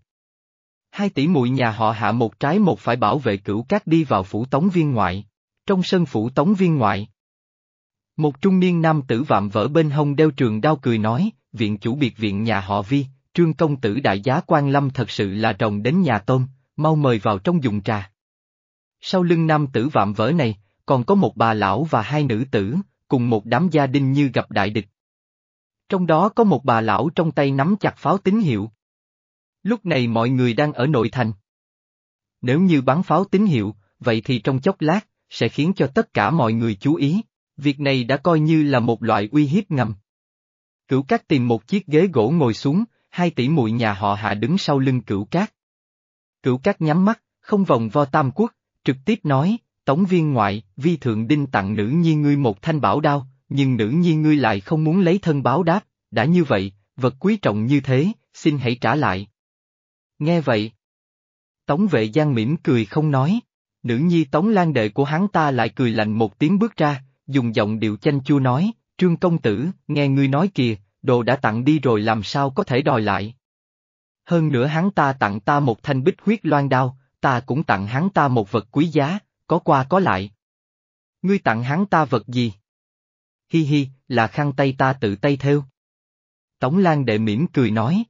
Hai tỷ muội nhà họ hạ một trái một phải bảo vệ cửu cát đi vào phủ tống viên ngoại. Trong sân phủ tống viên ngoại. Một trung niên nam tử vạm vỡ bên hông đeo trường đao cười nói, viện chủ biệt viện nhà họ vi, trương công tử đại giá quan lâm thật sự là rồng đến nhà tôm, mau mời vào trong dùng trà. Sau lưng nam tử vạm vỡ này, còn có một bà lão và hai nữ tử, cùng một đám gia đình như gặp đại địch. Trong đó có một bà lão trong tay nắm chặt pháo tín hiệu. Lúc này mọi người đang ở nội thành. Nếu như bắn pháo tín hiệu, vậy thì trong chốc lát, sẽ khiến cho tất cả mọi người chú ý. Việc này đã coi như là một loại uy hiếp ngầm. Cửu cát tìm một chiếc ghế gỗ ngồi xuống, hai tỷ muội nhà họ hạ đứng sau lưng cửu cát. Cửu cát nhắm mắt, không vòng vo tam quốc, trực tiếp nói, tống viên ngoại, vi thượng đinh tặng nữ nhi ngươi một thanh bảo đao, nhưng nữ nhi ngươi lại không muốn lấy thân báo đáp, đã như vậy, vật quý trọng như thế, xin hãy trả lại. Nghe vậy. Tống vệ giang mỉm cười không nói, nữ nhi tống lan đệ của hắn ta lại cười lạnh một tiếng bước ra, dùng giọng điệu chanh chua nói, trương công tử, nghe ngươi nói kìa, đồ đã tặng đi rồi làm sao có thể đòi lại. Hơn nữa hắn ta tặng ta một thanh bích huyết loan đao, ta cũng tặng hắn ta một vật quý giá, có qua có lại. Ngươi tặng hắn ta vật gì? Hi hi, là khăn tay ta tự tay theo. Tống Lan đệ mỉm cười nói.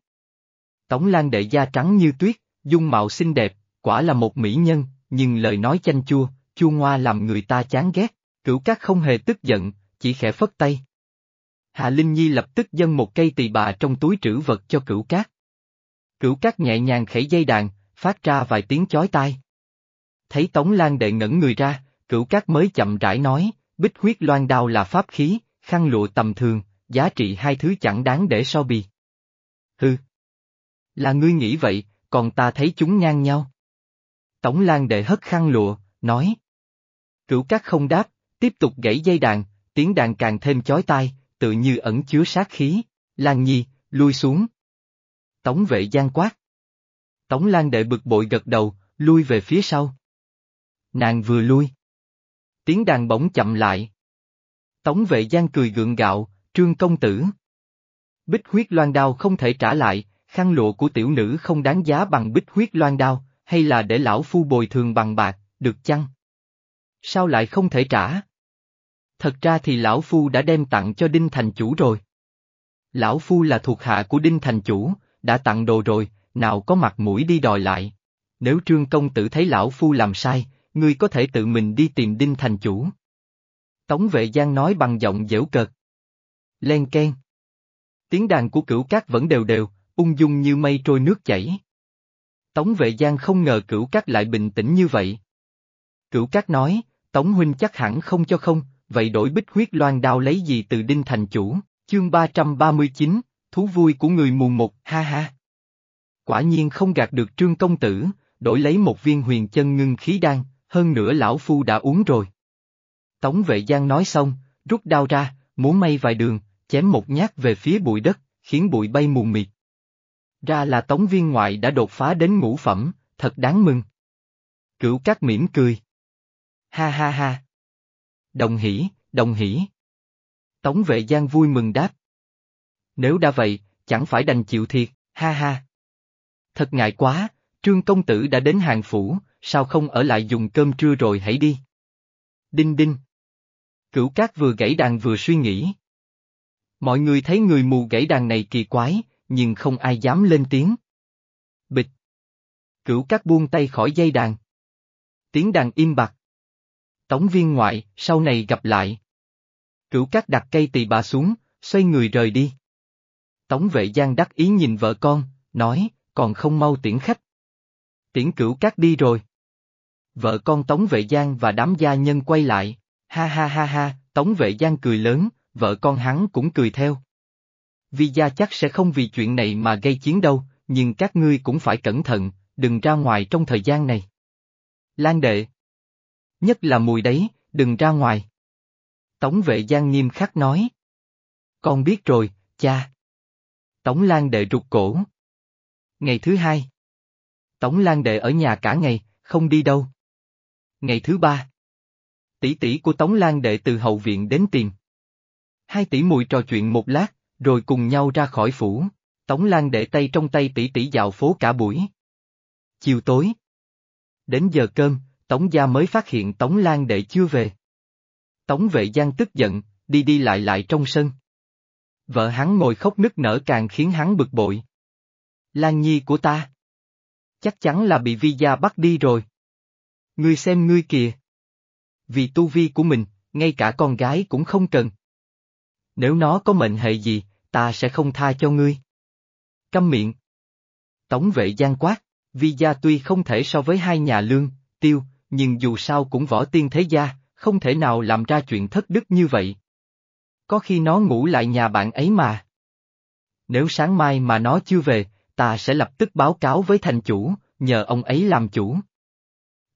Tống Lan đệ da trắng như tuyết, dung mạo xinh đẹp, quả là một mỹ nhân, nhưng lời nói chanh chua, chua ngoa làm người ta chán ghét, cửu cát không hề tức giận, chỉ khẽ phất tay. Hạ Linh Nhi lập tức dâng một cây tỳ bà trong túi trữ vật cho cửu cát. Cửu cát nhẹ nhàng khẩy dây đàn, phát ra vài tiếng chói tai. Thấy Tống Lan đệ ngẩn người ra, cửu cát mới chậm rãi nói, bích huyết loan đao là pháp khí, khăn lụa tầm thường, giá trị hai thứ chẳng đáng để so bì. Hừ. Là ngươi nghĩ vậy, còn ta thấy chúng ngang nhau. Tống Lan đệ hất khăn lụa, nói. Cửu cát không đáp, tiếp tục gãy dây đàn, tiếng đàn càng thêm chói tai, tự như ẩn chứa sát khí. Lan Nhi, lui xuống. Tống vệ gian quát. Tống Lan đệ bực bội gật đầu, lui về phía sau. Nàng vừa lui. Tiếng đàn bỗng chậm lại. Tống vệ gian cười gượng gạo, trương công tử. Bích huyết loan đao không thể trả lại, khăn lụa của tiểu nữ không đáng giá bằng bích huyết loan đao, hay là để lão phu bồi thường bằng bạc, được chăng? Sao lại không thể trả? Thật ra thì lão phu đã đem tặng cho Đinh Thành Chủ rồi. Lão phu là thuộc hạ của Đinh Thành Chủ, đã tặng đồ rồi, nào có mặt mũi đi đòi lại. Nếu trương công tử thấy lão phu làm sai, ngươi có thể tự mình đi tìm Đinh Thành Chủ. Tống vệ giang nói bằng giọng dễu cợt. Len ken. Tiếng đàn của cửu cát vẫn đều đều, ung dung như mây trôi nước chảy. Tống vệ giang không ngờ cửu cát lại bình tĩnh như vậy. Cửu cát nói, Tống huynh chắc hẳn không cho không, vậy đổi bích huyết loan đao lấy gì từ đinh thành chủ, chương 339, thú vui của người mù một, ha ha. Quả nhiên không gạt được trương công tử, đổi lấy một viên huyền chân ngưng khí đan, hơn nữa lão phu đã uống rồi. Tống vệ giang nói xong, rút đao ra, muốn may vài đường, chém một nhát về phía bụi đất, khiến bụi bay mù mịt. Ra là tống viên ngoại đã đột phá đến ngũ phẩm, thật đáng mừng. Cửu cát mỉm cười. Ha ha ha. Đồng hỷ, đồng hỷ. Tống vệ giang vui mừng đáp. Nếu đã vậy, chẳng phải đành chịu thiệt, ha ha. Thật ngại quá, trương công tử đã đến hàng phủ, sao không ở lại dùng cơm trưa rồi hãy đi. Đinh đinh. Cửu cát vừa gãy đàn vừa suy nghĩ. Mọi người thấy người mù gãy đàn này kỳ quái, nhưng không ai dám lên tiếng. Bịch. Cửu cát buông tay khỏi dây đàn. Tiếng đàn im bặt. Tống viên ngoại, sau này gặp lại. Cửu cát đặt cây tỳ bà xuống, xoay người rời đi. Tống vệ giang đắc ý nhìn vợ con, nói, còn không mau tiễn khách. Tiễn cửu cát đi rồi. Vợ con Tống Vệ Giang và đám gia nhân quay lại, ha ha ha ha, Tống Vệ Giang cười lớn, vợ con hắn cũng cười theo. vì gia chắc sẽ không vì chuyện này mà gây chiến đâu, nhưng các ngươi cũng phải cẩn thận, đừng ra ngoài trong thời gian này. Lan đệ. Nhất là mùi đấy, đừng ra ngoài. Tống vệ Giang nghiêm khắc nói. Con biết rồi, cha. Tống Lan đệ rụt cổ. Ngày thứ hai. Tống Lan đệ ở nhà cả ngày, không đi đâu. Ngày thứ ba. Tỷ tỷ của Tống Lan đệ từ hậu viện đến tìm. Hai tỷ muội trò chuyện một lát, rồi cùng nhau ra khỏi phủ. Tống Lan đệ tay trong tay tỷ tỷ dạo phố cả buổi. Chiều tối. Đến giờ cơm, Tống gia mới phát hiện Tống Lan đệ chưa về. Tống vệ giang tức giận, đi đi lại lại trong sân. Vợ hắn ngồi khóc nức nở càng khiến hắn bực bội. Lan nhi của ta. Chắc chắn là bị vi gia bắt đi rồi. Ngươi xem ngươi kìa. Vì tu vi của mình, ngay cả con gái cũng không cần. Nếu nó có mệnh hệ gì, ta sẽ không tha cho ngươi. Câm miệng. Tống vệ giang quát, vi gia tuy không thể so với hai nhà lương, tiêu, nhưng dù sao cũng võ tiên thế gia, không thể nào làm ra chuyện thất đức như vậy. Có khi nó ngủ lại nhà bạn ấy mà. Nếu sáng mai mà nó chưa về, ta sẽ lập tức báo cáo với thành chủ, nhờ ông ấy làm chủ.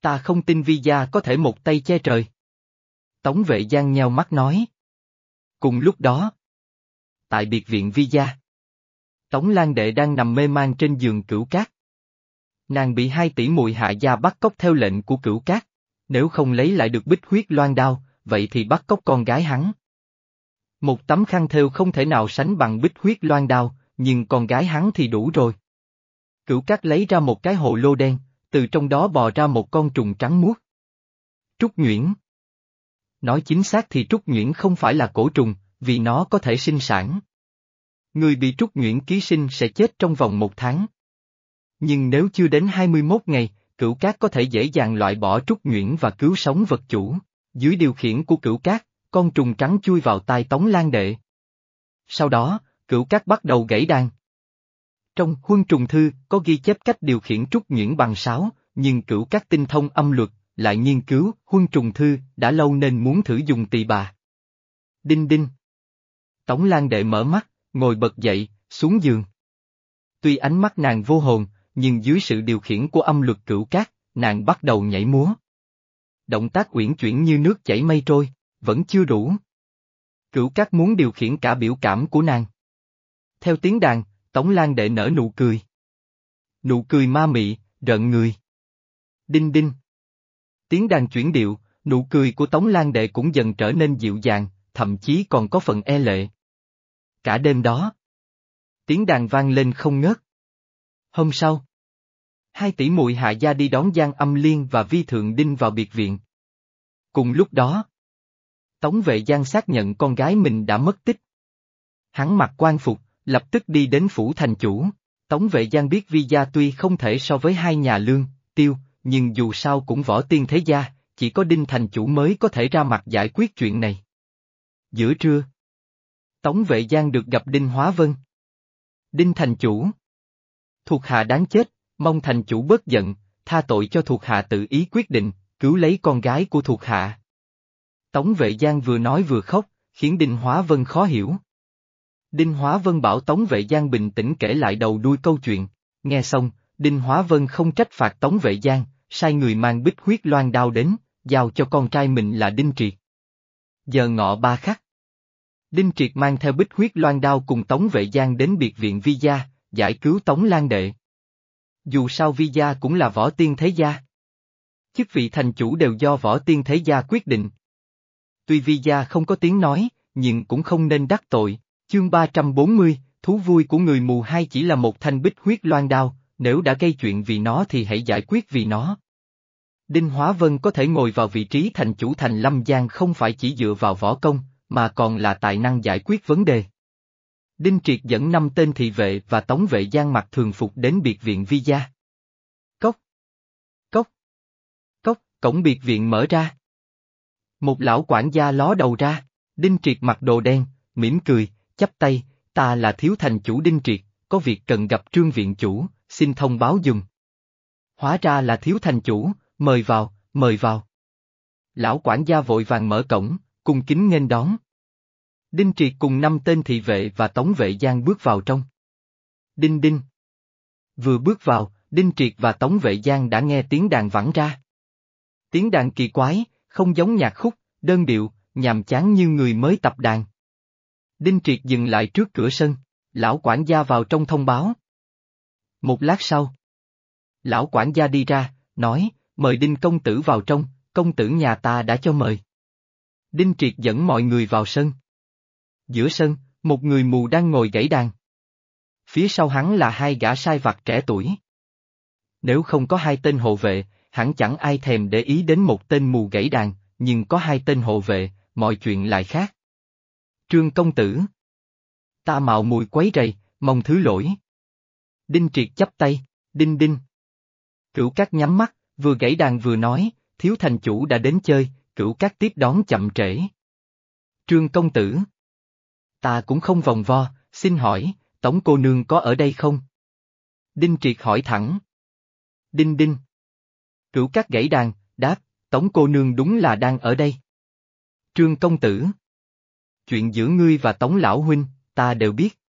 Ta không tin vi gia có thể một tay che trời. Tống vệ giang nheo mắt nói. Cùng lúc đó, tại biệt viện vi gia, Tống Lan Đệ đang nằm mê man trên giường cửu cát. Nàng bị hai tỷ mùi hạ gia bắt cóc theo lệnh của cửu cát, nếu không lấy lại được bích huyết loan đao, vậy thì bắt cóc con gái hắn. Một tấm khăn thêu không thể nào sánh bằng bích huyết loan đao, nhưng con gái hắn thì đủ rồi. Cửu cát lấy ra một cái hồ lô đen, từ trong đó bò ra một con trùng trắng muốt. Trúc Nhuyễn Nói chính xác thì Trúc Nhuyễn không phải là cổ trùng, vì nó có thể sinh sản. Người bị Trúc Nhuyễn ký sinh sẽ chết trong vòng một tháng. Nhưng nếu chưa đến 21 ngày, cửu cát có thể dễ dàng loại bỏ Trúc Nhuyễn và cứu sống vật chủ. Dưới điều khiển của cửu cát, con trùng trắng chui vào tai Tống Lan Đệ. Sau đó, cửu cát bắt đầu gãy đàn. Trong huân trùng thư có ghi chép cách điều khiển Trúc Nhuyễn bằng sáo, nhưng cửu cát tinh thông âm luật, lại nghiên cứu huân trùng thư đã lâu nên muốn thử dùng tỳ bà. Đinh đinh. Tống Lan Đệ mở mắt, ngồi bật dậy, xuống giường. Tuy ánh mắt nàng vô hồn, nhưng dưới sự điều khiển của âm luật cửu cát, nàng bắt đầu nhảy múa. Động tác uyển chuyển như nước chảy mây trôi, vẫn chưa đủ. Cửu cát muốn điều khiển cả biểu cảm của nàng. Theo tiếng đàn, Tống Lan đệ nở nụ cười. Nụ cười ma mị, rợn người. Đinh đinh. Tiếng đàn chuyển điệu, nụ cười của Tống Lan đệ cũng dần trở nên dịu dàng, thậm chí còn có phần e lệ. Cả đêm đó, tiếng đàn vang lên không ngớt. Hôm sau, hai tỷ muội hạ gia đi đón Giang Âm Liên và Vi Thượng Đinh vào biệt viện. Cùng lúc đó, Tống vệ Giang xác nhận con gái mình đã mất tích. Hắn mặc quan phục, lập tức đi đến phủ thành chủ. Tống vệ Giang biết Vi gia tuy không thể so với hai nhà lương, tiêu, nhưng dù sao cũng võ tiên thế gia, chỉ có Đinh thành chủ mới có thể ra mặt giải quyết chuyện này. Giữa trưa, Tống vệ Giang được gặp Đinh Hóa Vân. Đinh thành chủ. Thuộc hạ đáng chết, mong thành chủ bớt giận, tha tội cho thuộc hạ tự ý quyết định, cứu lấy con gái của thuộc hạ. Tống vệ Giang vừa nói vừa khóc, khiến Đinh Hóa Vân khó hiểu. Đinh Hóa Vân bảo Tống vệ Giang bình tĩnh kể lại đầu đuôi câu chuyện, nghe xong, Đinh Hóa Vân không trách phạt Tống vệ Giang, sai người mang bích huyết loan đao đến, giao cho con trai mình là Đinh Triệt. Giờ ngọ ba khắc. Đinh Triệt mang theo bích huyết loan đao cùng Tống Vệ Giang đến biệt viện Vi Gia, giải cứu Tống Lan Đệ. Dù sao Vi Gia cũng là võ tiên thế gia. Chức vị thành chủ đều do võ tiên thế gia quyết định. Tuy Vi Gia không có tiếng nói, nhưng cũng không nên đắc tội. Chương 340, thú vui của người mù hai chỉ là một thanh bích huyết loan đao, nếu đã gây chuyện vì nó thì hãy giải quyết vì nó. Đinh Hóa Vân có thể ngồi vào vị trí thành chủ thành Lâm Giang không phải chỉ dựa vào võ công, mà còn là tài năng giải quyết vấn đề. Đinh Triệt dẫn năm tên thị vệ và tống vệ gian mặc thường phục đến biệt viện Vi Gia. Cốc! Cốc! Cốc! Cổng biệt viện mở ra. Một lão quản gia ló đầu ra, Đinh Triệt mặc đồ đen, mỉm cười, chắp tay, ta là thiếu thành chủ Đinh Triệt, có việc cần gặp trương viện chủ, xin thông báo dùm. Hóa ra là thiếu thành chủ, mời vào, mời vào. Lão quản gia vội vàng mở cổng, cung kính nghênh đón. Đinh Triệt cùng năm tên thị vệ và tống vệ giang bước vào trong. Đinh đinh. Vừa bước vào, Đinh Triệt và tống vệ giang đã nghe tiếng đàn vẳng ra. Tiếng đàn kỳ quái, không giống nhạc khúc, đơn điệu, nhàm chán như người mới tập đàn. Đinh Triệt dừng lại trước cửa sân, lão quản gia vào trong thông báo. Một lát sau, lão quản gia đi ra, nói, mời Đinh công tử vào trong, công tử nhà ta đã cho mời. Đinh Triệt dẫn mọi người vào sân. Giữa sân, một người mù đang ngồi gãy đàn. Phía sau hắn là hai gã sai vặt trẻ tuổi. Nếu không có hai tên hộ vệ, hẳn chẳng ai thèm để ý đến một tên mù gãy đàn, nhưng có hai tên hộ vệ, mọi chuyện lại khác. Trương công tử. Ta mạo mùi quấy rầy, mong thứ lỗi. Đinh Triệt chấp tay, đinh đinh. Cửu cát nhắm mắt, vừa gãy đàn vừa nói, thiếu thành chủ đã đến chơi, cửu cát tiếp đón chậm trễ. Trương công tử. Ta cũng không vòng vo, xin hỏi, tổng cô nương có ở đây không? Đinh Triệt hỏi thẳng. Đinh đinh. Cửu cát gãy đàn, đáp, tổng cô nương đúng là đang ở đây. Trương công tử. Chuyện giữa ngươi và tống lão huynh, ta đều biết.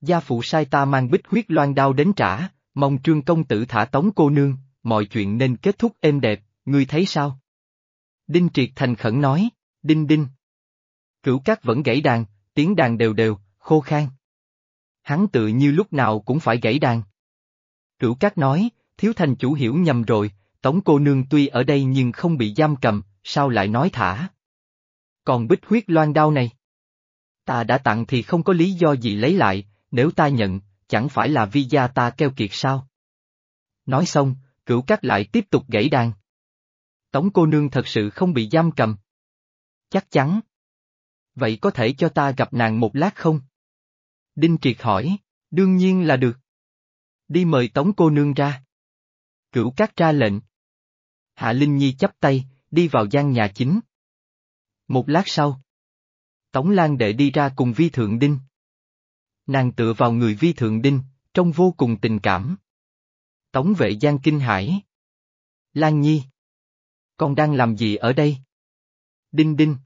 Gia phụ sai ta mang bích huyết loan đao đến trả, mong trương công tử thả tống cô nương, mọi chuyện nên kết thúc êm đẹp, ngươi thấy sao? Đinh Triệt thành khẩn nói, đinh đinh. Cửu cát vẫn gãy đàn, tiếng đàn đều đều, khô khan. Hắn tự như lúc nào cũng phải gãy đàn. Cửu cát nói, thiếu thành chủ hiểu nhầm rồi, tống cô nương tuy ở đây nhưng không bị giam cầm, sao lại nói thả? Còn bích huyết loan đao này? Ta đã tặng thì không có lý do gì lấy lại, nếu ta nhận, chẳng phải là vi gia ta keo kiệt sao? Nói xong, cửu cát lại tiếp tục gãy đàn. Tống cô nương thật sự không bị giam cầm. Chắc chắn. Vậy có thể cho ta gặp nàng một lát không? Đinh Triệt hỏi, đương nhiên là được. Đi mời Tống cô nương ra. Cửu cát ra lệnh. Hạ Linh Nhi chấp tay, đi vào gian nhà chính. Một lát sau. Tống Lan Đệ đi ra cùng Vi Thượng Đinh. Nàng tựa vào người Vi Thượng Đinh, trông vô cùng tình cảm. Tống vệ Giang kinh hải. Lan Nhi. Con đang làm gì ở đây? Đinh đinh.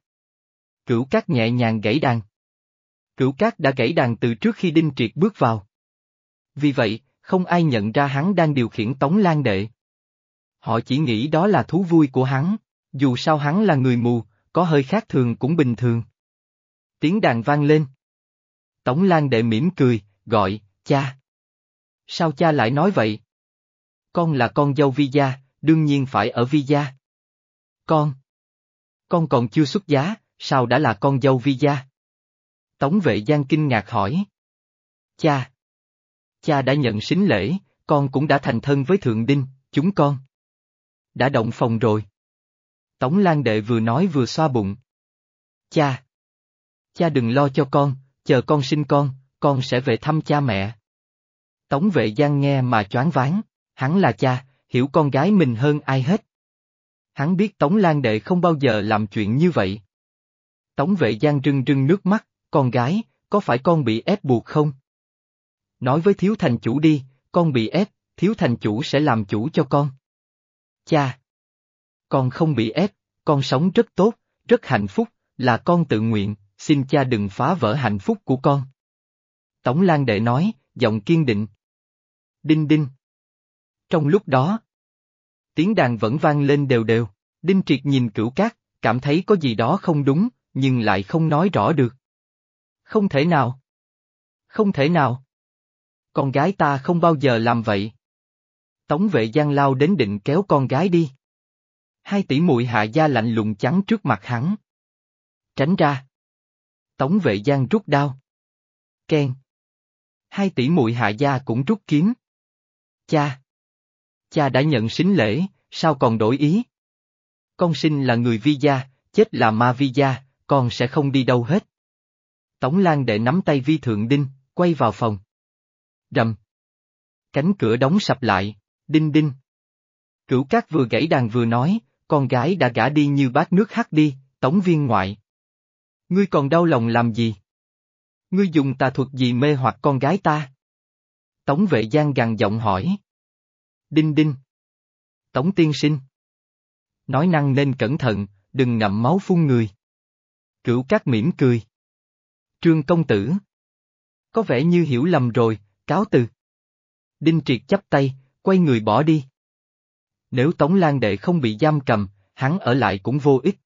Cửu cát nhẹ nhàng gãy đàn. Cửu cát đã gãy đàn từ trước khi Đinh Triệt bước vào. Vì vậy, không ai nhận ra hắn đang điều khiển Tống Lan Đệ. Họ chỉ nghĩ đó là thú vui của hắn, dù sao hắn là người mù, có hơi khác thường cũng bình thường. Tiếng đàn vang lên. Tống Lan Đệ mỉm cười, gọi, cha. Sao cha lại nói vậy? Con là con dâu Vi Gia, đương nhiên phải ở Vi Gia. Con. Con còn chưa xuất giá, sao đã là con dâu Vi Gia? Tống vệ Giang kinh ngạc hỏi. Cha. Cha đã nhận sính lễ, con cũng đã thành thân với Thượng Đinh, chúng con. Đã động phòng rồi. Tống Lan Đệ vừa nói vừa xoa bụng. Cha. Cha đừng lo cho con, chờ con sinh con, con sẽ về thăm cha mẹ. Tống vệ Giang nghe mà choáng váng, hắn là cha, hiểu con gái mình hơn ai hết. Hắn biết Tống Lan Đệ không bao giờ làm chuyện như vậy. Tống vệ Giang rưng rưng nước mắt, con gái, có phải con bị ép buộc không? Nói với thiếu thành chủ đi, con bị ép, thiếu thành chủ sẽ làm chủ cho con. Cha! Con không bị ép, con sống rất tốt, rất hạnh phúc, là con tự nguyện, xin cha đừng phá vỡ hạnh phúc của con. Tống Lan Đệ nói, giọng kiên định. Đinh đinh. Trong lúc đó, tiếng đàn vẫn vang lên đều đều, Đinh Triệt nhìn cửu cát, cảm thấy có gì đó không đúng, nhưng lại không nói rõ được. Không thể nào. Không thể nào. Con gái ta không bao giờ làm vậy. Tống vệ giang lao đến định kéo con gái đi. Hai tỷ muội hạ gia lạnh lùng trắng trước mặt hắn. Tránh ra. Tống vệ giang rút đao. Ken. Hai tỷ muội hạ gia cũng rút kiếm. Cha. Cha đã nhận sính lễ, sao còn đổi ý? Con sinh là người vi gia, chết là ma vi gia, con sẽ không đi đâu hết. Tống Lan đệ nắm tay vi thượng đinh, quay vào phòng. Rầm. Cánh cửa đóng sập lại, đinh đinh. Cửu cát vừa gãy đàn vừa nói, con gái đã gã đi như bát nước hắt đi, tống viên ngoại. Ngươi còn đau lòng làm gì? Ngươi dùng tà thuật gì mê hoặc con gái ta? Tống vệ giang gằn giọng hỏi. Đinh đinh. Tống tiên sinh. Nói năng nên cẩn thận, đừng ngậm máu phun người. Cửu cát mỉm cười. Trương công tử. Có vẻ như hiểu lầm rồi, cáo từ. Đinh triệt chắp tay, quay người bỏ đi. Nếu Tống Lan Đệ không bị giam cầm, hắn ở lại cũng vô ích.